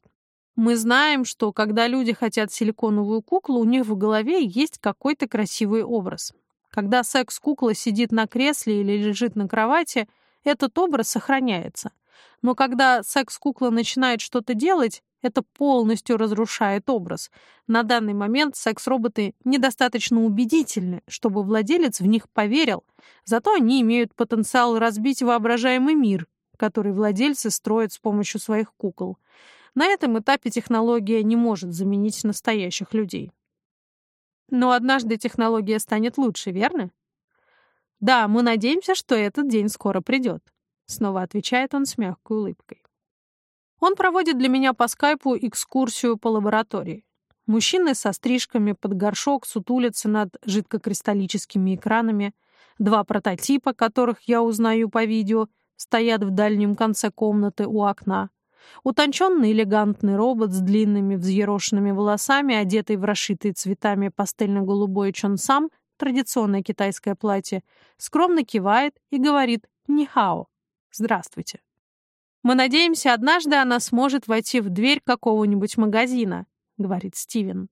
Мы знаем, что когда люди хотят силиконовую куклу, у них в голове есть какой-то красивый образ. Когда секс-кукла сидит на кресле или лежит на кровати, этот образ сохраняется. Но когда секс-кукла начинает что-то делать, это полностью разрушает образ. На данный момент секс-роботы недостаточно убедительны, чтобы владелец в них поверил, зато они имеют потенциал разбить воображаемый мир, который владельцы строят с помощью своих кукол. На этом этапе технология не может заменить настоящих людей. Но однажды технология станет лучше, верно? Да, мы надеемся, что этот день скоро придет. Снова отвечает он с мягкой улыбкой. Он проводит для меня по скайпу экскурсию по лаборатории. Мужчины со стрижками под горшок сутулятся над жидкокристаллическими экранами. Два прототипа, которых я узнаю по видео, стоят в дальнем конце комнаты у окна. Утонченный элегантный робот с длинными взъерошенными волосами, одетый в расшитые цветами пастельно-голубой чонсам, традиционное китайское платье, скромно кивает и говорит «нихао» — «здравствуйте». «Мы надеемся, однажды она сможет войти в дверь какого-нибудь магазина», — говорит Стивен.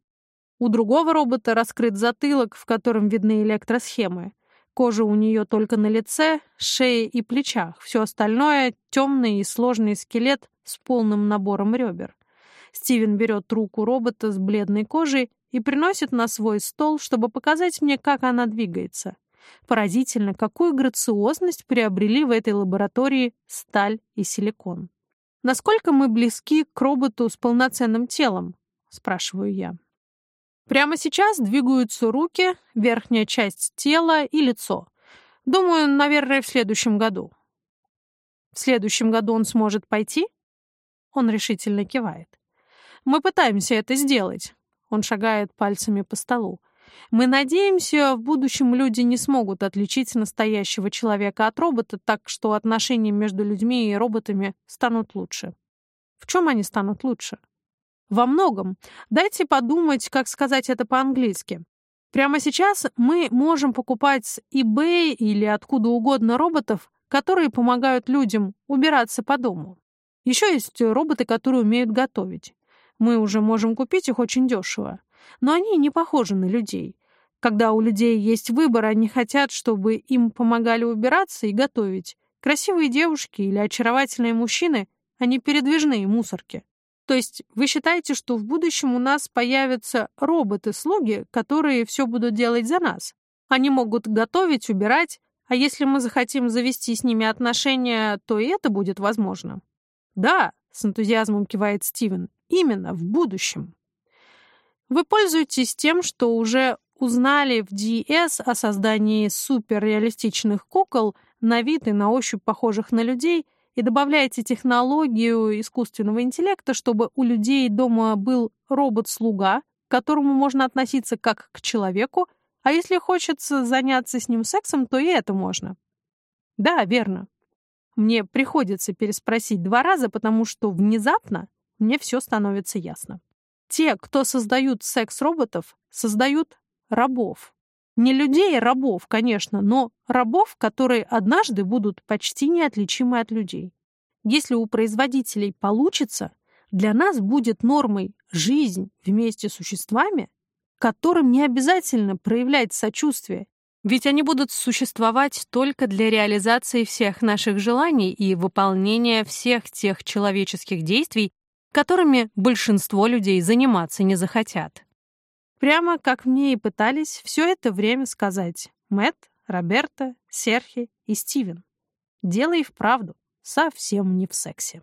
У другого робота раскрыт затылок, в котором видны электросхемы. Кожа у нее только на лице, шее и плечах. Все остальное — темный и сложный скелет с полным набором ребер. Стивен берет руку робота с бледной кожей и приносит на свой стол, чтобы показать мне, как она двигается. Поразительно, какую грациозность приобрели в этой лаборатории сталь и силикон. «Насколько мы близки к роботу с полноценным телом?» — спрашиваю я. Прямо сейчас двигаются руки, верхняя часть тела и лицо. Думаю, наверное, в следующем году. В следующем году он сможет пойти? Он решительно кивает. Мы пытаемся это сделать. Он шагает пальцами по столу. Мы надеемся, в будущем люди не смогут отличить настоящего человека от робота, так что отношения между людьми и роботами станут лучше. В чем они станут лучше? Во многом. Дайте подумать, как сказать это по-английски. Прямо сейчас мы можем покупать с eBay или откуда угодно роботов, которые помогают людям убираться по дому. Еще есть роботы, которые умеют готовить. Мы уже можем купить их очень дешево. Но они не похожи на людей. Когда у людей есть выбор, они хотят, чтобы им помогали убираться и готовить. Красивые девушки или очаровательные мужчины, они передвижные мусорки. То есть вы считаете, что в будущем у нас появятся роботы-слуги, которые все будут делать за нас? Они могут готовить, убирать, а если мы захотим завести с ними отношения, то и это будет возможно. Да, с энтузиазмом кивает Стивен, именно в будущем. Вы пользуетесь тем, что уже узнали в DS о создании суперреалистичных кукол на вид и на ощупь похожих на людей и добавляете технологию искусственного интеллекта, чтобы у людей дома был робот-слуга, к которому можно относиться как к человеку, а если хочется заняться с ним сексом, то и это можно. Да, верно. Мне приходится переспросить два раза, потому что внезапно мне все становится ясно. Те, кто создают секс-роботов, создают рабов. Не людей, рабов, конечно, но рабов, которые однажды будут почти неотличимы от людей. Если у производителей получится, для нас будет нормой жизнь вместе с существами, которым не обязательно проявлять сочувствие, ведь они будут существовать только для реализации всех наших желаний и выполнения всех тех человеческих действий, которыми большинство людей заниматься не захотят. Прямо как мне и пытались все это время сказать Мэтт, Роберта, Серхи и Стивен. Дело и вправду совсем не в сексе.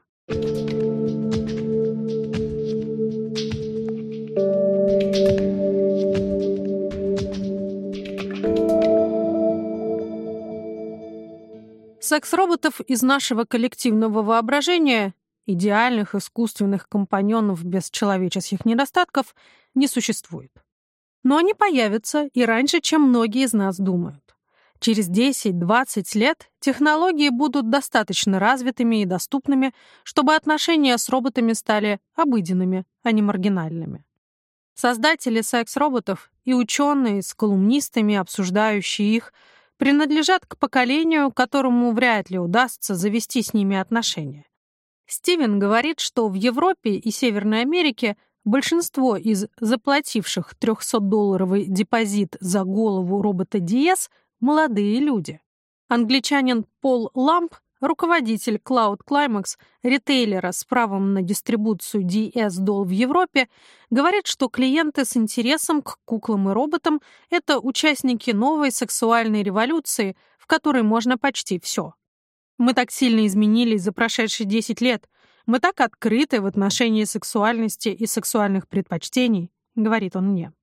Секс роботов из нашего коллективного воображения идеальных искусственных компаньонов без человеческих недостатков, не существует. Но они появятся и раньше, чем многие из нас думают. Через 10-20 лет технологии будут достаточно развитыми и доступными, чтобы отношения с роботами стали обыденными, а не маргинальными. Создатели секс-роботов и ученые с колумнистами, обсуждающие их, принадлежат к поколению, которому вряд ли удастся завести с ними отношения. Стивен говорит, что в Европе и Северной Америке большинство из заплативших 300-долларовый депозит за голову робота Диес молодые люди. Англичанин Пол Ламп, руководитель Cloud Climax, ритейлера с правом на дистрибуцию DS Doll в Европе, говорит, что клиенты с интересом к куклам и роботам — это участники новой сексуальной революции, в которой можно почти все. Мы так сильно изменились за прошедшие 10 лет. Мы так открыты в отношении сексуальности и сексуальных предпочтений, говорит он мне.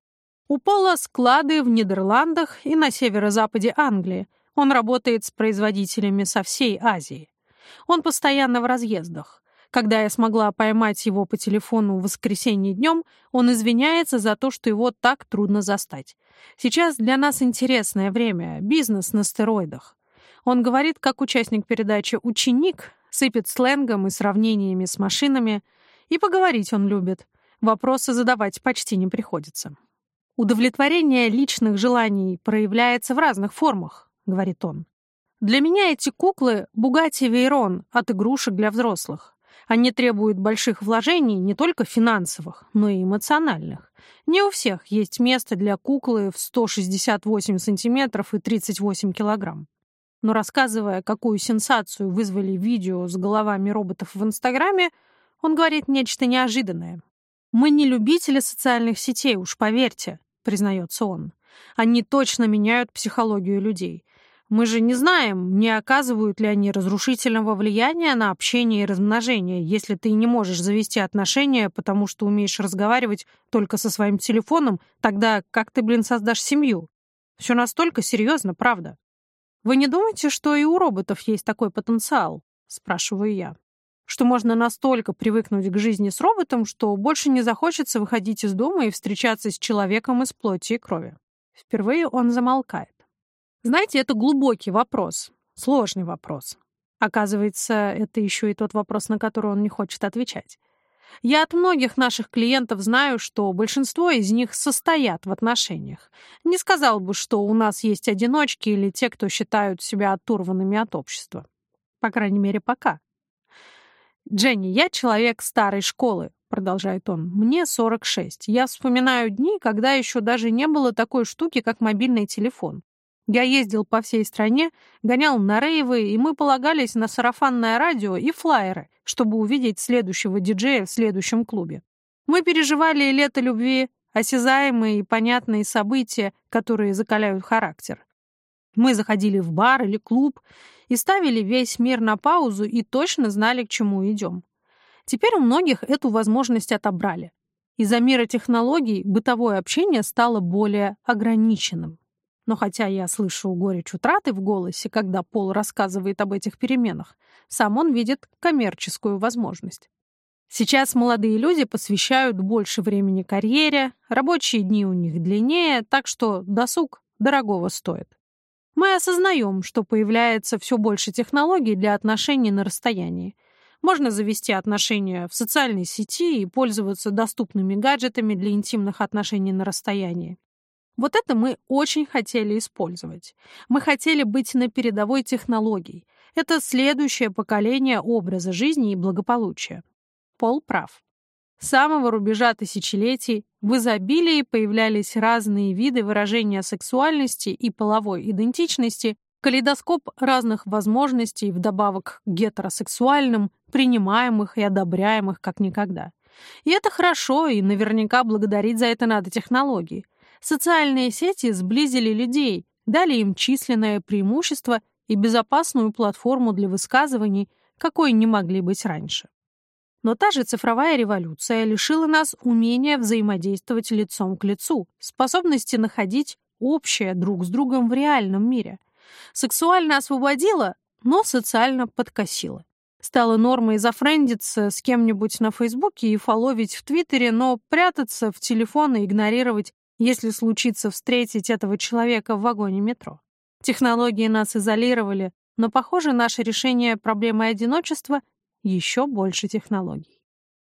У Пола склады в Нидерландах и на северо-западе Англии. Он работает с производителями со всей Азии. Он постоянно в разъездах. Когда я смогла поймать его по телефону в воскресенье днем, он извиняется за то, что его так трудно застать. Сейчас для нас интересное время, бизнес на стероидах. Он говорит, как участник передачи «Ученик», сыпет сленгом и сравнениями с машинами, и поговорить он любит. Вопросы задавать почти не приходится. Удовлетворение личных желаний проявляется в разных формах, говорит он. Для меня эти куклы — Бугати Вейрон от игрушек для взрослых. Они требуют больших вложений не только финансовых, но и эмоциональных. Не у всех есть место для куклы в 168 сантиметров и 38 килограмм. Но рассказывая, какую сенсацию вызвали видео с головами роботов в Инстаграме, он говорит нечто неожиданное. «Мы не любители социальных сетей, уж поверьте признается он. Они точно меняют психологию людей. Мы же не знаем, не оказывают ли они разрушительного влияния на общение и размножение, если ты не можешь завести отношения, потому что умеешь разговаривать только со своим телефоном, тогда как ты, блин, создашь семью? Все настолько серьезно, правда? Вы не думаете, что и у роботов есть такой потенциал? Спрашиваю я что можно настолько привыкнуть к жизни с роботом, что больше не захочется выходить из дома и встречаться с человеком из плоти и крови. Впервые он замолкает. Знаете, это глубокий вопрос, сложный вопрос. Оказывается, это еще и тот вопрос, на который он не хочет отвечать. Я от многих наших клиентов знаю, что большинство из них состоят в отношениях. Не сказал бы, что у нас есть одиночки или те, кто считают себя оторванными от общества. По крайней мере, пока. «Дженни, я человек старой школы», — продолжает он. «Мне 46. Я вспоминаю дни, когда еще даже не было такой штуки, как мобильный телефон. Я ездил по всей стране, гонял на рейвы, и мы полагались на сарафанное радио и флайеры, чтобы увидеть следующего диджея в следующем клубе. Мы переживали лето любви, осязаемые и понятные события, которые закаляют характер. Мы заходили в бар или клуб и ставили весь мир на паузу и точно знали, к чему идем. Теперь у многих эту возможность отобрали. Из-за мира технологий бытовое общение стало более ограниченным. Но хотя я слышу горечь утраты в голосе, когда Пол рассказывает об этих переменах, сам он видит коммерческую возможность. Сейчас молодые люди посвящают больше времени карьере, рабочие дни у них длиннее, так что досуг дорогого стоит. Мы осознаем, что появляется все больше технологий для отношений на расстоянии. Можно завести отношения в социальной сети и пользоваться доступными гаджетами для интимных отношений на расстоянии. Вот это мы очень хотели использовать. Мы хотели быть на передовой технологий. Это следующее поколение образа жизни и благополучия. Пол прав. С самого рубежа тысячелетий в изобилии появлялись разные виды выражения сексуальности и половой идентичности, калейдоскоп разных возможностей вдобавок к гетеросексуальным, принимаемых и одобряемых как никогда. И это хорошо, и наверняка благодарить за это надо технологии. Социальные сети сблизили людей, дали им численное преимущество и безопасную платформу для высказываний, какой не могли быть раньше. Но та же цифровая революция лишила нас умения взаимодействовать лицом к лицу, способности находить общее друг с другом в реальном мире. Сексуально освободила, но социально подкосила. Стало нормой зафрендиться с кем-нибудь на Фейсбуке и фоловить в Твиттере, но прятаться в телефон и игнорировать, если случится встретить этого человека в вагоне метро. Технологии нас изолировали, но, похоже, наше решение проблемы одиночества еще больше технологий.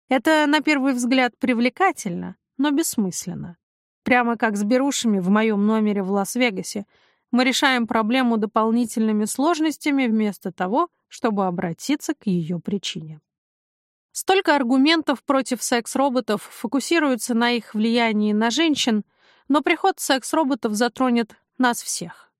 Это, на первый взгляд, привлекательно, но бессмысленно. Прямо как с берушами в моем номере в Лас-Вегасе — мы решаем проблему дополнительными сложностями вместо того, чтобы обратиться к ее причине. Столько аргументов против секс-роботов фокусируются на их влиянии на женщин, но приход секс-роботов затронет нас всех.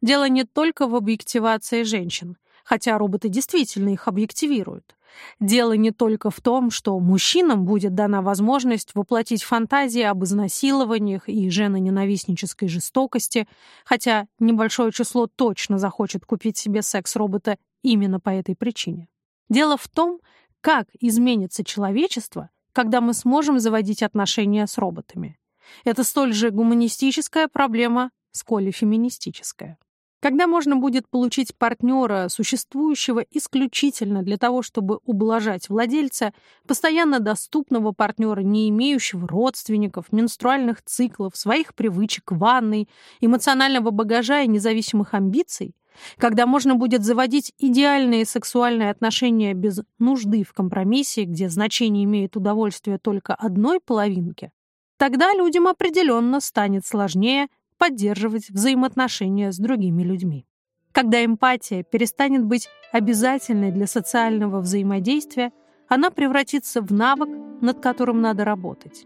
Дело не только в объективации женщин, хотя роботы действительно их объективируют. Дело не только в том, что мужчинам будет дана возможность воплотить фантазии об изнасилованиях и женоненавистнической жестокости, хотя небольшое число точно захочет купить себе секс-робота именно по этой причине. Дело в том, как изменится человечество, когда мы сможем заводить отношения с роботами. Это столь же гуманистическая проблема, сколь и феминистическая. Когда можно будет получить партнера, существующего исключительно для того, чтобы ублажать владельца, постоянно доступного партнера, не имеющего родственников, менструальных циклов, своих привычек, ванной, эмоционального багажа и независимых амбиций, когда можно будет заводить идеальные сексуальные отношения без нужды в компромиссе, где значение имеет удовольствие только одной половинки, тогда людям определенно станет сложнее поддерживать взаимоотношения с другими людьми. Когда эмпатия перестанет быть обязательной для социального взаимодействия, она превратится в навык, над которым надо работать.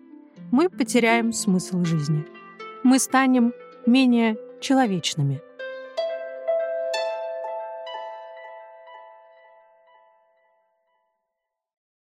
Мы потеряем смысл жизни. Мы станем менее человечными.